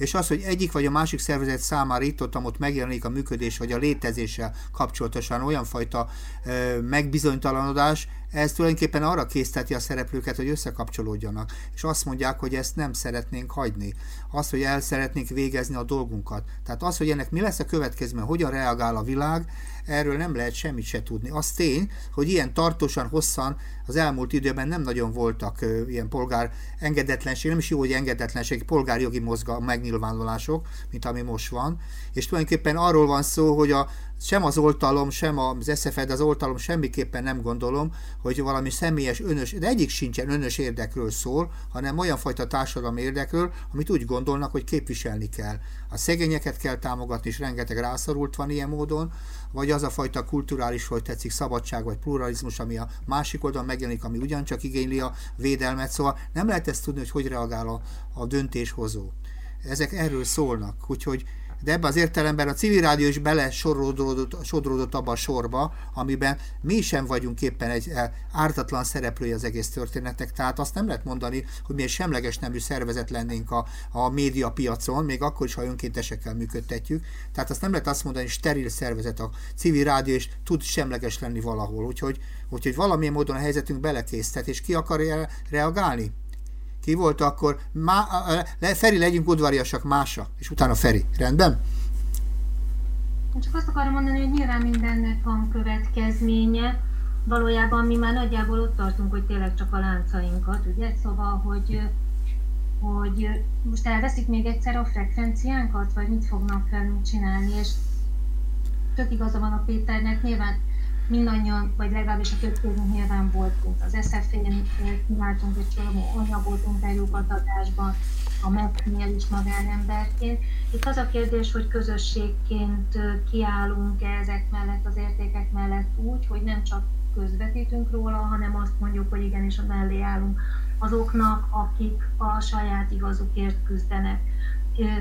és az, hogy egyik vagy a másik szervezet számára itt ott, ott megjelenik a működés vagy a létezéssel kapcsolatosan olyan fajta ö, megbizonytalanodás, ez tulajdonképpen arra készteti a szereplőket, hogy összekapcsolódjanak, és azt mondják, hogy ezt nem szeretnénk hagyni. Azt, hogy el szeretnénk végezni a dolgunkat. Tehát az, hogy ennek mi lesz a következmény, hogyan reagál a világ, erről nem lehet semmit se tudni. Az tény, hogy ilyen tartósan, hosszan az elmúlt időben nem nagyon voltak ö, ilyen polgár engedetlenség, nem is jó, hogy engedetlenség, polgárjogi mozga megnyilvánulások, mint ami most van, és tulajdonképpen arról van szó, hogy a, sem az oltalom, sem az SZFED, az oltalom semmiképpen nem gondolom, hogy valami személyes, önös, de egyik sincsen önös érdekről szól, hanem olyan fajta társadalmi érdekről, amit úgy gondolnak, hogy képviselni kell. A szegényeket kell támogatni, és rengeteg rászorult van ilyen módon, vagy az a fajta kulturális, hogy tetszik, szabadság vagy pluralizmus, ami a másik oldalon megjelenik, ami ugyancsak igényli a védelmet, szóval nem lehet ezt tudni, hogy hogy reagál a, a döntéshozó. Ezek erről szólnak, úgyhogy de ebben az értelemben a civil rádió is bele sodródott, sodródott abba a sorba, amiben mi sem vagyunk éppen egy eh, ártatlan szereplője az egész történetnek, tehát azt nem lehet mondani, hogy mi egy semleges nemű szervezet lennénk a, a médiapiacon, még akkor is, ha önkéntesekkel működtetjük. Tehát azt nem lehet azt mondani, hogy steril szervezet a civil rádió, és tud semleges lenni valahol. Úgyhogy, úgyhogy valamilyen módon a helyzetünk belekésztet, és ki akar reagálni? Ki volt akkor, Má, le, Feri, legyünk udvariasak, Mása, és utána Feri. Rendben? Csak azt akarom mondani, hogy nyilván mindennek van következménye. Valójában mi már nagyjából ott tartunk, hogy tényleg csak a láncainkat, ugye? Szóval, hogy, hogy most elveszik még egyszer a frekvenciánkat, vagy mit fognak velünk csinálni, és tök igaza van a Péternek, nyilván mindannyian, vagy legalábbis a többségünk nyilván voltunk. Az SF-én csináltunk egy csomó anyagot interjúkat adásban, a MEP-nél is magánemberként. Itt az a kérdés, hogy közösségként kiállunk-e ezek mellett, az értékek mellett úgy, hogy nem csak közvetítünk róla, hanem azt mondjuk, hogy igenis a mellé állunk azoknak, akik a saját igazukért küzdenek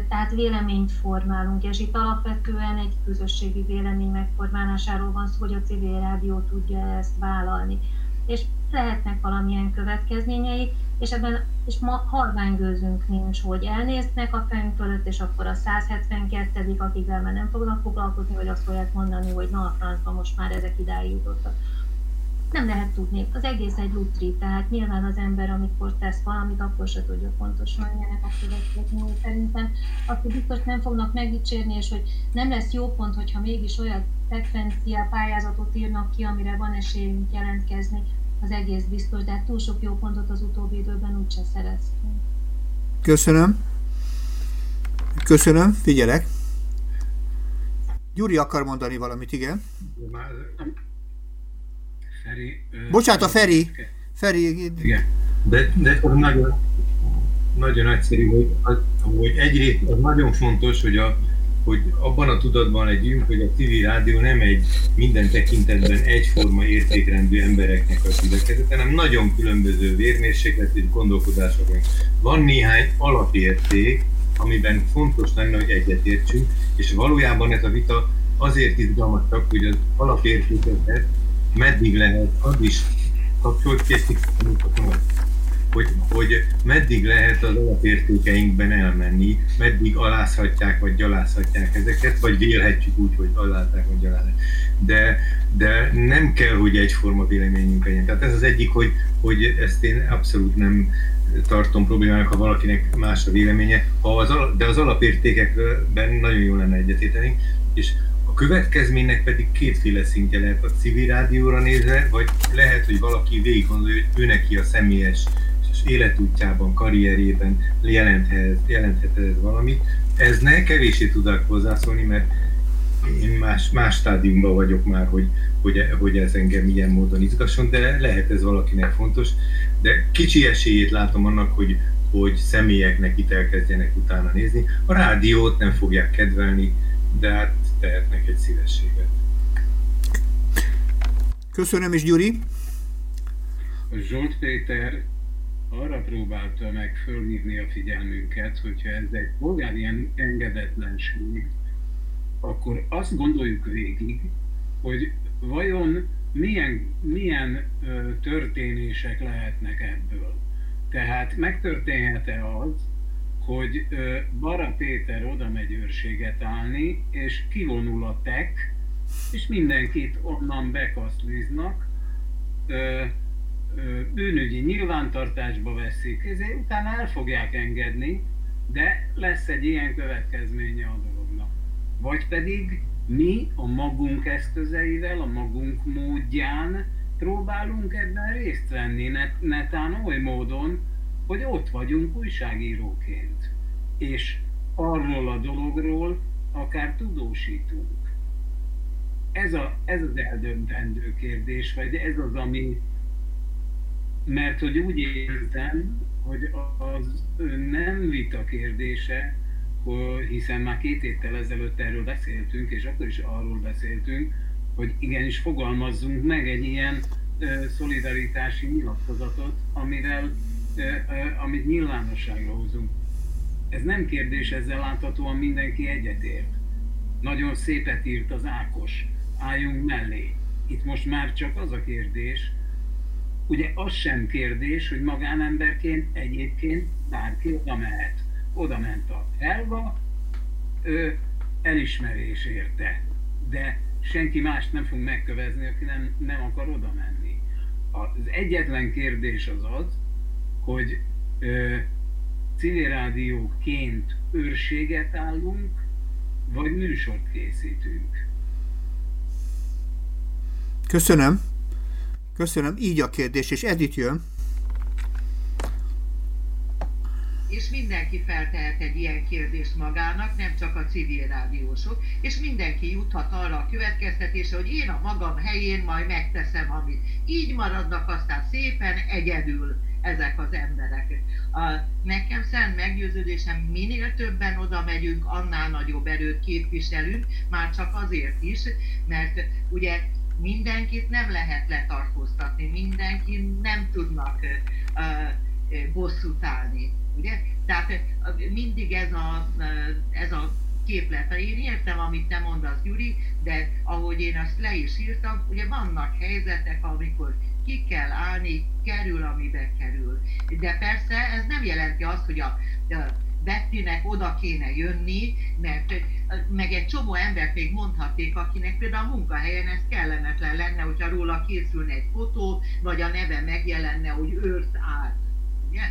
tehát véleményt formálunk, és itt alapvetően egy közösségi vélemény megformálásáról van szó, hogy a civil rádió tudja ezt vállalni. És lehetnek valamilyen következményei, és ebben és ma halványgőzünk nincs, hogy elnéznek a fejünk fölött, és akkor a 172 akikvel már nem fognak foglalkozni, vagy azt fogják mondani, hogy na a francban most már ezek idáig jutottak nem lehet tudni. Az egész egy lutri, tehát nyilván az ember, amikor tesz valamit, akkor se tudja pontosan milyenek a következményei. Szerintem azt biztos nem fognak megdicsérni, és hogy nem lesz jó pont, hogyha mégis olyan frekvencia pályázatot írnak ki, amire van esélyünk jelentkezni, az egész biztos, de hát túl sok jó pontot az utóbbi időben úgyse szereztünk. Köszönöm. Köszönöm, figyelek. Gyuri akar mondani valamit, igen? Feri... Bocsánat, a Feri. Feri. Igen. De, de nagyon, nagyon nagyszerű, hogy, hogy egyrészt az nagyon fontos, hogy, a, hogy abban a tudatban legyünk, hogy a civil rádió nem egy minden tekintetben egyforma értékrendű embereknek a gyülekezet, hanem nagyon különböző vérmérséklet és gondolkodások. Van néhány alapérték, amiben fontos lenne, hogy egyetértsünk, és valójában ez a vita azért izgalmasak, hogy az alapértékeket meddig lehet, az is kapcsolt készít, hogy, hogy meddig lehet az alapértékeinkben elmenni, meddig alázhatják vagy gyalázhatják ezeket, vagy vélhetjük úgy, hogy alázták vagy gyalázták. De, de nem kell, hogy egyforma véleményünk legyen. Tehát ez az egyik, hogy, hogy ezt én abszolút nem tartom problémának, ha valakinek más a véleménye, ha az, de az alapértékekben nagyon jó lenne egyetéteni, és következménynek pedig kétféle szintje lehet a civil rádióra nézve, vagy lehet, hogy valaki végig gondolja, hogy ő neki a személyes életútjában, karrierjében jelenthet, jelenthet ez valamit. Ez ne kevésé tudok hozzászólni, mert én más, más stádiumban vagyok már, hogy, hogy, hogy ez engem ilyen módon izgasson, de lehet ez valakinek fontos. De kicsi esélyét látom annak, hogy, hogy személyeknek itt elkezdjenek utána nézni. A rádiót nem fogják kedvelni, de hát tehetnek egy szívességet. Köszönöm is, Gyuri. Zsolt Péter arra próbálta meg fölhívni a figyelmünket, hogyha ez egy polgári engedetlenség, akkor azt gondoljuk végig, hogy vajon milyen, milyen ö, történések lehetnek ebből. Tehát megtörténhet-e az, hogy Bara Péter oda megy őrséget állni, és kivonul a tek, és mindenkit onnan bekaszliznak, ö, bűnügyi nyilvántartásba veszik, ezért utána el fogják engedni, de lesz egy ilyen következménye a dolognak. Vagy pedig mi a magunk eszközeivel, a magunk módján próbálunk ebben részt venni, net, netán oly módon, hogy ott vagyunk újságíróként, és arról a dologról akár tudósítunk. Ez, a, ez az eldöntendő kérdés, vagy ez az, ami, mert hogy úgy érzem, hogy az nem vita kérdése, hiszen már két héttel ezelőtt erről beszéltünk, és akkor is arról beszéltünk, hogy igenis fogalmazzunk meg egy ilyen szolidaritási nyilatkozatot, amivel, amit nyilvánosságra hozunk. Ez nem kérdés, ezzel láthatóan mindenki egyetért. Nagyon szépet írt az Ákos, álljunk mellé. Itt most már csak az a kérdés, Ugye az sem kérdés, hogy magánemberként egyébként bárki oda mehet. Oda ment a Helva, ő elismerés érte, de senki mást nem fog megkövezni, aki nem, nem akar oda menni. Az egyetlen kérdés az az, hogy ö, civil rádióként őrséget állunk, vagy műsort készítünk. Köszönöm. Köszönöm, így a kérdés, és Edith jön. és mindenki feltehet egy ilyen kérdést magának, nem csak a civil rádiósok, és mindenki juthat arra a következtetésre, hogy én a magam helyén majd megteszem, amit. Így maradnak aztán szépen egyedül ezek az emberek. A, nekem szent meggyőződésem, minél többen oda megyünk, annál nagyobb erőt képviselünk, már csak azért is, mert ugye mindenkit nem lehet letartóztatni, mindenki nem tudnak uh, bosszút állni. Ugye? Tehát uh, mindig ez a, uh, ez a képlet. Én értem, amit te mondasz, Gyuri, de ahogy én azt le is írtam, ugye vannak helyzetek, amikor ki kell állni, kerül, amibe kerül. De persze ez nem jelenti azt, hogy a, a Bettinek oda kéne jönni, mert meg egy csomó embert még mondhatték, akinek például a munkahelyen ez kellemetlen lenne, hogyha róla készülne egy fotó, vagy a neve megjelenne, hogy őrt állt. Ugye?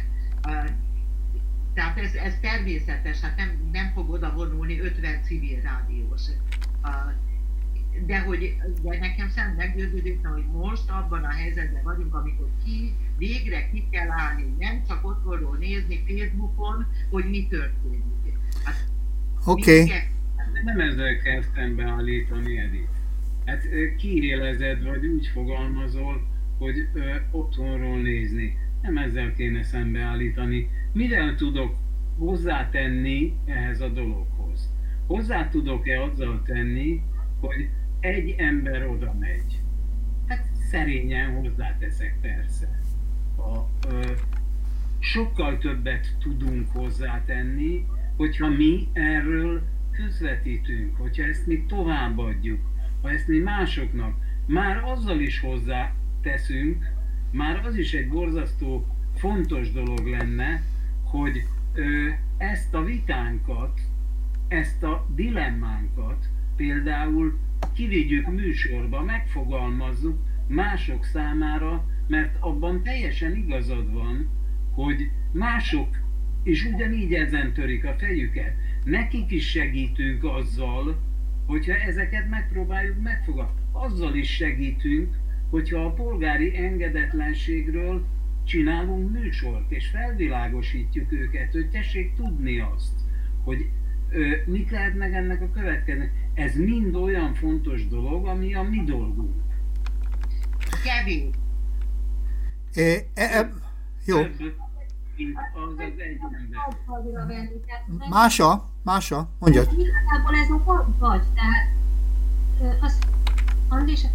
Tehát ez, ez természetes, hát nem, nem fog oda vonulni 50 civil rádiós. De, hogy, de nekem szent meggyőződésem, hogy most abban a helyzetben vagyunk, amikor ki végre ki kell állni, nem csak otthonról nézni Facebookon, hogy mi történik. Hát, Oké. Okay. Nem ezzel kell szembeállítani, Edith. Hát kiélezed, vagy úgy fogalmazol, hogy ö, otthonról nézni. Nem ezzel kéne szembeállítani. Mivel tudok hozzátenni ehhez a dologhoz? Hozzá tudok-e azzal tenni, hogy egy ember oda megy? Hát szerényen hozzáteszek persze a, ö, sokkal többet tudunk hozzátenni, hogyha mi erről közvetítünk, hogyha ezt mi továbbadjuk, ha ezt mi másoknak már azzal is hozzá teszünk, már az is egy borzasztó fontos dolog lenne, hogy ö, ezt a vitánkat, ezt a dilemmánkat például kivigyük műsorba, megfogalmazzuk mások számára, mert abban teljesen igazad van, hogy mások is ugyanígy ezen törik a fejüket. Nekik is segítünk azzal, hogyha ezeket megpróbáljuk megfogadni. Azzal is segítünk, hogyha a polgári engedetlenségről csinálunk műsort, és felvilágosítjuk őket, hogy tessék tudni azt, hogy ö, mik lehetnek ennek a következő. Ez mind olyan fontos dolog, ami a mi dolgunk. Kevin. É, e, e, jó. Mása, Mása, mondjad. Igazából ez a vagy, tehát az, Andrés,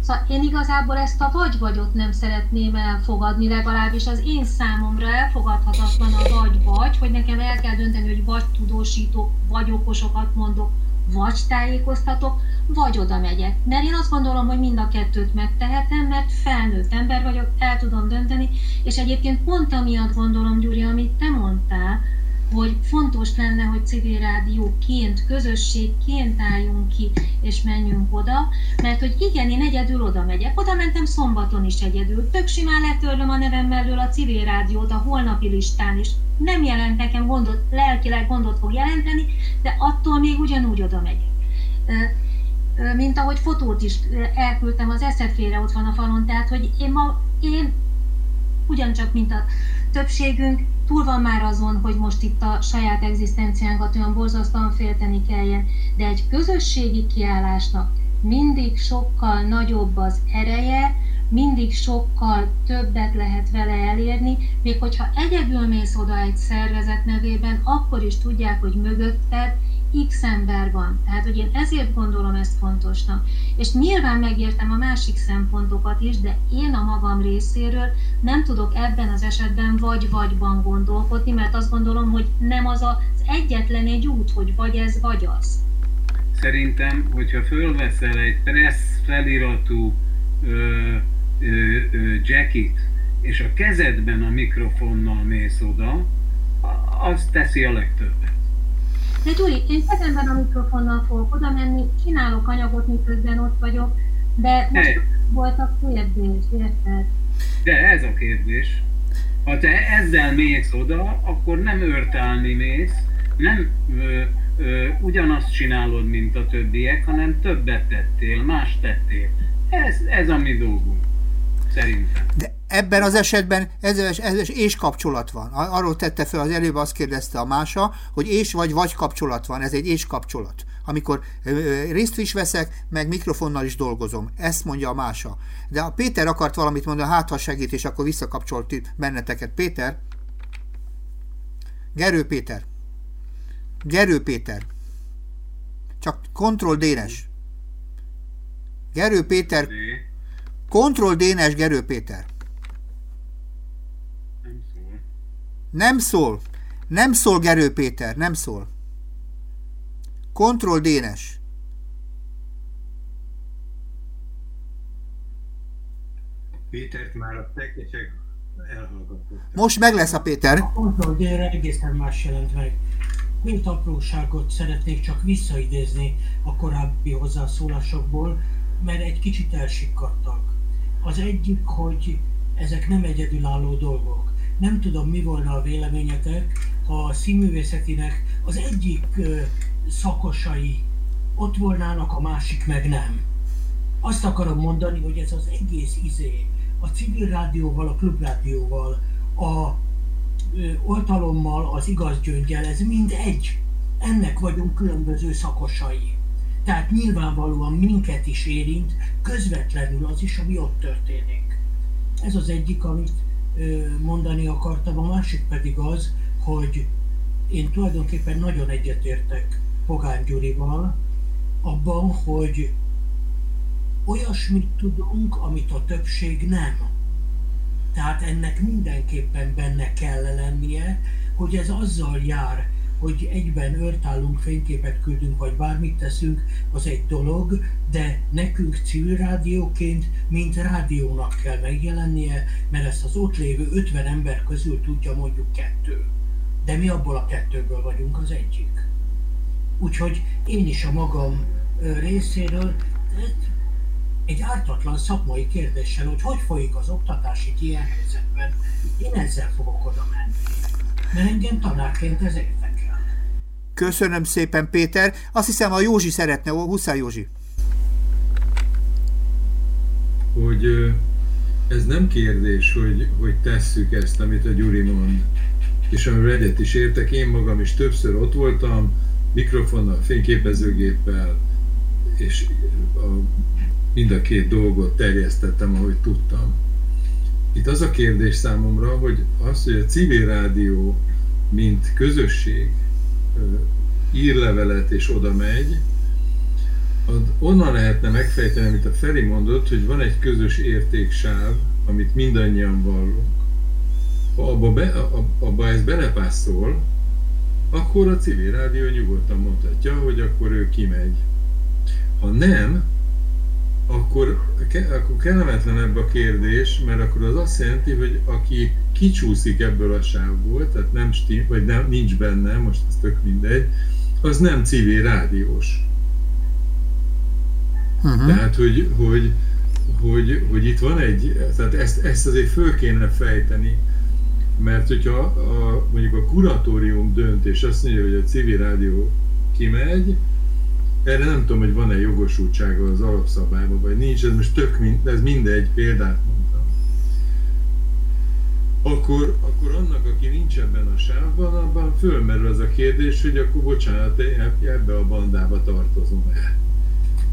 Szóval én igazából ezt a vagy-vagyot nem szeretném elfogadni, legalábbis az én számomra elfogadhatatlan a vagy-vagy, hogy nekem el kell dönteni, hogy vagy tudósítok, vagy okosokat mondok, vagy tájékoztatok, vagy oda megyek. Mert én azt gondolom, hogy mind a kettőt megtehetem, mert felnőtt ember vagyok, el tudom dönteni, és egyébként pont amiatt gondolom, Gyuri, amit te mondtál, hogy fontos lenne, hogy civil rádióként, közösségként álljunk ki, és menjünk oda, mert hogy igen, én egyedül oda megyek, oda mentem szombaton is egyedül, tök simán letörlöm a nevem mellől a civil rádiót a holnapi listán is, nem jelent nekem gondot, lelkileg gondot fog jelenteni, de attól még ugyanúgy oda megyek. Mint ahogy fotót is elküldtem az eszefére, ott van a falon, tehát hogy én ma, én ugyancsak, mint a többségünk, túl van már azon, hogy most itt a saját egzisztenciánkat olyan borzasztóan félteni kelljen, de egy közösségi kiállásnak mindig sokkal nagyobb az ereje, mindig sokkal többet lehet vele elérni, még hogyha egyedül mész oda egy szervezet nevében, akkor is tudják, hogy mögötted x ember van. Tehát, hogy én ezért gondolom ezt fontosnak. És nyilván megértem a másik szempontokat is, de én a magam részéről nem tudok ebben az esetben vagy-vagyban gondolkodni, mert azt gondolom, hogy nem az az egyetlen egy út, hogy vagy ez, vagy az. Szerintem, hogyha fölveszel egy press feliratú ö, ö, ö, jackit, és a kezedben a mikrofonnal mész oda, az teszi a legtöbbet. De Gyuri, én kezemben a mikrofonnal fogok oda menni, csinálok anyagot, miközben ott vagyok, de most hey. volt a kérdés, érted? De ez a kérdés. Ha te ezzel mész oda, akkor nem örtálni mész, nem ö, ö, ugyanazt csinálod, mint a többiek, hanem többet tettél, más tettél. Ez, ez a mi dolgunk, szerintem. De ebben az esetben ez, ez és kapcsolat van. Arról tette fel az előbb, azt kérdezte a mása, hogy és vagy vagy kapcsolat van, ez egy és kapcsolat. Amikor részt is veszek, meg mikrofonnal is dolgozom. Ezt mondja a mása. De a Péter akart valamit mondani, hát ha segít, és akkor visszakapcsolt benneteket. Péter? Gerő Péter. Gerő Péter. Csak kontroll Dénes. Gerő Péter. Kontroll Dénes Gerő Péter. Nem szól. Nem szól Gerő Péter, nem szól. Kontroll Dénes. Pétert már a tekesek elhallgatottak. Most meg lesz a Péter. A kontroll délre egészen más jelent meg. Mint apróságot szeretnék csak visszaidézni a korábbi hozzászólásokból, mert egy kicsit elsikadtak. Az egyik, hogy ezek nem egyedülálló dolgok nem tudom, mi volna a véleményetek, ha a színművészetinek az egyik szakosai ott volnának, a másik meg nem. Azt akarom mondani, hogy ez az egész izé, a civil rádióval, a klubrádióval, a ö, oltalommal, az igaz gyöngyel, ez mind egy. Ennek vagyunk különböző szakosai. Tehát nyilvánvalóan minket is érint, közvetlenül az is, ami ott történik. Ez az egyik, amit mondani akartam, a másik pedig az, hogy én tulajdonképpen nagyon egyetértek Pogány Gyurival abban, hogy olyasmit tudunk, amit a többség nem. Tehát ennek mindenképpen benne kell lennie, hogy ez azzal jár, hogy egyben őrtállunk, fényképet küldünk, vagy bármit teszünk, az egy dolog, de nekünk civil rádióként, mint rádiónak kell megjelennie, mert ezt az ott lévő 50 ember közül tudja mondjuk kettő. De mi abból a kettőből vagyunk az egyik. Úgyhogy én is a magam részéről egy ártatlan szakmai kérdéssel, hogy hogy folyik az oktatás itt ilyen helyzetben, én ezzel fogok oda menni. Mert engem tanárként ez érdekel. Köszönöm szépen, Péter. Azt hiszem, a Józsi szeretne, Huszár Józsi. Hogy ez nem kérdés, hogy, hogy tesszük ezt, amit a Gyuri mond. És amiről egyet is értek, én magam is többször ott voltam, mikrofonnal, fényképezőgéppel, és a mind a két dolgot terjesztettem, ahogy tudtam. Itt az a kérdés számomra, hogy az, hogy a civil rádió, mint közösség ír levelet és oda megy, onnan lehetne megfejteni, amit a Feri mondott, hogy van egy közös értéksáv, amit mindannyian vallunk. Ha abba, be, abba ez belepászol, akkor a civil rádió nyugodtan mondhatja, hogy akkor ő kimegy. Ha nem, akkor, akkor kellemetlenebb a kérdés, mert akkor az azt jelenti, hogy aki kicsúszik ebből a sávból, tehát nem stim, vagy nem, nincs benne, most ez tök mindegy, az nem civil rádiós. Uh-huh. Tehát, hogy, hogy, hogy, hogy itt van egy, tehát ezt, ezt azért föl kéne fejteni, mert hogyha a, mondjuk a kuratórium dönt, és azt mondja, hogy a civil rádió kimegy, erre nem tudom, hogy van-e jogosultsága az alapszabályban, vagy nincs, ez most tök mind, ez mindegy, példát mondtam. Akkor, akkor annak, aki nincs ebben a sávban, abban fölmerül az a kérdés, hogy akkor bocsánat, ebbe a bandába tartozom-e.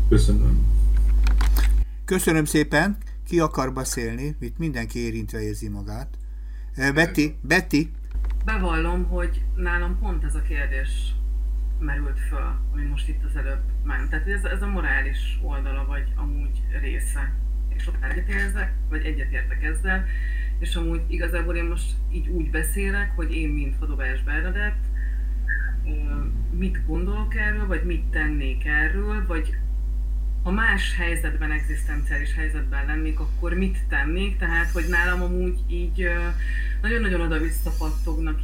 Köszönöm. Köszönöm szépen. Ki akar beszélni? Itt mindenki érintve érzi magát. Betty, Betty. Bevallom, hogy nálam pont ez a kérdés merült föl, ami most itt az előbb ment. Tehát ez, ez a morális oldala, vagy amúgy része. És sokkal egyetérzek, vagy egyetértek ezzel, és amúgy igazából én most így úgy beszélek, hogy én, mint Fadobás Bernadett, mit gondolok erről, vagy mit tennék erről, vagy ha más helyzetben, egzisztenciális helyzetben lennék, akkor mit tennék? Tehát, hogy nálam amúgy így nagyon-nagyon oda-vissza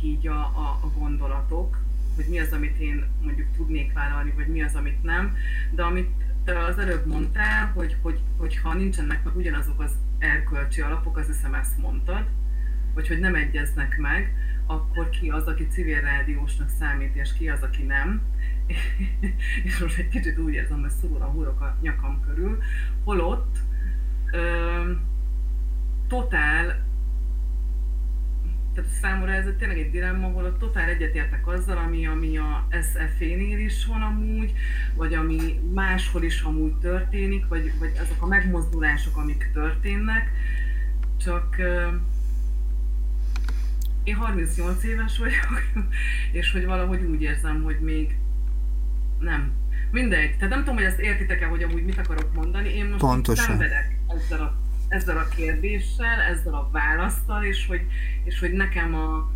így a, a, a gondolatok, hogy mi az, amit én mondjuk tudnék vállalni, vagy mi az, amit nem. De amit te az előbb mondtál, hogy, hogy, hogy ha nincsenek meg ugyanazok az erkölcsi alapok, az hiszem ezt mondtad, vagy hogy nem egyeznek meg, akkor ki az, aki civil rádiósnak számít, és ki az, aki nem. és most egy kicsit úgy érzem, hogy szorul a hurok a nyakam körül, holott ö, totál tehát számomra ez tényleg egy dilemma, ahol ott totál egyetértek azzal, ami, ami a SF-nél is van amúgy, vagy ami máshol is amúgy történik, vagy, vagy azok a megmozdulások, amik történnek, csak uh, én 38 éves vagyok, és hogy valahogy úgy érzem, hogy még nem. Mindegy. Tehát nem tudom, hogy ezt értitek-e, hogy amúgy mit akarok mondani. Én most Pontosan. szenvedek ezzel a ezzel a kérdéssel, ezzel a választal, és hogy, és hogy nekem a,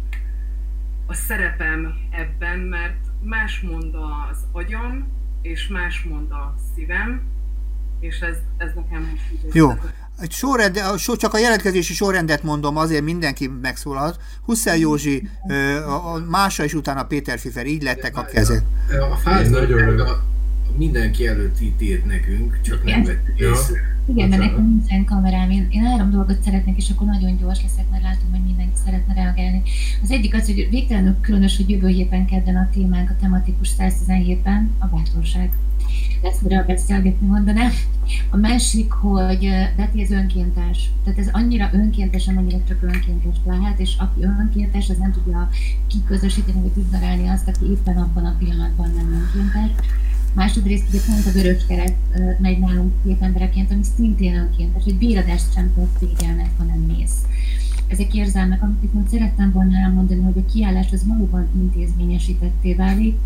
a szerepem ebben, mert más mond az agyam, és más mond a szívem, és ez, ez nekem most Jó. Egy sorrend, csak a jelentkezési sorrendet mondom, azért mindenki megszólhat. Husszel Józsi, a Mása és utána Péter Fifer, így lettek a kezek. A, a fázat mindenki előtt itt írt nekünk, csak nem vett észre. Igen, mert nekem nincsen kamerám. Én, én három dolgot szeretnék, és akkor nagyon gyors leszek, mert látom, hogy mindenki szeretne reagálni. Az egyik az, hogy végtelenül különös, hogy jövő héten kedden a témánk, a tematikus 117-ben a bátorság. Lesz miről beszélgetni mondanám. A másik, hogy Beti ez önkéntes. Tehát ez annyira önkéntes, amennyire csak önkéntes lehet, és aki önkéntes, az nem tudja kiközösíteni, vagy ignorálni azt, aki éppen abban a pillanatban nem önkéntes Másodrészt ugye pont a vörös keret megy nálunk két embereként, ami szintén önkéntes, hogy bíradást sem tudsz szégyelnek, hanem mész. Ezek érzelmek, amit itt szerettem volna elmondani, hogy a kiállás az valóban intézményesítetté válik.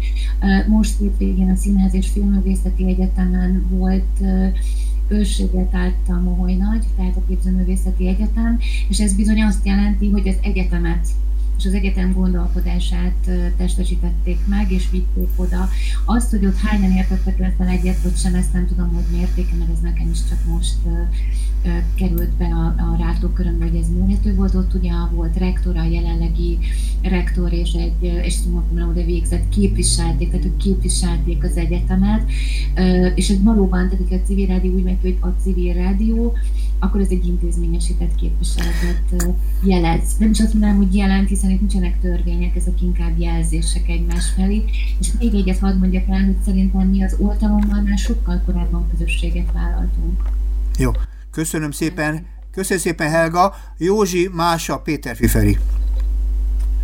Most hétvégén a Színház és Filmművészeti Egyetemen volt őrséget állt a Moholy Nagy, tehát a Képzőművészeti Egyetem, és ez bizony azt jelenti, hogy az egyetemet és az egyetem gondolkodását testesítették meg, és vitték oda. Azt, hogy ott hányan értettek ezzel egyet, vagy sem, ezt nem tudom, hogy mértéke, mert ez nekem is csak most került be a, a rátókörömbe, hogy ez mérhető volt. Ott ugye volt rektor, a jelenlegi rektor és egy, és tudom, oda végzett képviselték, tehát ők képviselték az egyetemet, és ez valóban, tehát a civil rádió úgy megy, hogy a civil rádió, akkor ez egy intézményesített képviseletet jelez. Nem is azt mondanám, hogy jelent, hiszen itt nincsenek törvények, ezek inkább jelzések egymás felé. És még egyet hadd mondjak el, hogy szerintem mi az oltalommal már sokkal korábban közösséget vállaltunk. Jó, köszönöm szépen. Köszönöm szépen Helga. Józsi, Mása, Péter Fiferi.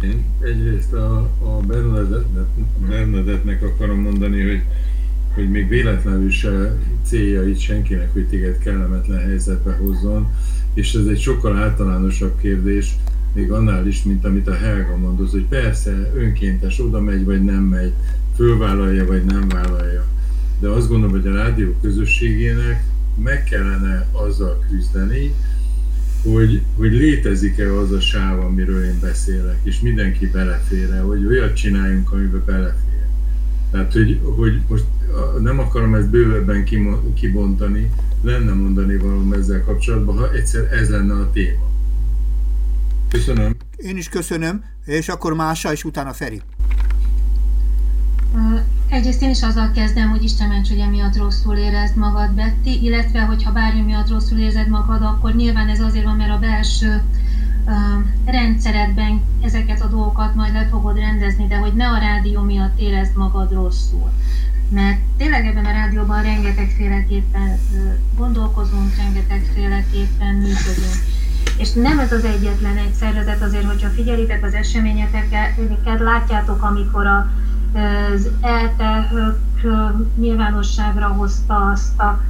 Én egyrészt a, a Bernadettnek akarom mondani, hogy hogy még véletlenül se célja itt senkinek, hogy téged kellemetlen helyzetbe hozzon, és ez egy sokkal általánosabb kérdés, még annál is, mint amit a Helga mondoz, hogy persze önkéntes oda megy, vagy nem megy, fölvállalja, vagy nem vállalja. De azt gondolom, hogy a rádió közösségének meg kellene azzal küzdeni, hogy, hogy létezik-e az a sáv, amiről én beszélek, és mindenki belefér hogy olyat csináljunk, amiben belefér. Tehát, hogy, hogy most nem akarom ezt bővebben kibontani, lenne mondani valami ezzel kapcsolatban, ha egyszer ez lenne a téma. Köszönöm. Én is köszönöm, és akkor Mása, és utána Feri. Egyrészt én is azzal kezdem, hogy Isten ments, hogy emiatt rosszul érezd magad, Betty, illetve hogyha bármi miatt rosszul érzed magad, akkor nyilván ez azért van, mert a belső rendszeredben ezeket a dolgokat majd le fogod rendezni, de hogy ne a rádió miatt érezd magad rosszul. Mert tényleg ebben a rádióban rengetegféleképpen gondolkozunk, rengetegféleképpen működünk. És nem ez az egyetlen egy szervezet, azért, hogyha figyelitek az eseményeteket, látjátok, amikor a, az ELTE nyilvánosságra hozta azt a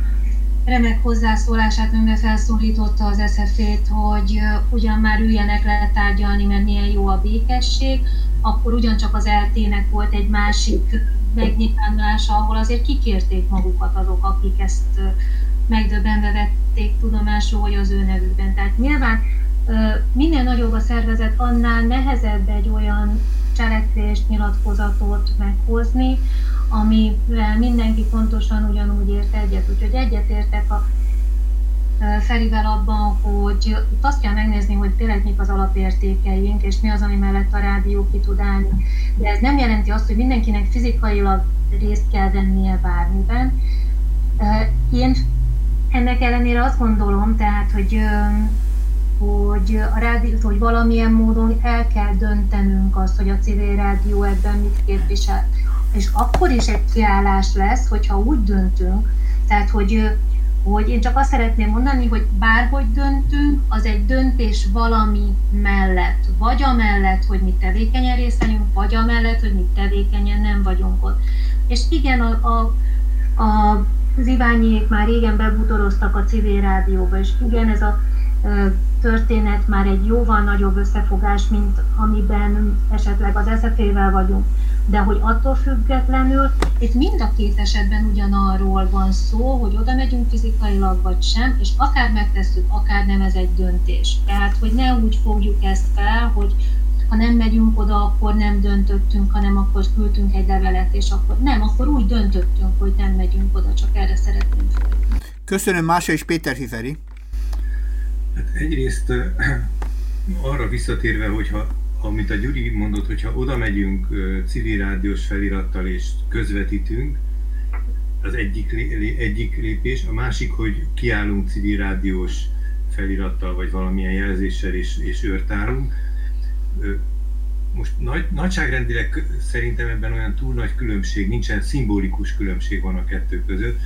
remek hozzászólását, amiben felszólította az SZF-ét, hogy ugyan már üljenek le tárgyalni, mert milyen jó a békesség, akkor ugyancsak az LT-nek volt egy másik megnyilvánulása, ahol azért kikérték magukat azok, akik ezt megdöbbenve vették tudomásul, hogy az ő nevükben. Tehát nyilván minél nagyobb a szervezet, annál nehezebb egy olyan cselekvést, nyilatkozatot meghozni, amivel mindenki pontosan ugyanúgy ért egyet. Úgyhogy egyetértek a Ferivel abban, hogy azt kell megnézni, hogy tényleg mik az alapértékeink, és mi az, ami mellett a rádió ki tud állni. De ez nem jelenti azt, hogy mindenkinek fizikailag részt kell vennie bármiben. Én ennek ellenére azt gondolom, tehát, hogy hogy, a rádió, hogy valamilyen módon el kell döntenünk azt, hogy a civil rádió ebben mit képvisel és akkor is egy kiállás lesz, hogyha úgy döntünk, tehát hogy, hogy én csak azt szeretném mondani, hogy bárhogy döntünk, az egy döntés valami mellett, vagy amellett, hogy mi tevékenyen részt vagy amellett, hogy mi tevékenyen nem vagyunk ott. És igen, a, a, a az már régen bebutoroztak a civil rádióba, és igen, ez a történet már egy jóval nagyobb összefogás, mint amiben esetleg az SZP-vel vagyunk de hogy attól függetlenül itt mind a két esetben ugyanarról van szó, hogy oda megyünk fizikailag vagy sem, és akár megtesszük, akár nem, ez egy döntés. Tehát, hogy ne úgy fogjuk ezt fel, hogy ha nem megyünk oda, akkor nem döntöttünk, hanem akkor küldtünk egy levelet, és akkor nem, akkor úgy döntöttünk, hogy nem megyünk oda, csak erre szeretném fel. Köszönöm Mása és Péter Hiveri. Hát egyrészt arra visszatérve, hogyha amit a Gyuri mondott, hogyha oda megyünk civil rádiós felirattal és közvetítünk, az egyik, egyik lépés, a másik, hogy kiállunk civil rádiós felirattal, vagy valamilyen jelzéssel és, és őrtárunk. Most nagy, nagyságrendileg szerintem ebben olyan túl nagy különbség, nincsen szimbolikus különbség van a kettő között,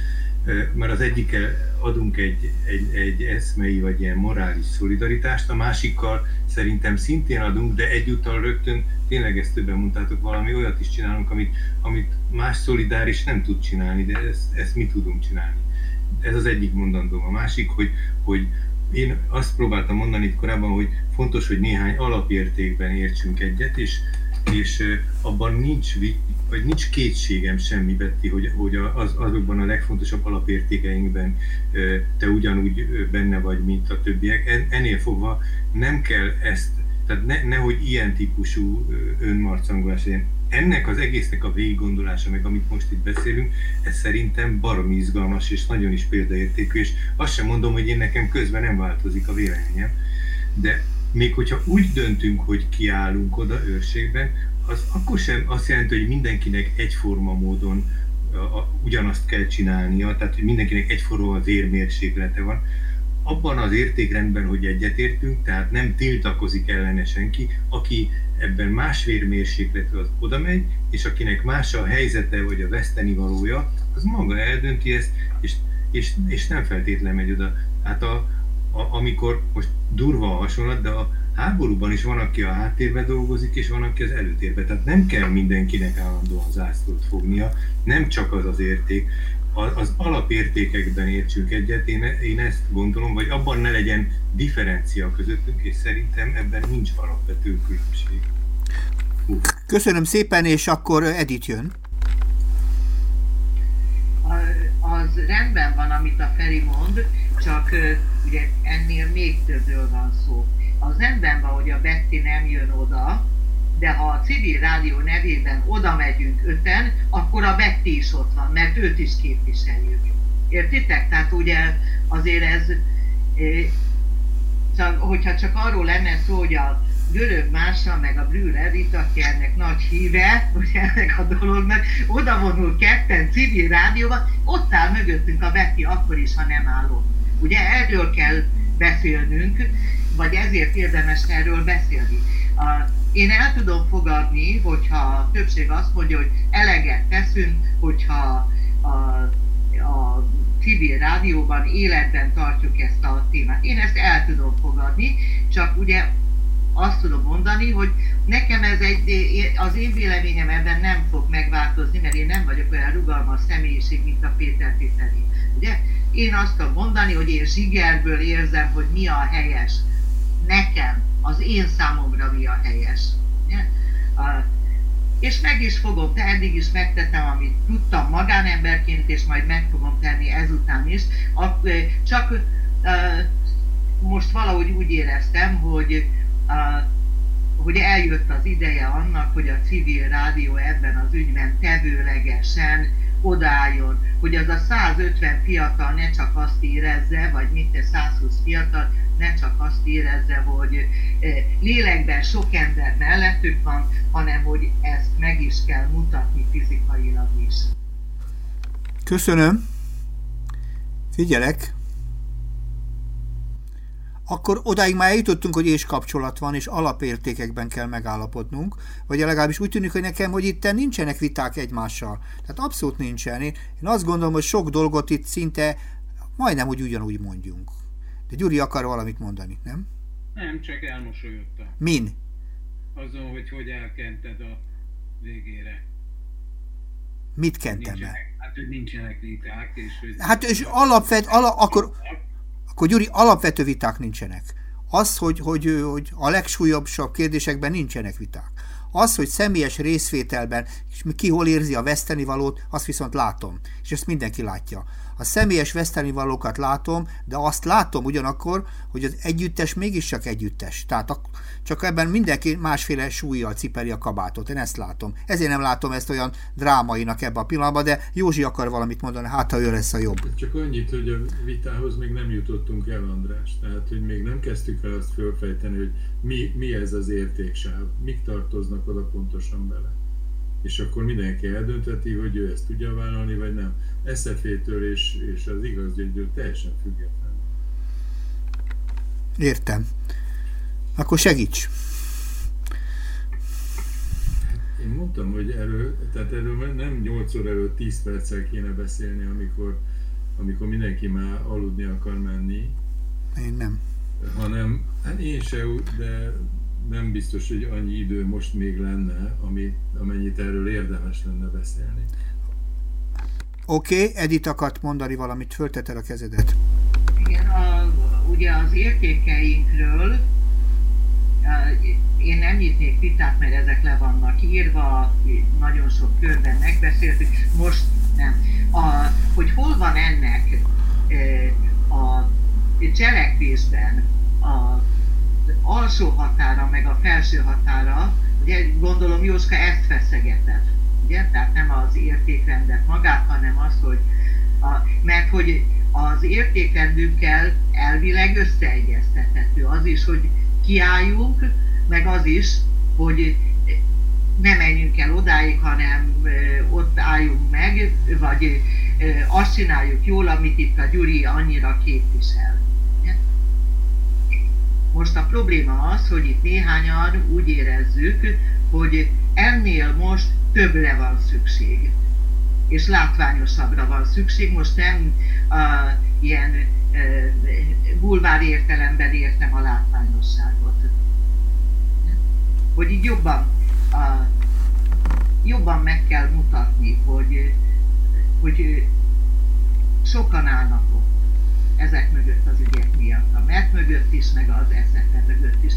mert az egyikkel adunk egy, egy, egy eszmei vagy ilyen morális szolidaritást, a másikkal szerintem szintén adunk, de egyúttal rögtön tényleg ezt többen mondtátok, valami olyat is csinálunk, amit, amit más szolidáris nem tud csinálni, de ezt, ezt mi tudunk csinálni. Ez az egyik mondandóm. A másik, hogy, hogy én azt próbáltam mondani itt korábban, hogy fontos, hogy néhány alapértékben értsünk egyet, és, és abban nincs, vagy nincs kétségem semmi, Betty, hogy, hogy az, azokban a legfontosabb alapértékeinkben te ugyanúgy benne vagy, mint a többiek. Ennél fogva nem kell ezt Tehát ne, nehogy ilyen típusú önmarcangolás legyen. Ennek az egésznek a végiggondolása, meg amit most itt beszélünk, ez szerintem baromi izgalmas és nagyon is példaértékű, és azt sem mondom, hogy én nekem közben nem változik a véleményem, de még hogyha úgy döntünk, hogy kiállunk oda őrségben, az akkor sem azt jelenti, hogy mindenkinek egyforma módon a, a, ugyanazt kell csinálnia, tehát hogy mindenkinek egyforma a vérmérséklete van, abban az értékrendben, hogy egyetértünk, tehát nem tiltakozik ellene senki, aki ebben más vérmérsékletű az oda megy, és akinek más a helyzete vagy a veszteni valója, az maga eldönti ezt, és, és, és nem feltétlenül megy oda. Hát a, a, amikor most durva a hasonlat, de a háborúban is van, aki a háttérben dolgozik, és van, aki az előtérben. Tehát nem kell mindenkinek állandóan zászlót fognia, nem csak az az érték az alapértékekben értsünk egyet, én, én ezt gondolom, vagy abban ne legyen differencia közöttünk, és szerintem ebben nincs alapvető különbség. Köszönöm szépen, és akkor Edith jön. Az rendben van, amit a Feri mond, csak ugye ennél még többről van szó. Az rendben van, hogy a Betty nem jön oda, de ha a civil rádió nevében oda megyünk öten, akkor a Betty is ott van, mert őt is képviseljük. Értitek? Tehát ugye azért ez, csak, hogyha csak arról lenne szó, hogy a görög Mársa, meg a Brühl Edith, aki ennek nagy híve, ugye ennek a dolognak, oda vonul ketten civil rádióba, ott áll mögöttünk a Betty akkor is, ha nem állott. Ugye erről kell beszélnünk, vagy ezért érdemes erről beszélni. A, én el tudom fogadni, hogyha a többség azt mondja, hogy eleget teszünk, hogyha a, a civil rádióban életben tartjuk ezt a témát. Én ezt el tudom fogadni, csak ugye azt tudom mondani, hogy nekem ez egy, az én véleményem ebben nem fog megváltozni, mert én nem vagyok olyan rugalmas személyiség, mint a Péter Péteri. Ugye? Én azt tudom mondani, hogy én zsigerből érzem, hogy mi a helyes. Nekem az én számomra mi a helyes. És meg is fogom tenni, eddig is megtettem, amit tudtam magánemberként, és majd meg fogom tenni ezután is. Csak most valahogy úgy éreztem, hogy hogy eljött az ideje annak, hogy a civil rádió ebben az ügyben tevőlegesen odálljon, hogy az a 150 fiatal ne csak azt érezze, vagy mint 120 fiatal, ne csak azt érezze, hogy eh, lélekben sok ember mellettük van, hanem hogy ezt meg is kell mutatni fizikailag is. Köszönöm. Figyelek. Akkor odáig már eljutottunk, hogy és kapcsolat van, és alapértékekben kell megállapodnunk, vagy legalábbis úgy tűnik, hogy nekem, hogy itt nincsenek viták egymással. Tehát abszolút nincsen. Én, azt gondolom, hogy sok dolgot itt szinte majdnem úgy ugyanúgy mondjunk. De Gyuri akar valamit mondani, nem? Nem, csak elmosolyodtam. Min? Azon, hogy hogy elkented a végére. Mit kentem el? Hát, hogy nincsenek viták, és hogy... Hát, és alapvet, ala, akkor, akkor Gyuri, alapvető viták nincsenek. Az, hogy, hogy, hogy a legsúlyobb kérdésekben nincsenek viták. Az, hogy személyes részvételben és ki hol érzi a vesztenivalót, azt viszont látom. És ezt mindenki látja. A személyes vesztenivalókat látom, de azt látom ugyanakkor, hogy az együttes mégiscsak együttes. Tehát a, csak ebben mindenki másféle súlyjal cipeli a kabátot. Én ezt látom. Ezért nem látom ezt olyan drámainak ebben a pillanatban, de Józsi akar valamit mondani, hát ha ő lesz a jobb. Csak annyit, hogy a vitához még nem jutottunk el, András. Tehát, hogy még nem kezdtük el azt fölfejteni, hogy mi, mi ez az értéksáv, mik tartoznak oda pontosan bele. És akkor mindenki eldönteti, hogy ő ezt tudja vállalni, vagy nem. SZF-től és, és az igazgyöngyől teljesen független. Értem. Akkor segíts! Én mondtam, hogy erről, tehát erről nem 8 óra előtt 10 perccel kéne beszélni, amikor, amikor mindenki már aludni akar menni. Én nem. Hanem, hát én se, de nem biztos, hogy annyi idő most még lenne, ami, amennyit erről érdemes lenne beszélni. Oké, okay, Edith akart mondani valamit, föltetel a kezedet. Igen, a, ugye az értékeinkről én nem nyitnék vitát, mert ezek le vannak írva, nagyon sok körben megbeszéltük, most nem. A, hogy hol van ennek a cselekvésben a alsó határa, meg a felső határa, ugye gondolom Jóska ezt feszegetett, ugye? Tehát nem az értékrendet magát, hanem az, hogy a, mert hogy az értékrendünkkel elvileg összeegyeztethető az is, hogy kiálljunk, meg az is, hogy ne menjünk el odáig, hanem ott álljunk meg, vagy azt csináljuk jól, amit itt a Gyuri annyira képvisel. Most a probléma az, hogy itt néhányan úgy érezzük, hogy ennél most többre van szükség, és látványosabbra van szükség. Most nem uh, ilyen uh, bulvár értelemben értem a látványosságot. Hogy így jobban, uh, jobban meg kell mutatni, hogy, hogy sokan állnak ott ezek mögött az ügyek miatt, a MET mögött is, meg az eszete mögött is.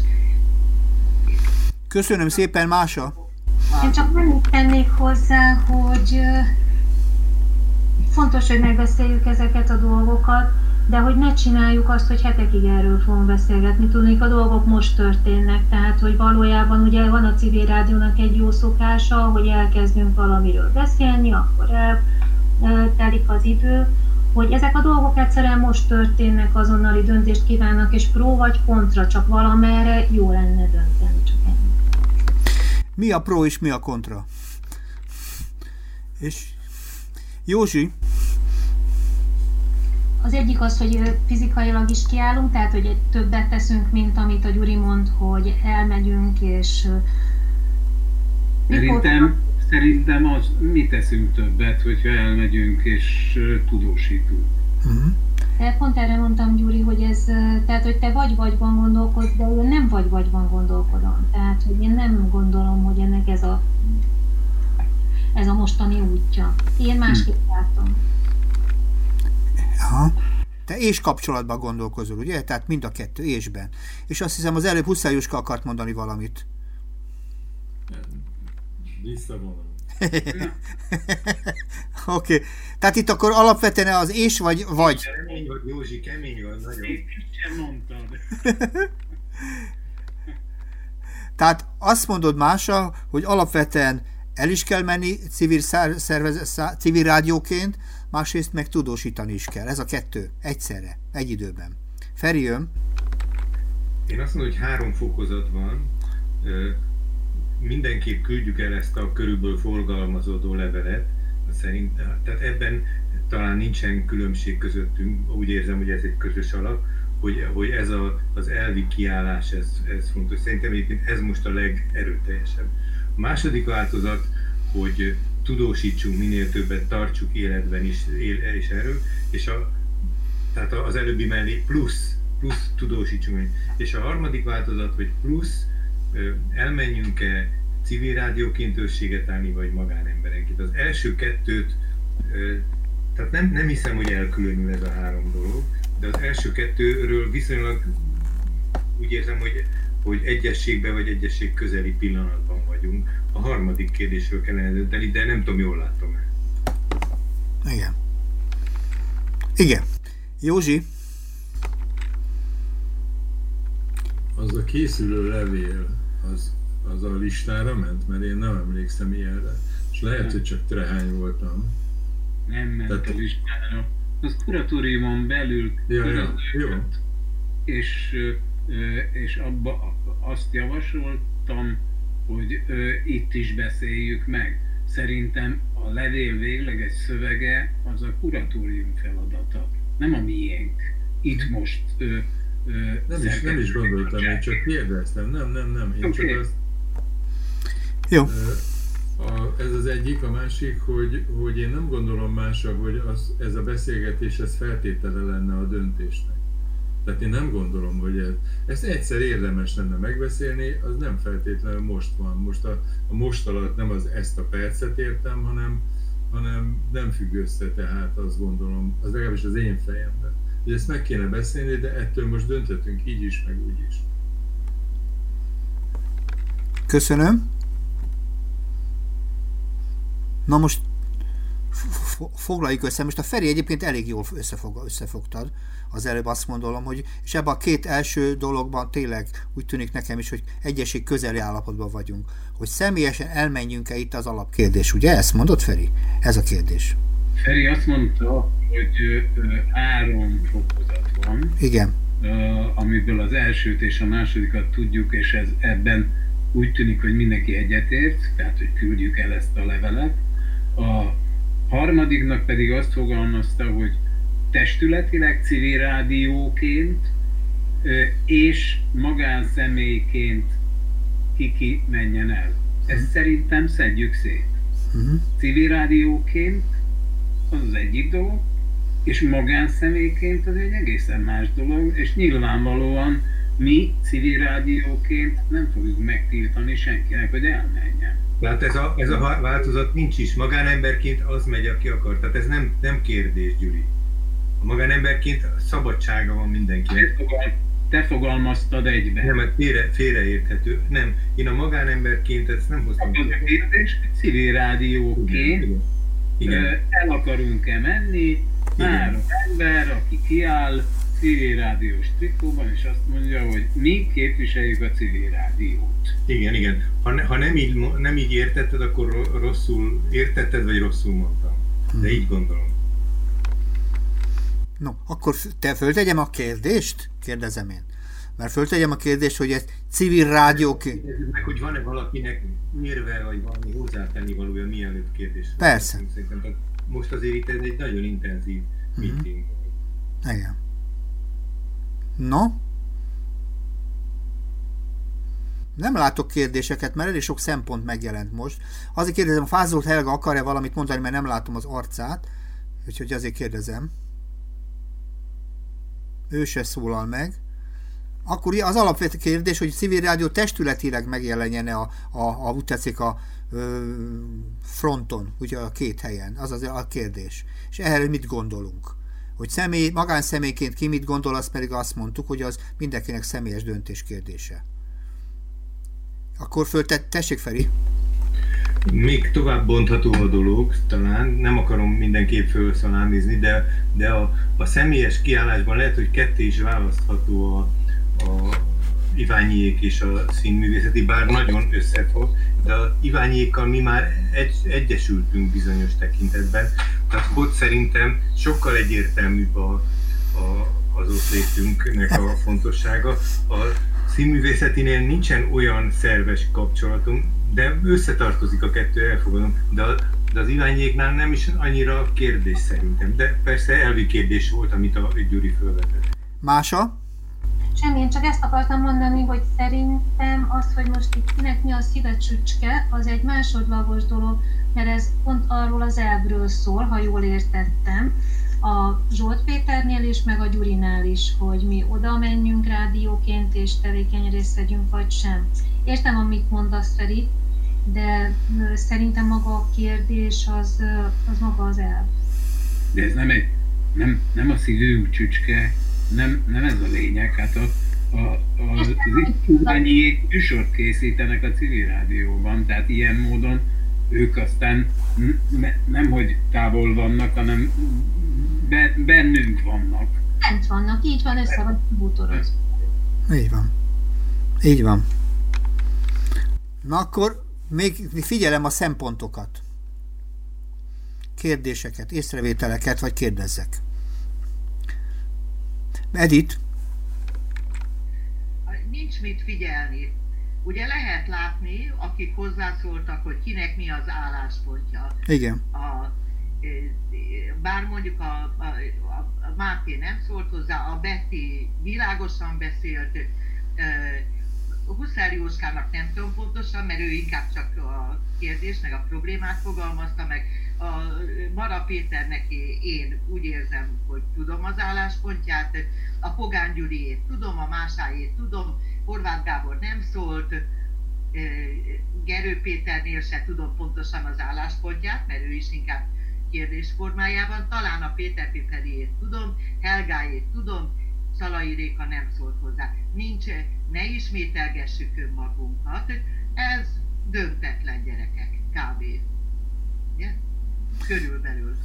Köszönöm szépen, Mása! Én csak nem tennék hozzá, hogy fontos, hogy megbeszéljük ezeket a dolgokat, de hogy ne csináljuk azt, hogy hetekig erről fogunk beszélgetni. Tudnék, a dolgok most történnek, tehát hogy valójában ugye van a civil rádiónak egy jó szokása, hogy elkezdünk valamiről beszélni, akkor eltelik az idő, hogy ezek a dolgok egyszerűen most történnek, azonnali döntést kívánnak, és pró vagy kontra, csak valamerre jó lenne dönteni, csak ennyi. Mi a pro és mi a kontra? És Józsi? Az egyik az, hogy fizikailag is kiállunk, tehát hogy többet teszünk, mint amit a Gyuri mond, hogy elmegyünk és Szerintem Szerintem az, mi teszünk többet, hogyha elmegyünk és tudósítunk. Uh-huh. Pont erre mondtam, Gyuri, hogy ez, tehát, hogy te vagy-vagyban gondolkodsz, de én nem vagy-vagyban gondolkodom. Tehát, hogy én nem gondolom, hogy ennek ez a, ez a mostani útja. Én másképp hmm. látom. Aha. Te és kapcsolatban gondolkozol, ugye? Tehát mind a kettő, ésben. És azt hiszem az előbb Huszájuska akart mondani valamit. Visszavonom. Oké. Okay. Tehát itt akkor alapvetően az és vagy vagy. Kemény vagy, Józsi, kemény vagy, nagyon. sem mondtad. Tehát azt mondod mása, hogy alapvetően el is kell menni civil, szervez, civil rádióként, másrészt meg tudósítani is kell. Ez a kettő. Egyszerre. Egy időben. Feri jön. Én azt mondom, hogy három fokozat van mindenképp küldjük el ezt a körülbelül forgalmazódó levelet, szerint, tehát ebben talán nincsen különbség közöttünk, úgy érzem, hogy ez egy közös alap, hogy, hogy ez a, az elvi kiállás, ez, ez fontos. Szerintem egyébként ez most a legerőteljesebb. A második változat, hogy tudósítsunk minél többet, tartsuk életben is, él, is erről, és a, tehát az előbbi mellé plusz, plusz tudósítsunk. És a harmadik változat, hogy plusz elmenjünk-e civil rádióként őrséget állni, vagy magánemberenként. Az első kettőt, tehát nem, nem hiszem, hogy elkülönül ez a három dolog, de az első kettőről viszonylag úgy érzem, hogy, hogy egyességben vagy egyesség közeli pillanatban vagyunk. A harmadik kérdésről kellene dönteni, de nem tudom, jól látom el. Igen. Igen. Józsi? Az a készülő levél, az, az a listára ment, mert én nem emlékszem ilyenre. És lehet, hogy csak trehány voltam. Nem ment Tehát... a listára. Az kuratóriumon belül ja, ja, jó. és, és abba azt javasoltam, hogy itt is beszéljük meg. Szerintem a levél végleges szövege az a kuratórium feladata, nem a miénk. Itt most nem is, nem is gondoltam, én csak kérdeztem. Nem, nem, nem. Én okay. csak azt... Jó. A, ez az egyik, a másik, hogy, hogy én nem gondolom másra, hogy az, ez a beszélgetés ez feltétele lenne a döntésnek. Tehát én nem gondolom, hogy ez, ezt egyszer érdemes lenne megbeszélni, az nem feltétlenül most van. Most a, a most alatt nem az ezt a percet értem, hanem, hanem nem függ össze, tehát azt gondolom, az legalábbis az én fejemben hogy ezt meg kéne beszélni, de ettől most dönthetünk így is, meg úgy is. Köszönöm. Na most foglaljuk össze. Most a Feri egyébként elég jól összefog, összefogtad az előbb azt mondom, hogy és ebben a két első dologban tényleg úgy tűnik nekem is, hogy egyeség közeli állapotban vagyunk. Hogy személyesen elmenjünk-e itt az alapkérdés, ugye? Ezt mondod, Feri? Ez a kérdés. Feri azt mondta, hogy áramfokozat van. Igen. Amiből az elsőt és a másodikat tudjuk, és ez ebben úgy tűnik, hogy mindenki egyetért, tehát hogy küldjük el ezt a levelet. A harmadiknak pedig azt fogalmazta, hogy testületileg civil rádióként és magánszemélyként ki-ki menjen el. Ezt szerintem szedjük szét. Uh-huh. Civil rádióként az az egyik dolog, és magánszemélyként az egy egészen más dolog, és nyilvánvalóan mi civil rádióként nem fogjuk megtiltani senkinek, hogy elmenjen. Tehát ez a, ez a változat nincs is. Magánemberként az megy, aki akar. Tehát ez nem, nem kérdés, Gyuri. A magánemberként szabadsága van mindenkinek. Te fogalmaztad egybe. Nem, mert félre, félreérthető. Nem, én a magánemberként ezt nem hoztam. Az a kérdés, civil rádióként igen. el akarunk-e menni, három ember, aki kiáll, civil rádiós trikóban, és azt mondja, hogy mi képviseljük a civil rádiót. Igen, igen. Ha, ne, ha nem, így, nem így értetted, akkor rosszul értetted, vagy rosszul mondtam. De így gondolom. No, akkor te föltegyem a kérdést? Kérdezem én. Mert föltegyem a kérdést, hogy ez civil rádiók... Meg, hogy van-e valakinek mérve, vagy valami hozzátenni valója, mielőtt kérdés. Persze. Szerintem, most azért itt ez egy nagyon intenzív uh-huh. meeting. Igen. No? Nem látok kérdéseket, mert elég sok szempont megjelent most. Azért kérdezem, a fázolt Helga akar-e valamit mondani, mert nem látom az arcát, úgyhogy azért kérdezem ő se szólal meg, akkor az alapvető kérdés, hogy civil rádió testületileg megjelenjen a, a, a úgy tetszik a ö, fronton, ugye a két helyen, az az a kérdés. És erről mit gondolunk? Hogy személy, magánszemélyként ki mit gondol, azt pedig azt mondtuk, hogy az mindenkinek személyes döntés kérdése. Akkor föltett, tessék Feri! még tovább bontható a dolog, talán nem akarom mindenképp felszalámizni, de, de a, a személyes kiállásban lehet, hogy ketté is választható a, a Iványiék és a színművészeti, bár nagyon összefog, de a Iványiékkal mi már egy, egyesültünk bizonyos tekintetben, tehát ott szerintem sokkal egyértelműbb a, a, az ott létünknek a fontossága. A színművészetinél nincsen olyan szerves kapcsolatunk, de összetartozik a kettő, elfogadom, de, de az irányéknál nem is annyira kérdés szerintem, de persze elvi kérdés volt, amit a Gyuri felvetett. Mása? Semmi, én csak ezt akartam mondani, hogy szerintem az, hogy most itt kinek mi a szívecsücske, az egy másodlagos dolog, mert ez pont arról az elvről szól, ha jól értettem, a Zsolt Péternél is, meg a Gyurinál is, hogy mi oda menjünk rádióként és tevékeny részt vegyünk, vagy sem. Értem, amit mondasz, Feri, de szerintem maga a kérdés az, az maga az elv. De ez nem, egy, nem, nem a szívünk csücske, nem, nem ez a lényeg, hát a, a, a, az irányiék műsort készítenek a civil rádióban, tehát ilyen módon ők aztán ne, nem hogy távol vannak, hanem be, bennünk vannak. Bent vannak, így van, össze vagy bútoroz. Így van. Így van. Na akkor még figyelem a szempontokat. Kérdéseket, észrevételeket, vagy kérdezzek. Edith? Nincs mit figyelni. Ugye lehet látni, akik hozzászóltak, hogy kinek mi az álláspontja. Igen. A, bár mondjuk a, a, a Máté nem szólt hozzá, a Betty világosan beszélt, Huszár Jóskának nem tudom pontosan, mert ő inkább csak a kérdést, meg a problémát fogalmazta meg. A Mara Péternek én úgy érzem, hogy tudom az álláspontját, a Pogán Gyuriét tudom, a másáét tudom, Horváth Gábor nem szólt, Gerő Péternél se tudom pontosan az álláspontját, mert ő is inkább kérdés formájában, talán a Péter Péteriét tudom, Helgájét tudom, Szalai Réka nem szólt hozzá. Nincs, ne ismételgessük önmagunkat, ez döntetlen gyerekek, kb. Yeah? körülbelül.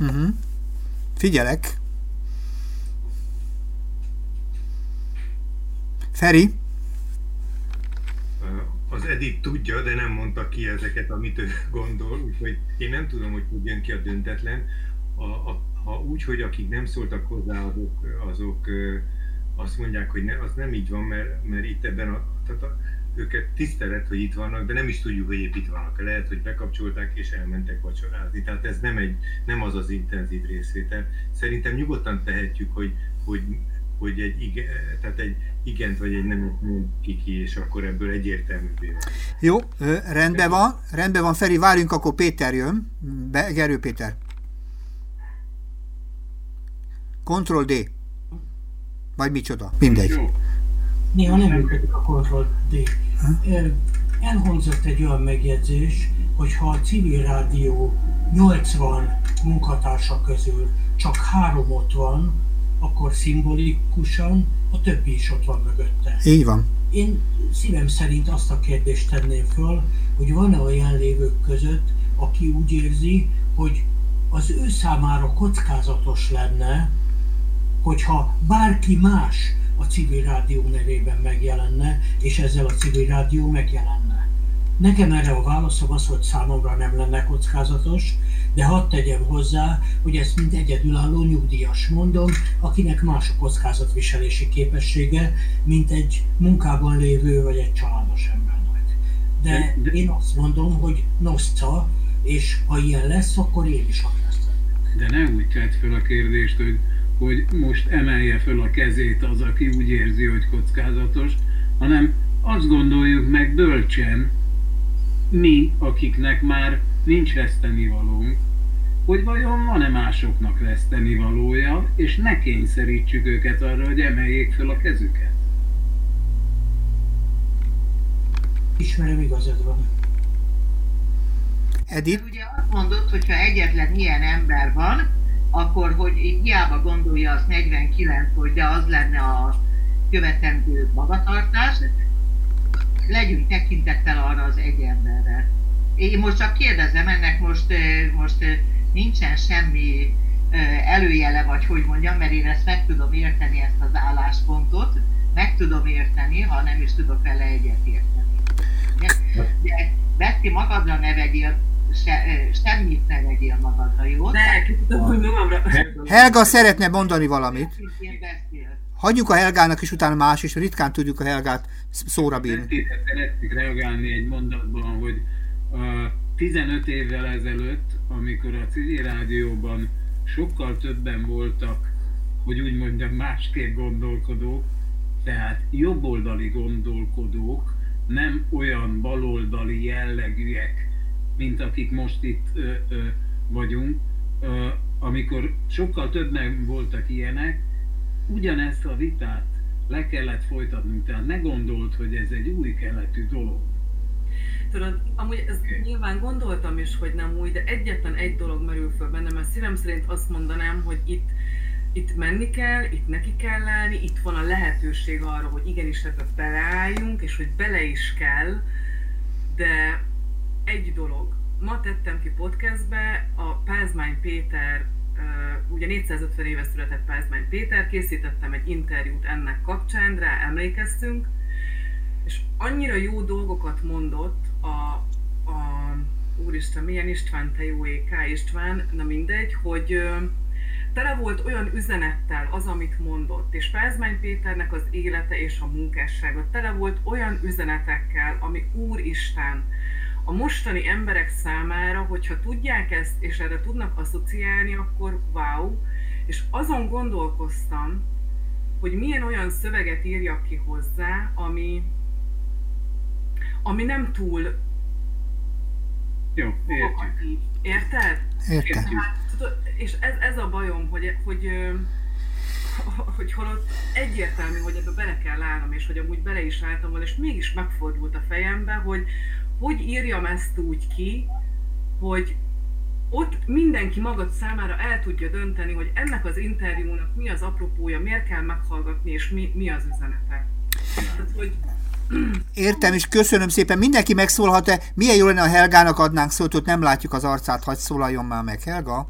Uh-huh. Figyelek. Feri? Az Edith tudja, de nem mondta ki ezeket, amit ő gondol, úgyhogy én nem tudom, hogy hogy jön ki a döntetlen. A, a, ha úgy, hogy akik nem szóltak hozzá, azok, azok azt mondják, hogy ne, az nem így van, mert, mert itt ebben a, tehát a, őket tisztelet, hogy itt vannak, de nem is tudjuk, hogy épp itt vannak. Lehet, hogy bekapcsolták és elmentek vacsorázni. Tehát ez nem, egy, nem az az intenzív részvétel. Szerintem nyugodtan tehetjük, hogy, hogy, hogy egy, igen, tehát egy igent vagy egy nem kiki, és akkor ebből egyértelművé van. Jó, rendben van, rendben van, Feri, várjunk, akkor Péter jön. Be, Gerő Péter. Ctrl D. Vagy micsoda, mindegy. Jó. Néha nem működik a Ctrl D. Elhangzott egy olyan megjegyzés, hogy ha a civil rádió 80 munkatársa közül csak három ott van, akkor szimbolikusan a többi is ott van mögötte. Így van. Én szívem szerint azt a kérdést tenném föl, hogy van-e olyan lévők között, aki úgy érzi, hogy az ő számára kockázatos lenne, hogyha bárki más a civil rádió nevében megjelenne, és ezzel a civil rádió megjelenne. Nekem erre a válaszom az, hogy számomra nem lenne kockázatos, de hadd tegyem hozzá, hogy ezt mind egyedülálló nyugdíjas mondom, akinek más a kockázatviselési képessége, mint egy munkában lévő vagy egy családos embernek. De, de, én azt mondom, hogy nosza, és ha ilyen lesz, akkor én is leszek. De ne úgy tett fel a kérdést, hogy hogy most emelje föl a kezét az, aki úgy érzi, hogy kockázatos, hanem azt gondoljuk meg bölcsen, mi, akiknek már nincs vesztenivalónk, hogy vajon van-e másoknak vesztenivalója, és ne kényszerítsük őket arra, hogy emeljék föl a kezüket. Ismerem, igazad van. Edith? Ugye azt mondod, hogyha egyetlen ilyen ember van, akkor hogy hiába gondolja azt 49, hogy de az lenne a követendő magatartás, legyünk tekintettel arra az egy emberre. Én most csak kérdezem, ennek most, most nincsen semmi előjele, vagy hogy mondjam, mert én ezt meg tudom érteni, ezt az álláspontot, meg tudom érteni, ha nem is tudok vele egyet érteni. De Betty, magadra ne vegyél se, semmit ne vegyél magadra, jó? Ne, tudom, hogy magamra. Helga szeretne mondani valamit. Hagyjuk a Helgának, és utána más, és ritkán tudjuk a Helgát szóra bírni. Szeretnék reagálni egy mondatban, hogy a 15 évvel ezelőtt, amikor a civil rádióban sokkal többen voltak, hogy úgy mondjam, másképp gondolkodók, tehát jobboldali gondolkodók, nem olyan baloldali jellegűek, mint akik most itt ö, ö, vagyunk, ö, amikor sokkal többen voltak ilyenek, ugyanezt a vitát le kellett folytatnunk, tehát ne gondolt, hogy ez egy új keletű dolog. Tudod, amúgy ez okay. nyilván gondoltam is, hogy nem új, de egyetlen egy dolog merül föl bennem, mert szívem szerint azt mondanám, hogy itt, itt menni kell, itt neki kell állni, itt van a lehetőség arra, hogy igenis ebbe beleálljunk, és hogy bele is kell, de egy dolog. Ma tettem ki podcastbe a Pázmány Péter, ugye 450 éve született Pázmány Péter, készítettem egy interjút ennek kapcsán, rá emlékeztünk, és annyira jó dolgokat mondott a, a úristen, milyen István, te jó K. István, na mindegy, hogy tele volt olyan üzenettel az, amit mondott, és Pázmány Péternek az élete és a munkássága tele volt olyan üzenetekkel, ami Úristen, a mostani emberek számára, hogyha tudják ezt, és erre tudnak asszociálni, akkor wow. És azon gondolkoztam, hogy milyen olyan szöveget írjak ki hozzá, ami, ami nem túl jó, értjük. Érted? Értem. Hát, és ez, ez a bajom, hogy, hogy, hogy holott egyértelmű, hogy ebbe bele kell állnom, és hogy amúgy bele is álltam volna, és mégis megfordult a fejembe, hogy, hogy írjam ezt úgy ki, hogy ott mindenki magad számára el tudja dönteni, hogy ennek az interjúnak mi az apropója, miért kell meghallgatni, és mi, mi az üzenete. Tehát, hogy Értem, és köszönöm szépen. Mindenki megszólhat-e? Milyen jó lenne, a Helgának adnánk szót, hogy nem látjuk az arcát, hagy szólaljon már meg, Helga.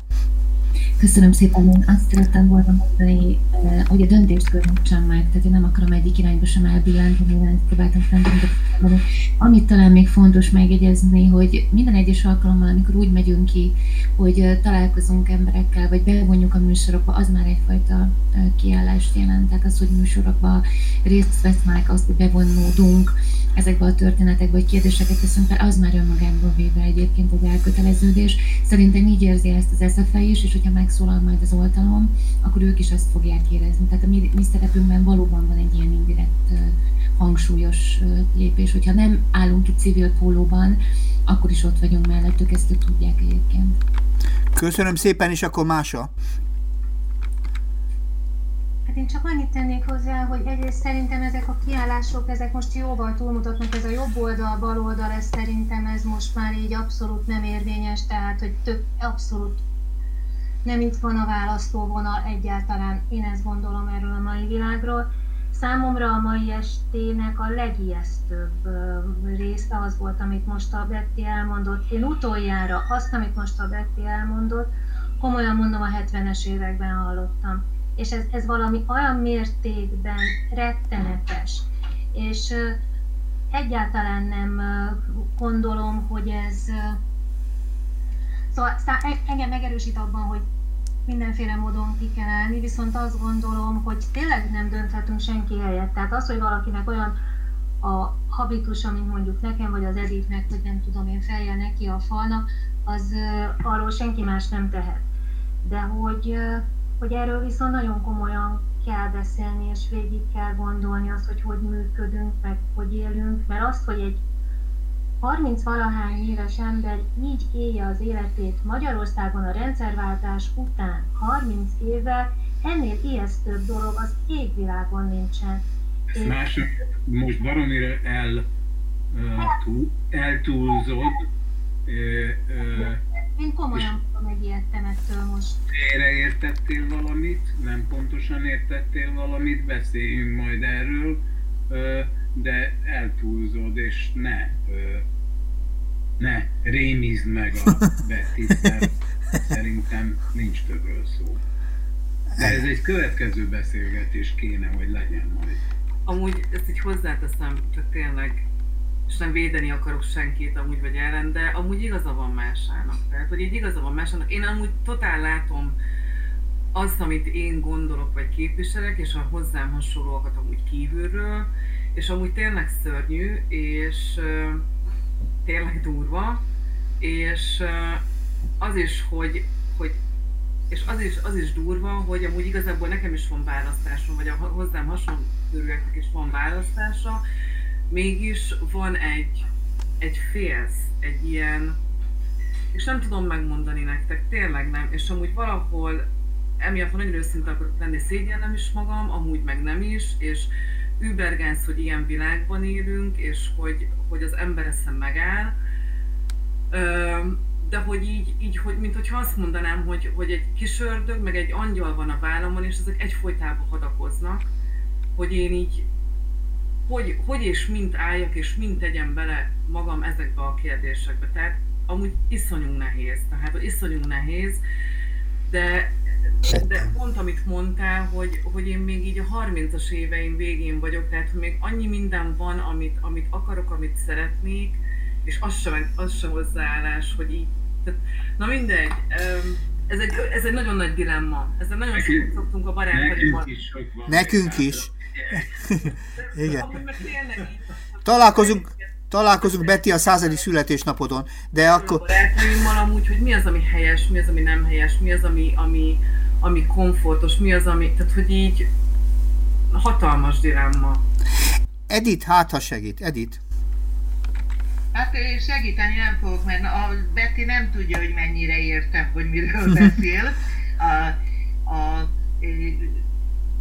Köszönöm szépen, én azt szerettem volna mondani, eh, hogy a döntést könyvtsem meg, tehát én nem akarom egyik irányba sem elbillenteni, ezt próbáltam fenntartani. Amit talán még fontos megjegyezni, hogy minden egyes alkalommal, amikor úgy megyünk ki, hogy eh, találkozunk emberekkel, vagy bevonjuk a műsorokba, az már egyfajta eh, kiállást jelent. Tehát az, hogy műsorokba részt vesznek, azt, hogy bevonódunk, ezekbe a történetekbe, vagy kérdéseket teszünk fel, az már önmagából véve egyébként egy elköteleződés. Szerintem így érzi ezt az SFE is, és hogyha megszólal majd az oltalom, akkor ők is azt fogják érezni. Tehát a mi, mi szerepünkben valóban van egy ilyen indirekt hangsúlyos lépés. Hogyha nem állunk ki civil pólóban, akkor is ott vagyunk mellettük, ezt ők tudják egyébként. Köszönöm szépen, és akkor Mása. Hát én csak annyit tennék hozzá, hogy egyrészt szerintem ezek a kiállások, ezek most jóval túlmutatnak, ez a jobb oldal, bal oldal, ez szerintem ez most már így abszolút nem érvényes, tehát hogy tök, abszolút nem itt van a választóvonal egyáltalán, én ezt gondolom erről a mai világról. Számomra a mai estének a legijesztőbb része az volt, amit most a Betty elmondott. Én utoljára azt, amit most a Betty elmondott, komolyan mondom, a 70-es években hallottam és ez, ez valami olyan mértékben rettenetes, és egyáltalán nem gondolom, hogy ez... Szóval engem megerősít abban, hogy mindenféle módon ki kell állni, viszont azt gondolom, hogy tényleg nem dönthetünk senki helyett. Tehát az, hogy valakinek olyan a habitusa, mint mondjuk nekem, vagy az Editnek, hogy nem tudom én feljel neki a falnak, az arról senki más nem tehet. De hogy hogy erről viszont nagyon komolyan kell beszélni, és végig kell gondolni azt, hogy hogy működünk, meg hogy élünk, mert azt, hogy egy 30 valahány éves ember így élje az életét Magyarországon a rendszerváltás után 30 éve, ennél ijesztőbb dolog az égvilágon nincsen. Ezt mások most baromira el, uh, túl, eltúlzott, én komolyan megijedtem ettől most. Félreértettél valamit, nem pontosan értettél valamit, beszéljünk majd erről, de eltúlzod, és ne, ne rémizd meg a Bettit, mert szerintem nincs többről szó. De ez egy következő beszélgetés kéne, hogy legyen majd. Amúgy ezt így hozzáteszem, csak tényleg és nem védeni akarok senkit amúgy vagy ellen, de amúgy igaza van másának. Tehát, hogy így igaza van másának. Én amúgy totál látom azt, amit én gondolok vagy képviselek, és a hozzám hasonlókat amúgy kívülről, és amúgy tényleg szörnyű, és uh, tényleg durva, és uh, az is, hogy, hogy és az is, az is durva, hogy amúgy igazából nekem is van választásom, vagy a hozzám hasonló is van választása, mégis van egy, egy félsz, egy ilyen, és nem tudom megmondani nektek, tényleg nem, és amúgy valahol emiatt, ha nagyon őszinte akarok lenni, szégyellem is magam, amúgy meg nem is, és übergánsz, hogy ilyen világban élünk, és hogy, hogy az ember eszem megáll, de hogy így, így hogy, mint hogyha azt mondanám, hogy, hogy egy kis ördög, meg egy angyal van a vállamon, és ezek egyfolytában hadakoznak, hogy én így hogy, hogy és mint álljak, és mint tegyem bele magam ezekbe a kérdésekbe. Tehát amúgy iszonyú nehéz, tehát iszonyú nehéz, de, de pont amit mondtál, hogy, hogy én még így a 30-as éveim végén vagyok, tehát még annyi minden van, amit, amit akarok, amit szeretnék, és az sem, az sem hozzáállás, hogy így, tehát, na mindegy, ez egy, ez egy nagyon nagy dilemma. Ezzel nagyon sokat szoktunk a barátaimmal. Nekünk is. Nekünk is. Igen. Találkozunk, találkozunk Betty a századik születésnapodon, de akkor... Barátaimmal amúgy, hogy mi az, ami helyes, mi az, ami nem helyes, mi az, ami, ami, ami komfortos, mi az, ami... Tehát, hogy így hatalmas dilemma. Edit, hát ha segít. Edit. Hát segíteni nem fogok, mert a Betty nem tudja, hogy mennyire értem, hogy miről beszél. A, a,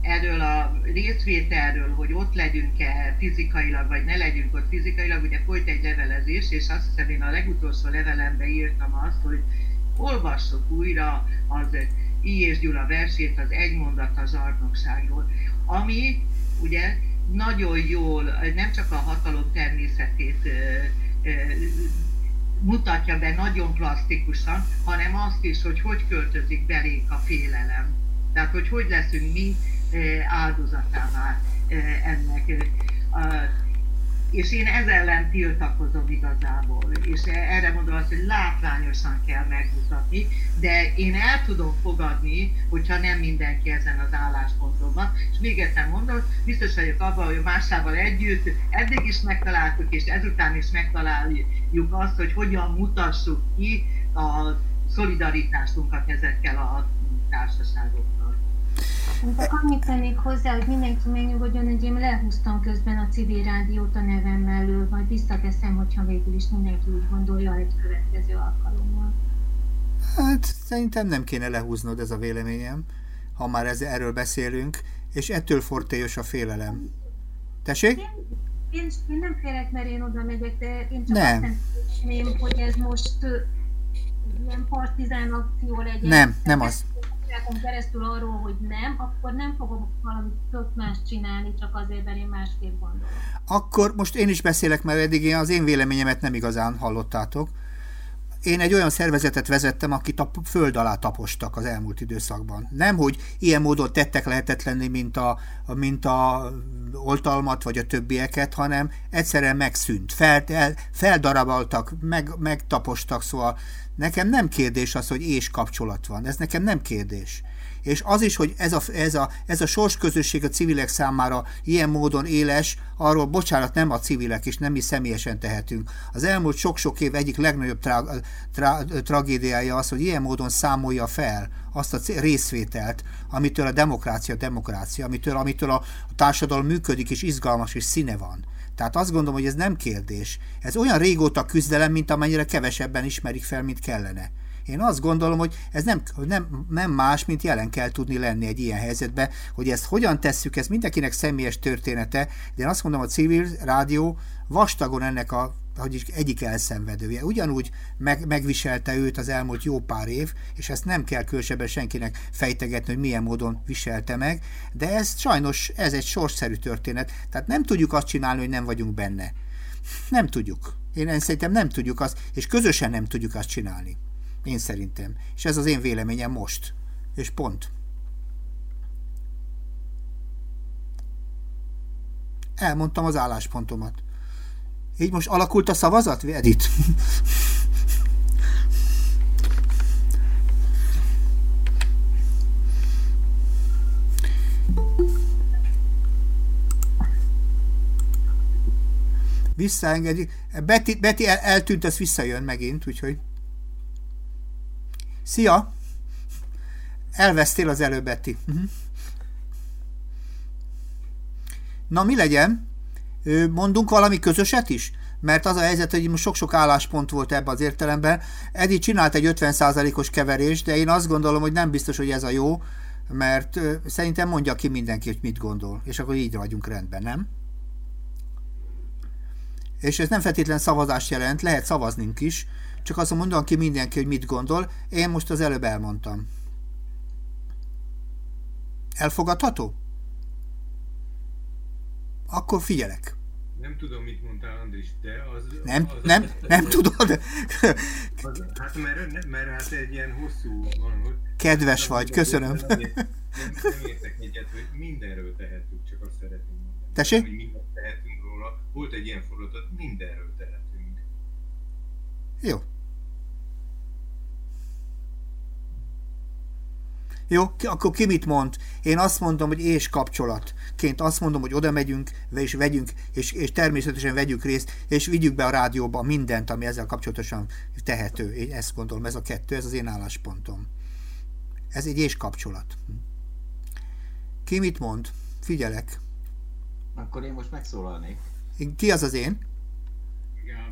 erről a részvételről, hogy ott legyünk-e fizikailag, vagy ne legyünk ott fizikailag, ugye folyt egy levelezés, és azt hiszem én a legutolsó levelembe írtam azt, hogy olvassuk újra az I. és Gyula versét, az egy mondat az zsarnokságról, ami ugye nagyon jól nem csak a hatalom természetét mutatja be nagyon plastikusan, hanem azt is, hogy hogy költözik belénk a félelem. Tehát, hogy hogy leszünk mi áldozatává ennek és én ez ellen tiltakozom igazából, és erre mondom azt, hogy látványosan kell megmutatni, de én el tudom fogadni, hogyha nem mindenki ezen az állásponton van, és még egyszer mondom, biztos vagyok abban, hogy másával együtt eddig is megtaláltuk, és ezután is megtaláljuk azt, hogy hogyan mutassuk ki a szolidaritásunkat ezekkel a társaságokkal. Csak annyit tennék hozzá, hogy mindenki megnyugodjon, hogy én lehúztam közben a civil rádiót a nevem mellől, majd visszateszem, hogyha végül is mindenki úgy gondolja egy következő alkalommal. Hát szerintem nem kéne lehúznod ez a véleményem, ha már ez, erről beszélünk, és ettől fortélyos a félelem. Tessék? Én, én, én nem félek, mert én oda megyek, de én csak nem. azt nem hogy ez most ilyen partizán akció legyen. Nem, nem az vitákon keresztül arról, hogy nem, akkor nem fogom valami tök más csinálni, csak azért, mert én másképp gondolom. Akkor most én is beszélek, mert eddig én az én véleményemet nem igazán hallottátok. Én egy olyan szervezetet vezettem, akit a föld alá tapostak az elmúlt időszakban. Nem, hogy ilyen módon tettek lehetetlenni, mint a, mint a oltalmat, vagy a többieket, hanem egyszerűen megszűnt. Fel, el, feldaraboltak, meg, megtapostak, szóval Nekem nem kérdés az, hogy és kapcsolat van. Ez nekem nem kérdés. És az is, hogy ez a, ez a, ez a közösség a civilek számára ilyen módon éles, arról bocsánat, nem a civilek, és nem mi személyesen tehetünk. Az elmúlt sok-sok év egyik legnagyobb tra- tra- tragédiája az, hogy ilyen módon számolja fel azt a részvételt, amitől a demokrácia demokrácia, amitől, amitől a, a társadalom működik, és izgalmas, és színe van. Tehát azt gondolom, hogy ez nem kérdés. Ez olyan régóta küzdelem, mint amennyire kevesebben ismerik fel, mint kellene. Én azt gondolom, hogy ez nem, nem, nem más, mint jelen kell tudni lenni egy ilyen helyzetben, hogy ezt hogyan tesszük, ez mindenkinek személyes története, de én azt mondom, a civil rádió vastagon ennek a hogy is egyik elszenvedője. Ugyanúgy meg, megviselte őt az elmúlt jó pár év, és ezt nem kell különösebben senkinek fejtegetni, hogy milyen módon viselte meg, de ez sajnos, ez egy sorsszerű történet, tehát nem tudjuk azt csinálni, hogy nem vagyunk benne. Nem tudjuk. Én szerintem nem tudjuk azt, és közösen nem tudjuk azt csinálni. Én szerintem. És ez az én véleményem most. És pont. Elmondtam az álláspontomat. Így most alakult a szavazat, Edith? Visszaengedjük. Betty, Betty el, eltűnt, ez visszajön megint, úgyhogy... Szia! Elvesztél az előbb. Uh-huh. Na, mi legyen? Mondunk valami közöset is? Mert az a helyzet, hogy most sok-sok álláspont volt ebben az értelemben. Edi csinált egy 50%-os keverést, de én azt gondolom, hogy nem biztos, hogy ez a jó, mert szerintem mondja ki mindenki, hogy mit gondol, és akkor így vagyunk rendben, nem? És ez nem feltétlen szavazást jelent, lehet szavaznunk is, csak azt mondom ki mindenki, hogy mit gondol. Én most az előbb elmondtam. Elfogadható? Akkor figyelek. Nem tudom, mit mondtál, Andris, de az... Nem, az, nem, az, nem az, tudod. Az, hát mert, mert hát egy ilyen hosszú van, Kedves vagy, köszönöm. Nem, nem értek egyet, hogy mindenről tehetünk, csak azt szeretném mondani. Tessék? Hogy mindent tehetünk róla. Volt egy ilyen fordulat, mindenről tehetünk. Jó, Jó, akkor ki mit mond? Én azt mondom, hogy és kapcsolatként azt mondom, hogy oda megyünk, és vegyünk, és, és természetesen vegyük részt, és vigyük be a rádióba mindent, ami ezzel kapcsolatosan tehető. Én ezt gondolom, ez a kettő, ez az én álláspontom. Ez egy és kapcsolat. Ki mit mond? Figyelek. Akkor én most megszólalnék. Ki az az én?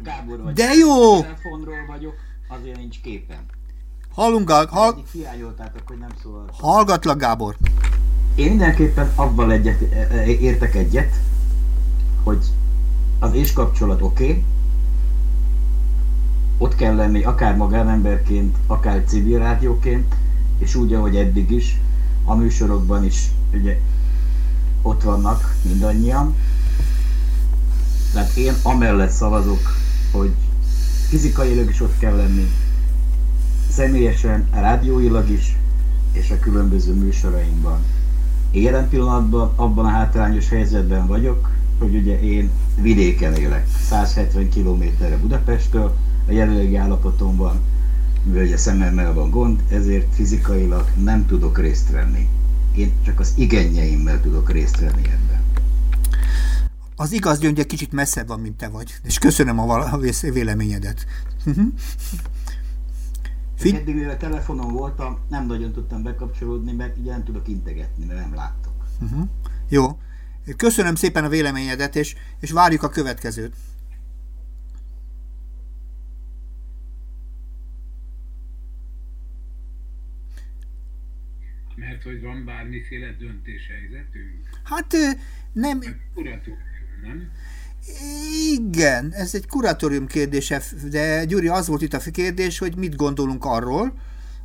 Gábor vagy. De jó! Telefonról vagyok, azért nincs képen. Hallunk, Gál, hall... hogy nem szólal. Hallgatlak, Gábor. Én mindenképpen avval egyet, e, e, értek egyet, hogy az és kapcsolat oké, okay, ott kell lenni akár magánemberként, akár civil rádióként, és úgy, ahogy eddig is, a műsorokban is ugye ott vannak mindannyian. Tehát én amellett szavazok, hogy fizikailag is ott kell lenni, személyesen, rádióilag is, és a különböző műsorainkban. Én jelen pillanatban abban a hátrányos helyzetben vagyok, hogy ugye én vidéken élek, 170 kilométerre Budapesttől, a jelenlegi állapotomban, mivel ugye szememmel van gond, ezért fizikailag nem tudok részt venni. Én csak az igényeimmel tudok részt venni ebben. Az igaz gyöngy kicsit messzebb van, mint te vagy, és köszönöm a véleményedet. Fi- Eddig, mivel telefonon voltam, nem nagyon tudtam bekapcsolódni, mert ugye nem tudok integetni, mert nem láttok. Uh-huh. Jó. Köszönöm szépen a véleményedet, és, és várjuk a következőt. Mert hogy van bármiféle döntéshelyzetünk? Hát nem... Kuratórium, nem? Igen, ez egy kuratórium kérdése, de Gyuri, az volt itt a kérdés, hogy mit gondolunk arról,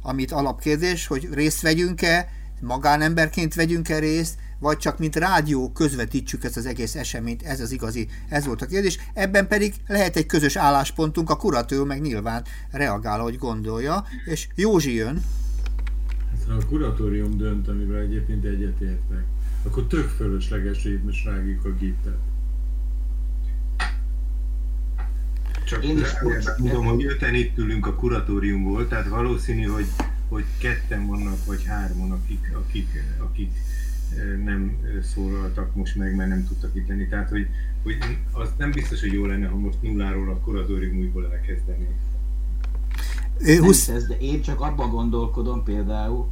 amit alapkérdés, hogy részt vegyünk-e, magánemberként vegyünk-e részt, vagy csak mint rádió közvetítsük ezt az egész eseményt, ez az igazi, ez volt a kérdés. Ebben pedig lehet egy közös álláspontunk, a kuratórium meg nyilván reagál, ahogy gondolja, és Józsi jön. Hát, ha a kuratórium dönt, amivel egyébként egyetértek, akkor tök fölösleges, hogy most rágjuk a gittet. Csak Én is tudom, hogy öten itt ülünk a kuratóriumból, tehát valószínű, hogy, hogy ketten vannak, vagy hárman, akik, akik, akik nem szólaltak most meg, mert nem tudtak itt lenni. Tehát, hogy, hogy az nem biztos, hogy jó lenne, ha most nulláról a kuratórium újból elkezdeni. Husz... Ez, de én csak abban gondolkodom például,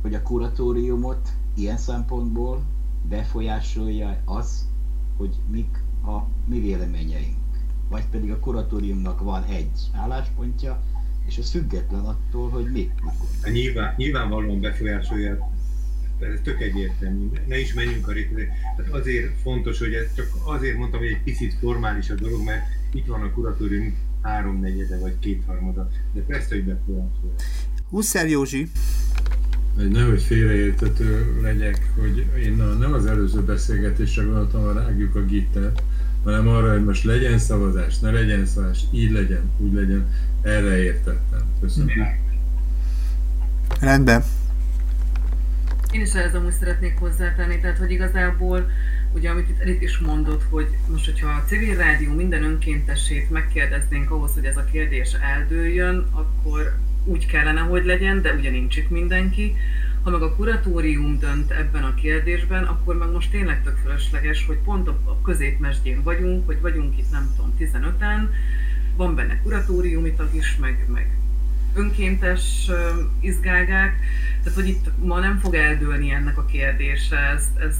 hogy a kuratóriumot ilyen szempontból befolyásolja az, hogy mik a mi véleményeink vagy pedig a kuratóriumnak van egy álláspontja, és ez független attól, hogy mit hát Nyilván, nyilvánvalóan befolyásolja, ez tök egyértelmű, ne is menjünk a részletekbe. Tehát azért fontos, hogy ez csak azért mondtam, hogy egy picit formális a dolog, mert itt van a kuratórium háromnegyede vagy kétharmada, de persze, hogy befolyásolja. Huszer Józsi. Hogy nehogy félreértető legyek, hogy én a, nem az előző beszélgetésre gondoltam, ha rágjuk a gittet, hanem arra, hogy most legyen szavazás, ne legyen szavazás, így legyen, úgy legyen, erre értettem. Köszönöm. Rendben. Én is ehhez amúgy szeretnék hozzátenni, tehát hogy igazából, ugye amit itt Elit is mondott, hogy most, hogyha a civil rádió minden önkéntesét megkérdeznénk ahhoz, hogy ez a kérdés eldőljön, akkor úgy kellene, hogy legyen, de ugye nincs itt mindenki. Ha meg a kuratórium dönt ebben a kérdésben, akkor meg most tényleg tök fölösleges, hogy pont a középmesdjén vagyunk, hogy vagyunk itt nem tudom 15-en, van benne kuratóriumi tag is, meg, meg önkéntes izgágák, tehát hogy itt ma nem fog eldőlni ennek a kérdése, ez, ez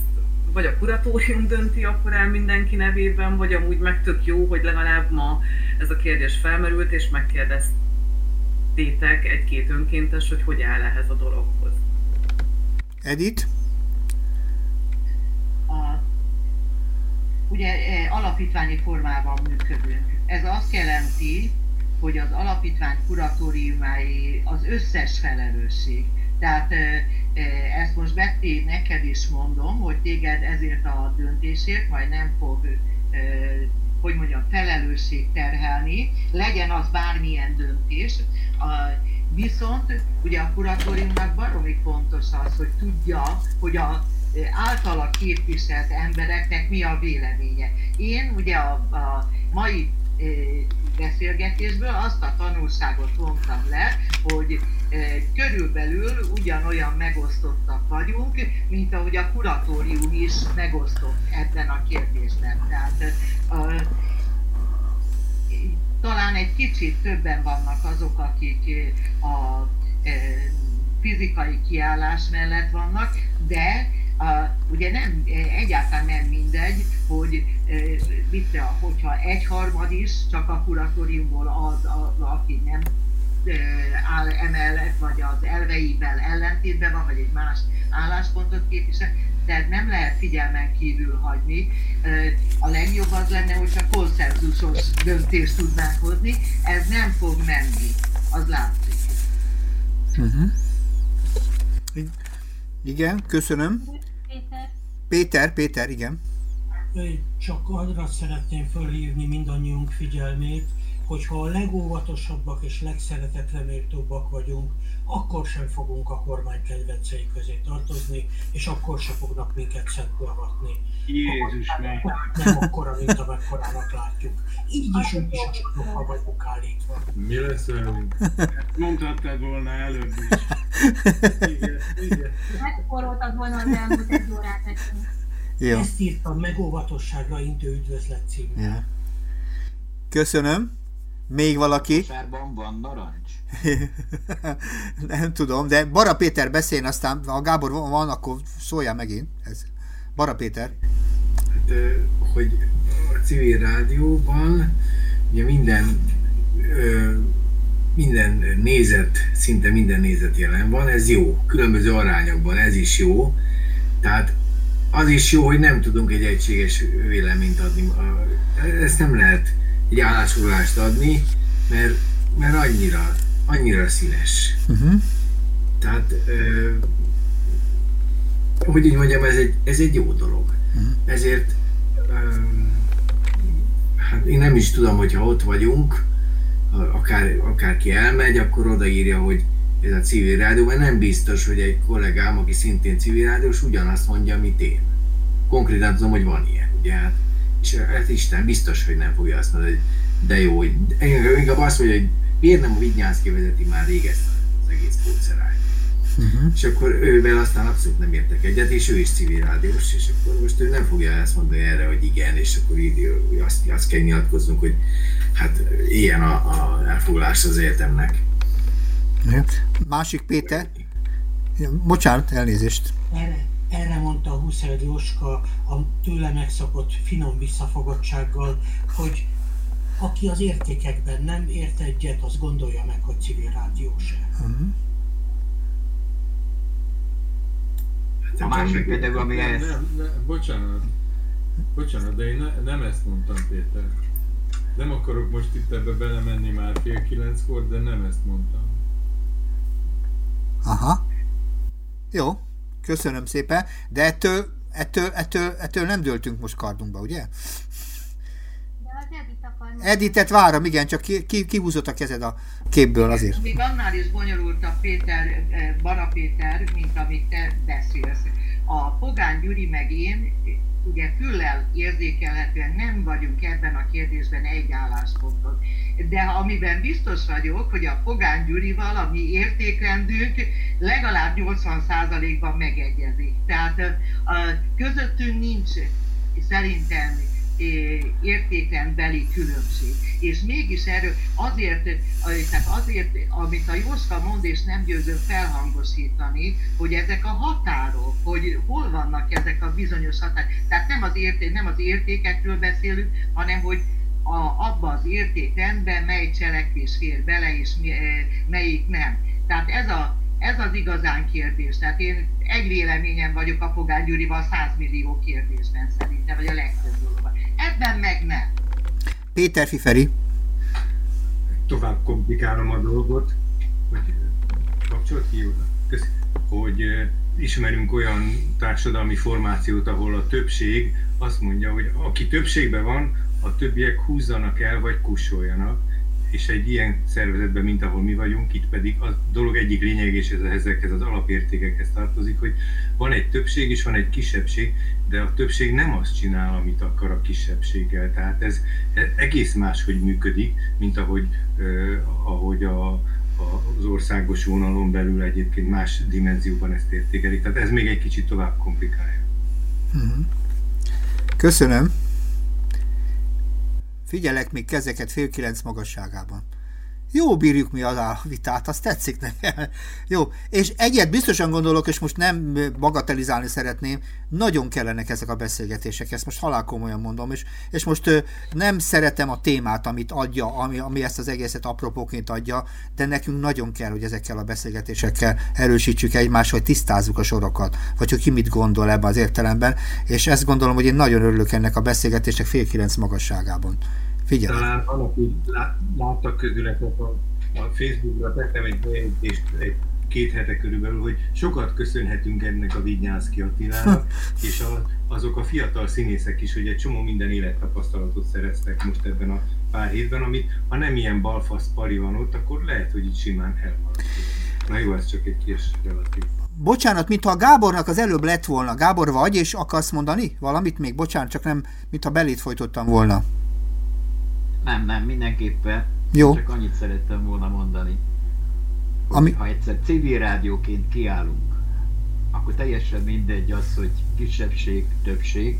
vagy a kuratórium dönti akkor el mindenki nevében, vagy amúgy meg tök jó, hogy legalább ma ez a kérdés felmerült, és megkérdeztétek egy-két önkéntes, hogy hogy áll ehhez a dologhoz. Edith? A, ugye e, alapítványi formában működünk. Ez azt jelenti, hogy az alapítvány kuratóriumái az összes felelősség. Tehát e, e, ezt most Betty, neked is mondom, hogy téged ezért a döntésért majd nem fog hogy mondjam, felelősség terhelni, legyen az bármilyen döntés. Viszont ugye a kuratóriumnak baromi fontos az, hogy tudja, hogy a általa képviselt embereknek mi a véleménye. Én ugye a, a mai beszélgetésből azt a tanulságot vontam le, hogy körülbelül ugyanolyan megosztottak vagyunk, mint ahogy a kuratórium is megosztott ebben a kérdésben. Tehát talán egy kicsit többen vannak azok, akik eh, a eh, fizikai kiállás mellett vannak, de a, ugye nem, eh, egyáltalán nem mindegy, hogy mit, hogyha egyharmad is csak a kuratóriumból az, a, aki nem áll emellett, vagy az elveivel ellentétben van, vagy egy más álláspontot képvisel, tehát nem lehet figyelmen kívül hagyni. A legjobb az lenne, hogyha konszenzusos döntést tudnánk hozni, ez nem fog menni, az látszik. Uh-huh. Igen, köszönöm. Péter. Péter, Péter, igen. Csak arra szeretném fölhívni mindannyiunk figyelmét, hogyha a legóvatosabbak és legszeretetre méltóbbak vagyunk, akkor sem fogunk a kormány kedvencei közé tartozni, és akkor sem fognak minket szentolgatni. Jézus már! Nem akkora, mint amekkorának látjuk. Így is úgy is a sorokba vagyunk állítva. Mi lesz velünk? Mondhattad volna előbb is. igen, igen. Megforoltad volna az elmúlt egy órát nekünk. Ja. Ezt írtam meg óvatosságra intő üdvözlet című. Ja. Köszönöm. Még valaki? Sárban van narancs? nem tudom, de Bara Péter beszéljen, aztán ha Gábor van, akkor szóljál megint. Ez. Bara Péter. Hát, hogy a civil rádióban ugye minden minden nézet, szinte minden nézet jelen van, ez jó, különböző arányokban, ez is jó. Tehát az is jó, hogy nem tudunk egy egységes véleményt adni. Ezt nem lehet egy állásfoglalást adni, mert, mert annyira, annyira színes. Uh-huh. Tehát, ö, hogy így mondjam, ez egy, ez egy jó dolog. Uh-huh. Ezért ö, hát én nem is tudom, hogyha ott vagyunk, akár, akárki elmegy, akkor odaírja, hogy ez a civil rádió, mert nem biztos, hogy egy kollégám, aki szintén civil rádiós, ugyanazt mondja, mint én. Konkrétan tudom, hogy van ilyen, ugye? Hát, és hát Isten biztos, hogy nem fogja azt mondani, hogy de jó, hogy inkább azt mondja, hogy miért nem a Vignyánszki vezeti már rég ezt az egész kódszerájt. Uh-huh. És akkor ővel aztán abszolút nem értek egyet, és ő is civil rádiós, és akkor most ő nem fogja ezt mondani erre, hogy igen, és akkor így azt, azt kell nyilatkoznunk, hogy hát ilyen a, a elfoglalás az életemnek. Másik Péter, bocsánat, elnézést. Erre, erre mondta a Huszer Jóska a tőle megszokott finom visszafogottsággal, hogy aki az értékekben nem ért egyet, az gondolja meg, hogy civil rádió se. Uh-huh. A másik pedig, ami nem, nem, nem, bocsánat, bocsánat, de én ne, nem ezt mondtam, Péter. Nem akarok most itt ebbe belemenni már fél kilenckor, de nem ezt mondtam. Aha. Jó, köszönöm szépen, de ettől, ettől, ettől, ettől nem döltünk most kardunkba, ugye? Editet várom, igen, csak ki, ki, kihúzott a kezed a képből azért. Még annál is bonyolultabb Péter, Bara Péter, mint amit te beszélsz. A Pogány Gyuri meg én, ugye füllel érzékelhetően nem vagyunk ebben a kérdésben egy állásponton. De amiben biztos vagyok, hogy a Pogány Gyurival a mi értékrendünk legalább 80%-ban megegyezik. Tehát a, a, közöttünk nincs szerintem értékrendbeli különbség. És mégis erről azért, tehát azért, amit a Jóska mond, és nem győzöm felhangosítani, hogy ezek a határok, hogy hol vannak ezek a bizonyos határok. Tehát nem az, érté, nem az értékekről beszélünk, hanem hogy a, abba az értékrendben mely cselekvés fér bele, és mi, melyik nem. Tehát ez a ez az igazán kérdés. Tehát én egy véleményen vagyok a Pogány Gyurival 100 millió kérdésben szerintem, vagy a legtöbb. Ebben meg nem. Péter Fiferi. Tovább komplikálom a dolgot, hogy kapcsolat hogy ismerünk olyan társadalmi formációt, ahol a többség azt mondja, hogy aki többségben van, a többiek húzzanak el, vagy kussoljanak és egy ilyen szervezetben, mint ahol mi vagyunk, itt pedig a dolog egyik lényeg, és ez ezekhez az alapértékekhez tartozik, hogy van egy többség és van egy kisebbség, de a többség nem azt csinál, amit akar a kisebbséggel. Tehát ez egész máshogy működik, mint ahogy, eh, ahogy a, az országos vonalon belül egyébként más dimenzióban ezt értékelik. Tehát ez még egy kicsit tovább komplikálja. Mhm. Köszönöm. Figyelek még kezeket fél kilenc magasságában. Jó, bírjuk mi a vitát, azt tetszik nekem. Jó, és egyet biztosan gondolok, és most nem bagatelizálni szeretném, nagyon kellenek ezek a beszélgetések, ezt most halálkomolyan mondom, és, és most nem szeretem a témát, amit adja, ami, ami ezt az egészet apropóként adja, de nekünk nagyon kell, hogy ezekkel a beszélgetésekkel erősítsük egymást, hogy tisztázzuk a sorokat, vagy hogy ki mit gondol ebben az értelemben, és ezt gondolom, hogy én nagyon örülök ennek a beszélgetések fél kilenc magasságában. Figyelj. Talán valaki láttak közületek a, Facebookra tettem egy bejelentést egy két hete körülbelül, hogy sokat köszönhetünk ennek a Vignyánszki Attilának, és a, azok a fiatal színészek is, hogy egy csomó minden élettapasztalatot szereztek most ebben a pár hétben, amit ha nem ilyen balfasz pari van ott, akkor lehet, hogy itt simán elmarad. Na jó, ez csak egy kis relatív. Bocsánat, mintha a Gábornak az előbb lett volna. Gábor vagy, és akarsz mondani valamit még? Bocsánat, csak nem, mintha belét folytottam volna. Nem, nem, mindenképpen. Jó. Csak annyit szerettem volna mondani. Hogy Ami... Ha egyszer civil rádióként kiállunk, akkor teljesen mindegy az, hogy kisebbség, többség,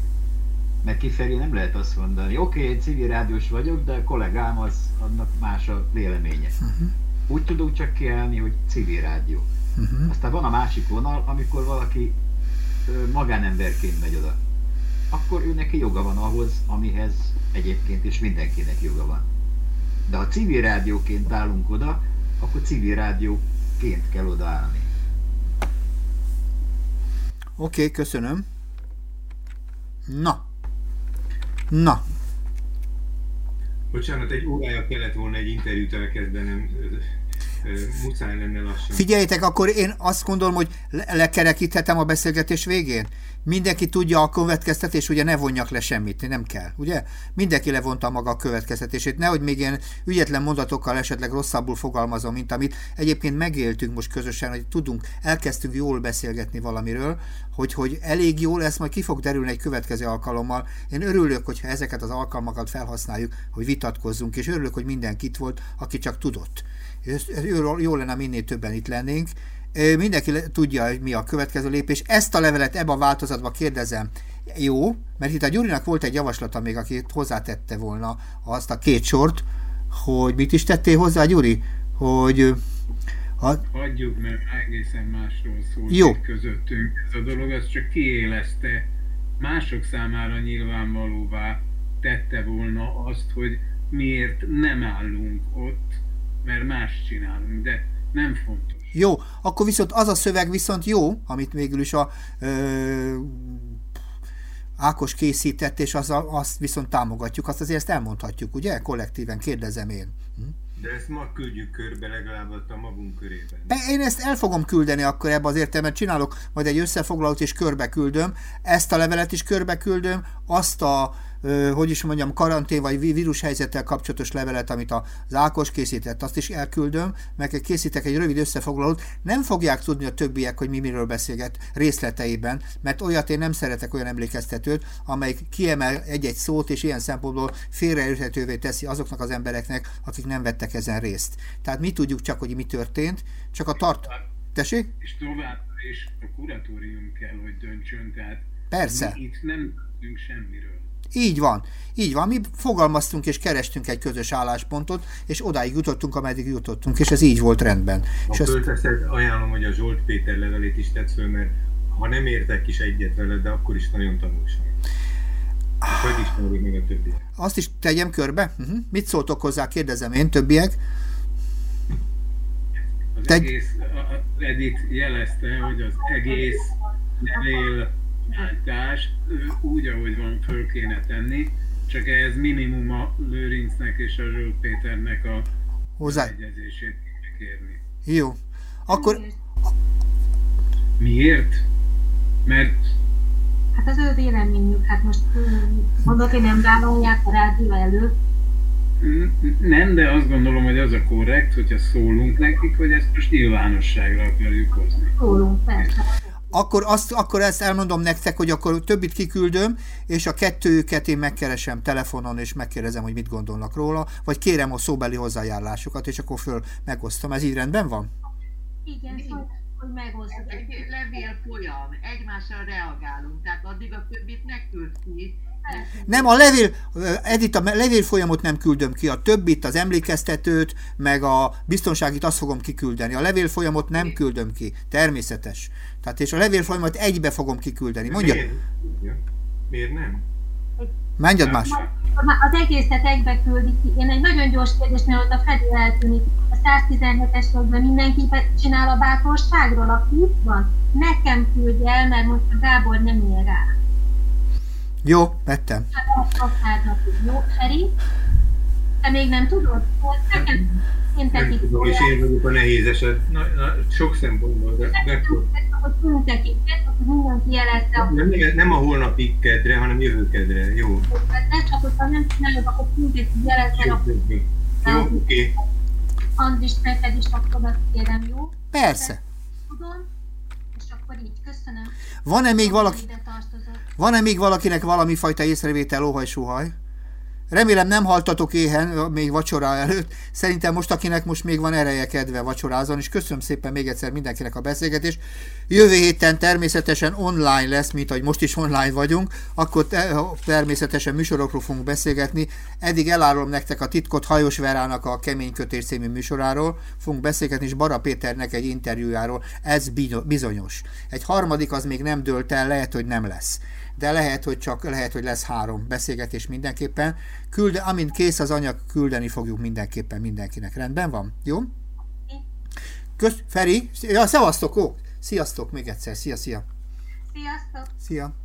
mert kifelé nem lehet azt mondani, oké, okay, civil rádiós vagyok, de a kollégám az, annak más a véleménye. Uh-huh. Úgy tudunk csak kiállni, hogy civil rádió. Uh-huh. Aztán van a másik vonal, amikor valaki magánemberként megy oda. Akkor ő neki joga van ahhoz, amihez egyébként is mindenkinek joga van. De ha civil rádióként állunk oda, akkor civil rádióként kell odaállni. Oké, okay, köszönöm. Na. Na. Bocsánat, egy órája kellett volna egy interjút elkezdenem muszáj lenne lassan. Figyeljétek, akkor én azt gondolom, hogy lekerekíthetem a beszélgetés végén. Mindenki tudja a következtetés, ugye ne vonjak le semmit, nem kell, ugye? Mindenki levonta maga a következtetését, nehogy még ilyen ügyetlen mondatokkal esetleg rosszabbul fogalmazom, mint amit egyébként megéltünk most közösen, hogy tudunk, elkezdtünk jól beszélgetni valamiről, hogy, hogy elég jó lesz, majd ki fog derülni egy következő alkalommal. Én örülök, hogyha ezeket az alkalmakat felhasználjuk, hogy vitatkozzunk, és örülök, hogy mindenki itt volt, aki csak tudott. Jó lenne, minél többen itt lennénk. Mindenki tudja, hogy mi a következő lépés. Ezt a levelet ebben a változatban kérdezem. Jó, mert itt a Gyurinak volt egy javaslata még, aki hozzátette volna azt a két sort, hogy mit is tettél hozzá, Gyuri? Hogy ha... Hagyjuk, mert egészen másról szól Jó. közöttünk. Ez a dolog az csak kiélezte, mások számára nyilvánvalóvá tette volna azt, hogy miért nem állunk ott, mert más csinálunk, de nem fontos. Jó, akkor viszont az a szöveg viszont jó, amit végül is a ö, Ákos készített, és az, azt viszont támogatjuk, azt azért ezt elmondhatjuk, ugye? Kollektíven, kérdezem én. Hm? De ezt ma küldjük körbe legalább a magunk körében. De én ezt el fogom küldeni akkor ebbe az értelemben, csinálok majd egy összefoglalót és körbe küldöm, ezt a levelet is körbe küldöm, azt a hogy is mondjam, karantén vagy vírushelyzettel kapcsolatos levelet, amit az Ákos készített, azt is elküldöm, meg készítek egy rövid összefoglalót. Nem fogják tudni a többiek, hogy mi miről beszélget részleteiben, mert olyat én nem szeretek olyan emlékeztetőt, amelyik kiemel egy-egy szót, és ilyen szempontból félreérthetővé teszi azoknak az embereknek, akik nem vettek ezen részt. Tehát mi tudjuk csak, hogy mi történt, csak a tart... Tessék? És továbbra is a kuratórium kell, hogy döntsön, tehát Persze. mi itt nem tudunk semmiről. Így van, így van. Mi fogalmaztunk és kerestünk egy közös álláspontot, és odáig jutottunk, ameddig jutottunk, és ez így volt rendben. A és ezt... ajánlom, hogy a Zsolt Péter levelét is tett föl, mert ha nem értek is egyet veled, de akkor is nagyon tanulság. Hogy ismerik meg a többiek? Azt is tegyem körbe? Uh-huh. Mit szóltok hozzá, kérdezem én, többiek? Az Te... egész, Edith jelezte, hogy az egész levél váltást úgy, ahogy van, föl kéne tenni, csak ehhez minimum a Lőrincnek és a Zsolt Péternek a Hozzá. egyezését kérni. Jó. Akkor... Miért? Mert... Hát az ő véleményük, hát most mondod, hogy nem vállalják a rádió előtt, nem, de azt gondolom, hogy az a korrekt, hogyha szólunk nekik, hogy ezt most nyilvánosságra akarjuk hozni. Szólunk, persze akkor, azt, akkor ezt elmondom nektek, hogy akkor többit kiküldöm, és a kettőjüket én megkeresem telefonon, és megkérdezem, hogy mit gondolnak róla, vagy kérem a szóbeli hozzájárulásukat, és akkor föl megosztom. Ez így rendben van? Igen, szóval, hogy megosztom. Egy levél folyam, egymással reagálunk, tehát addig a többit ne küld ki, nem, a levél, Edith, a levél folyamot nem küldöm ki, a többit, az emlékeztetőt, meg a biztonságit azt fogom kiküldeni. A levél folyamot nem küldöm ki, természetes. Tehát és a levél folyamot egybe fogom kiküldeni. Mondja. Miért, Miért nem? Mondjad más. Az egészet egybe küldik ki. Én egy nagyon gyors kérdés, mert ott a Freddy eltűnik. A 117-es logban mindenki csinál a bátorságról, aki itt van. Nekem küldje el, mert most a Gábor nem ér rá. Jó, vettem. Jó, Feri? Te még nem tudod? nem tudom, és én vagyok a nehéz eset. Na, na, sok szempontból, de, de nem, nem, nem a holnapi kedre, hanem jövő kedre, jó? Ne csak, hogyha nem csinálod, akkor pénteki jelezzel. Jó, oké. Andris, neked is akkor azt kérem, jó? Persze. Tudom, és akkor így, köszönöm. Van-e még valaki... Van-e még valakinek valami fajta észrevétel, óhaj-sóhaj? Remélem nem haltatok éhen még vacsora előtt. Szerintem most, akinek most még van ereje kedve vacsorázon, és köszönöm szépen még egyszer mindenkinek a beszélgetést. Jövő héten természetesen online lesz, mint ahogy most is online vagyunk, akkor természetesen műsorokról fogunk beszélgetni. Eddig elárulom nektek a titkot Hajos Verának a Kemény Kötés című műsoráról, fogunk beszélgetni, és Bara Péternek egy interjújáról. Ez bizonyos. Egy harmadik az még nem dőlt el, lehet, hogy nem lesz de lehet, hogy csak lehet, hogy lesz három beszélgetés mindenképpen. Külde, amint kész az anyag, küldeni fogjuk mindenképpen mindenkinek. Rendben van? Jó? Kösz, Feri, ja, szevasztok, ó! Sziasztok még egyszer, szia, szia! Sziasztok! Szia!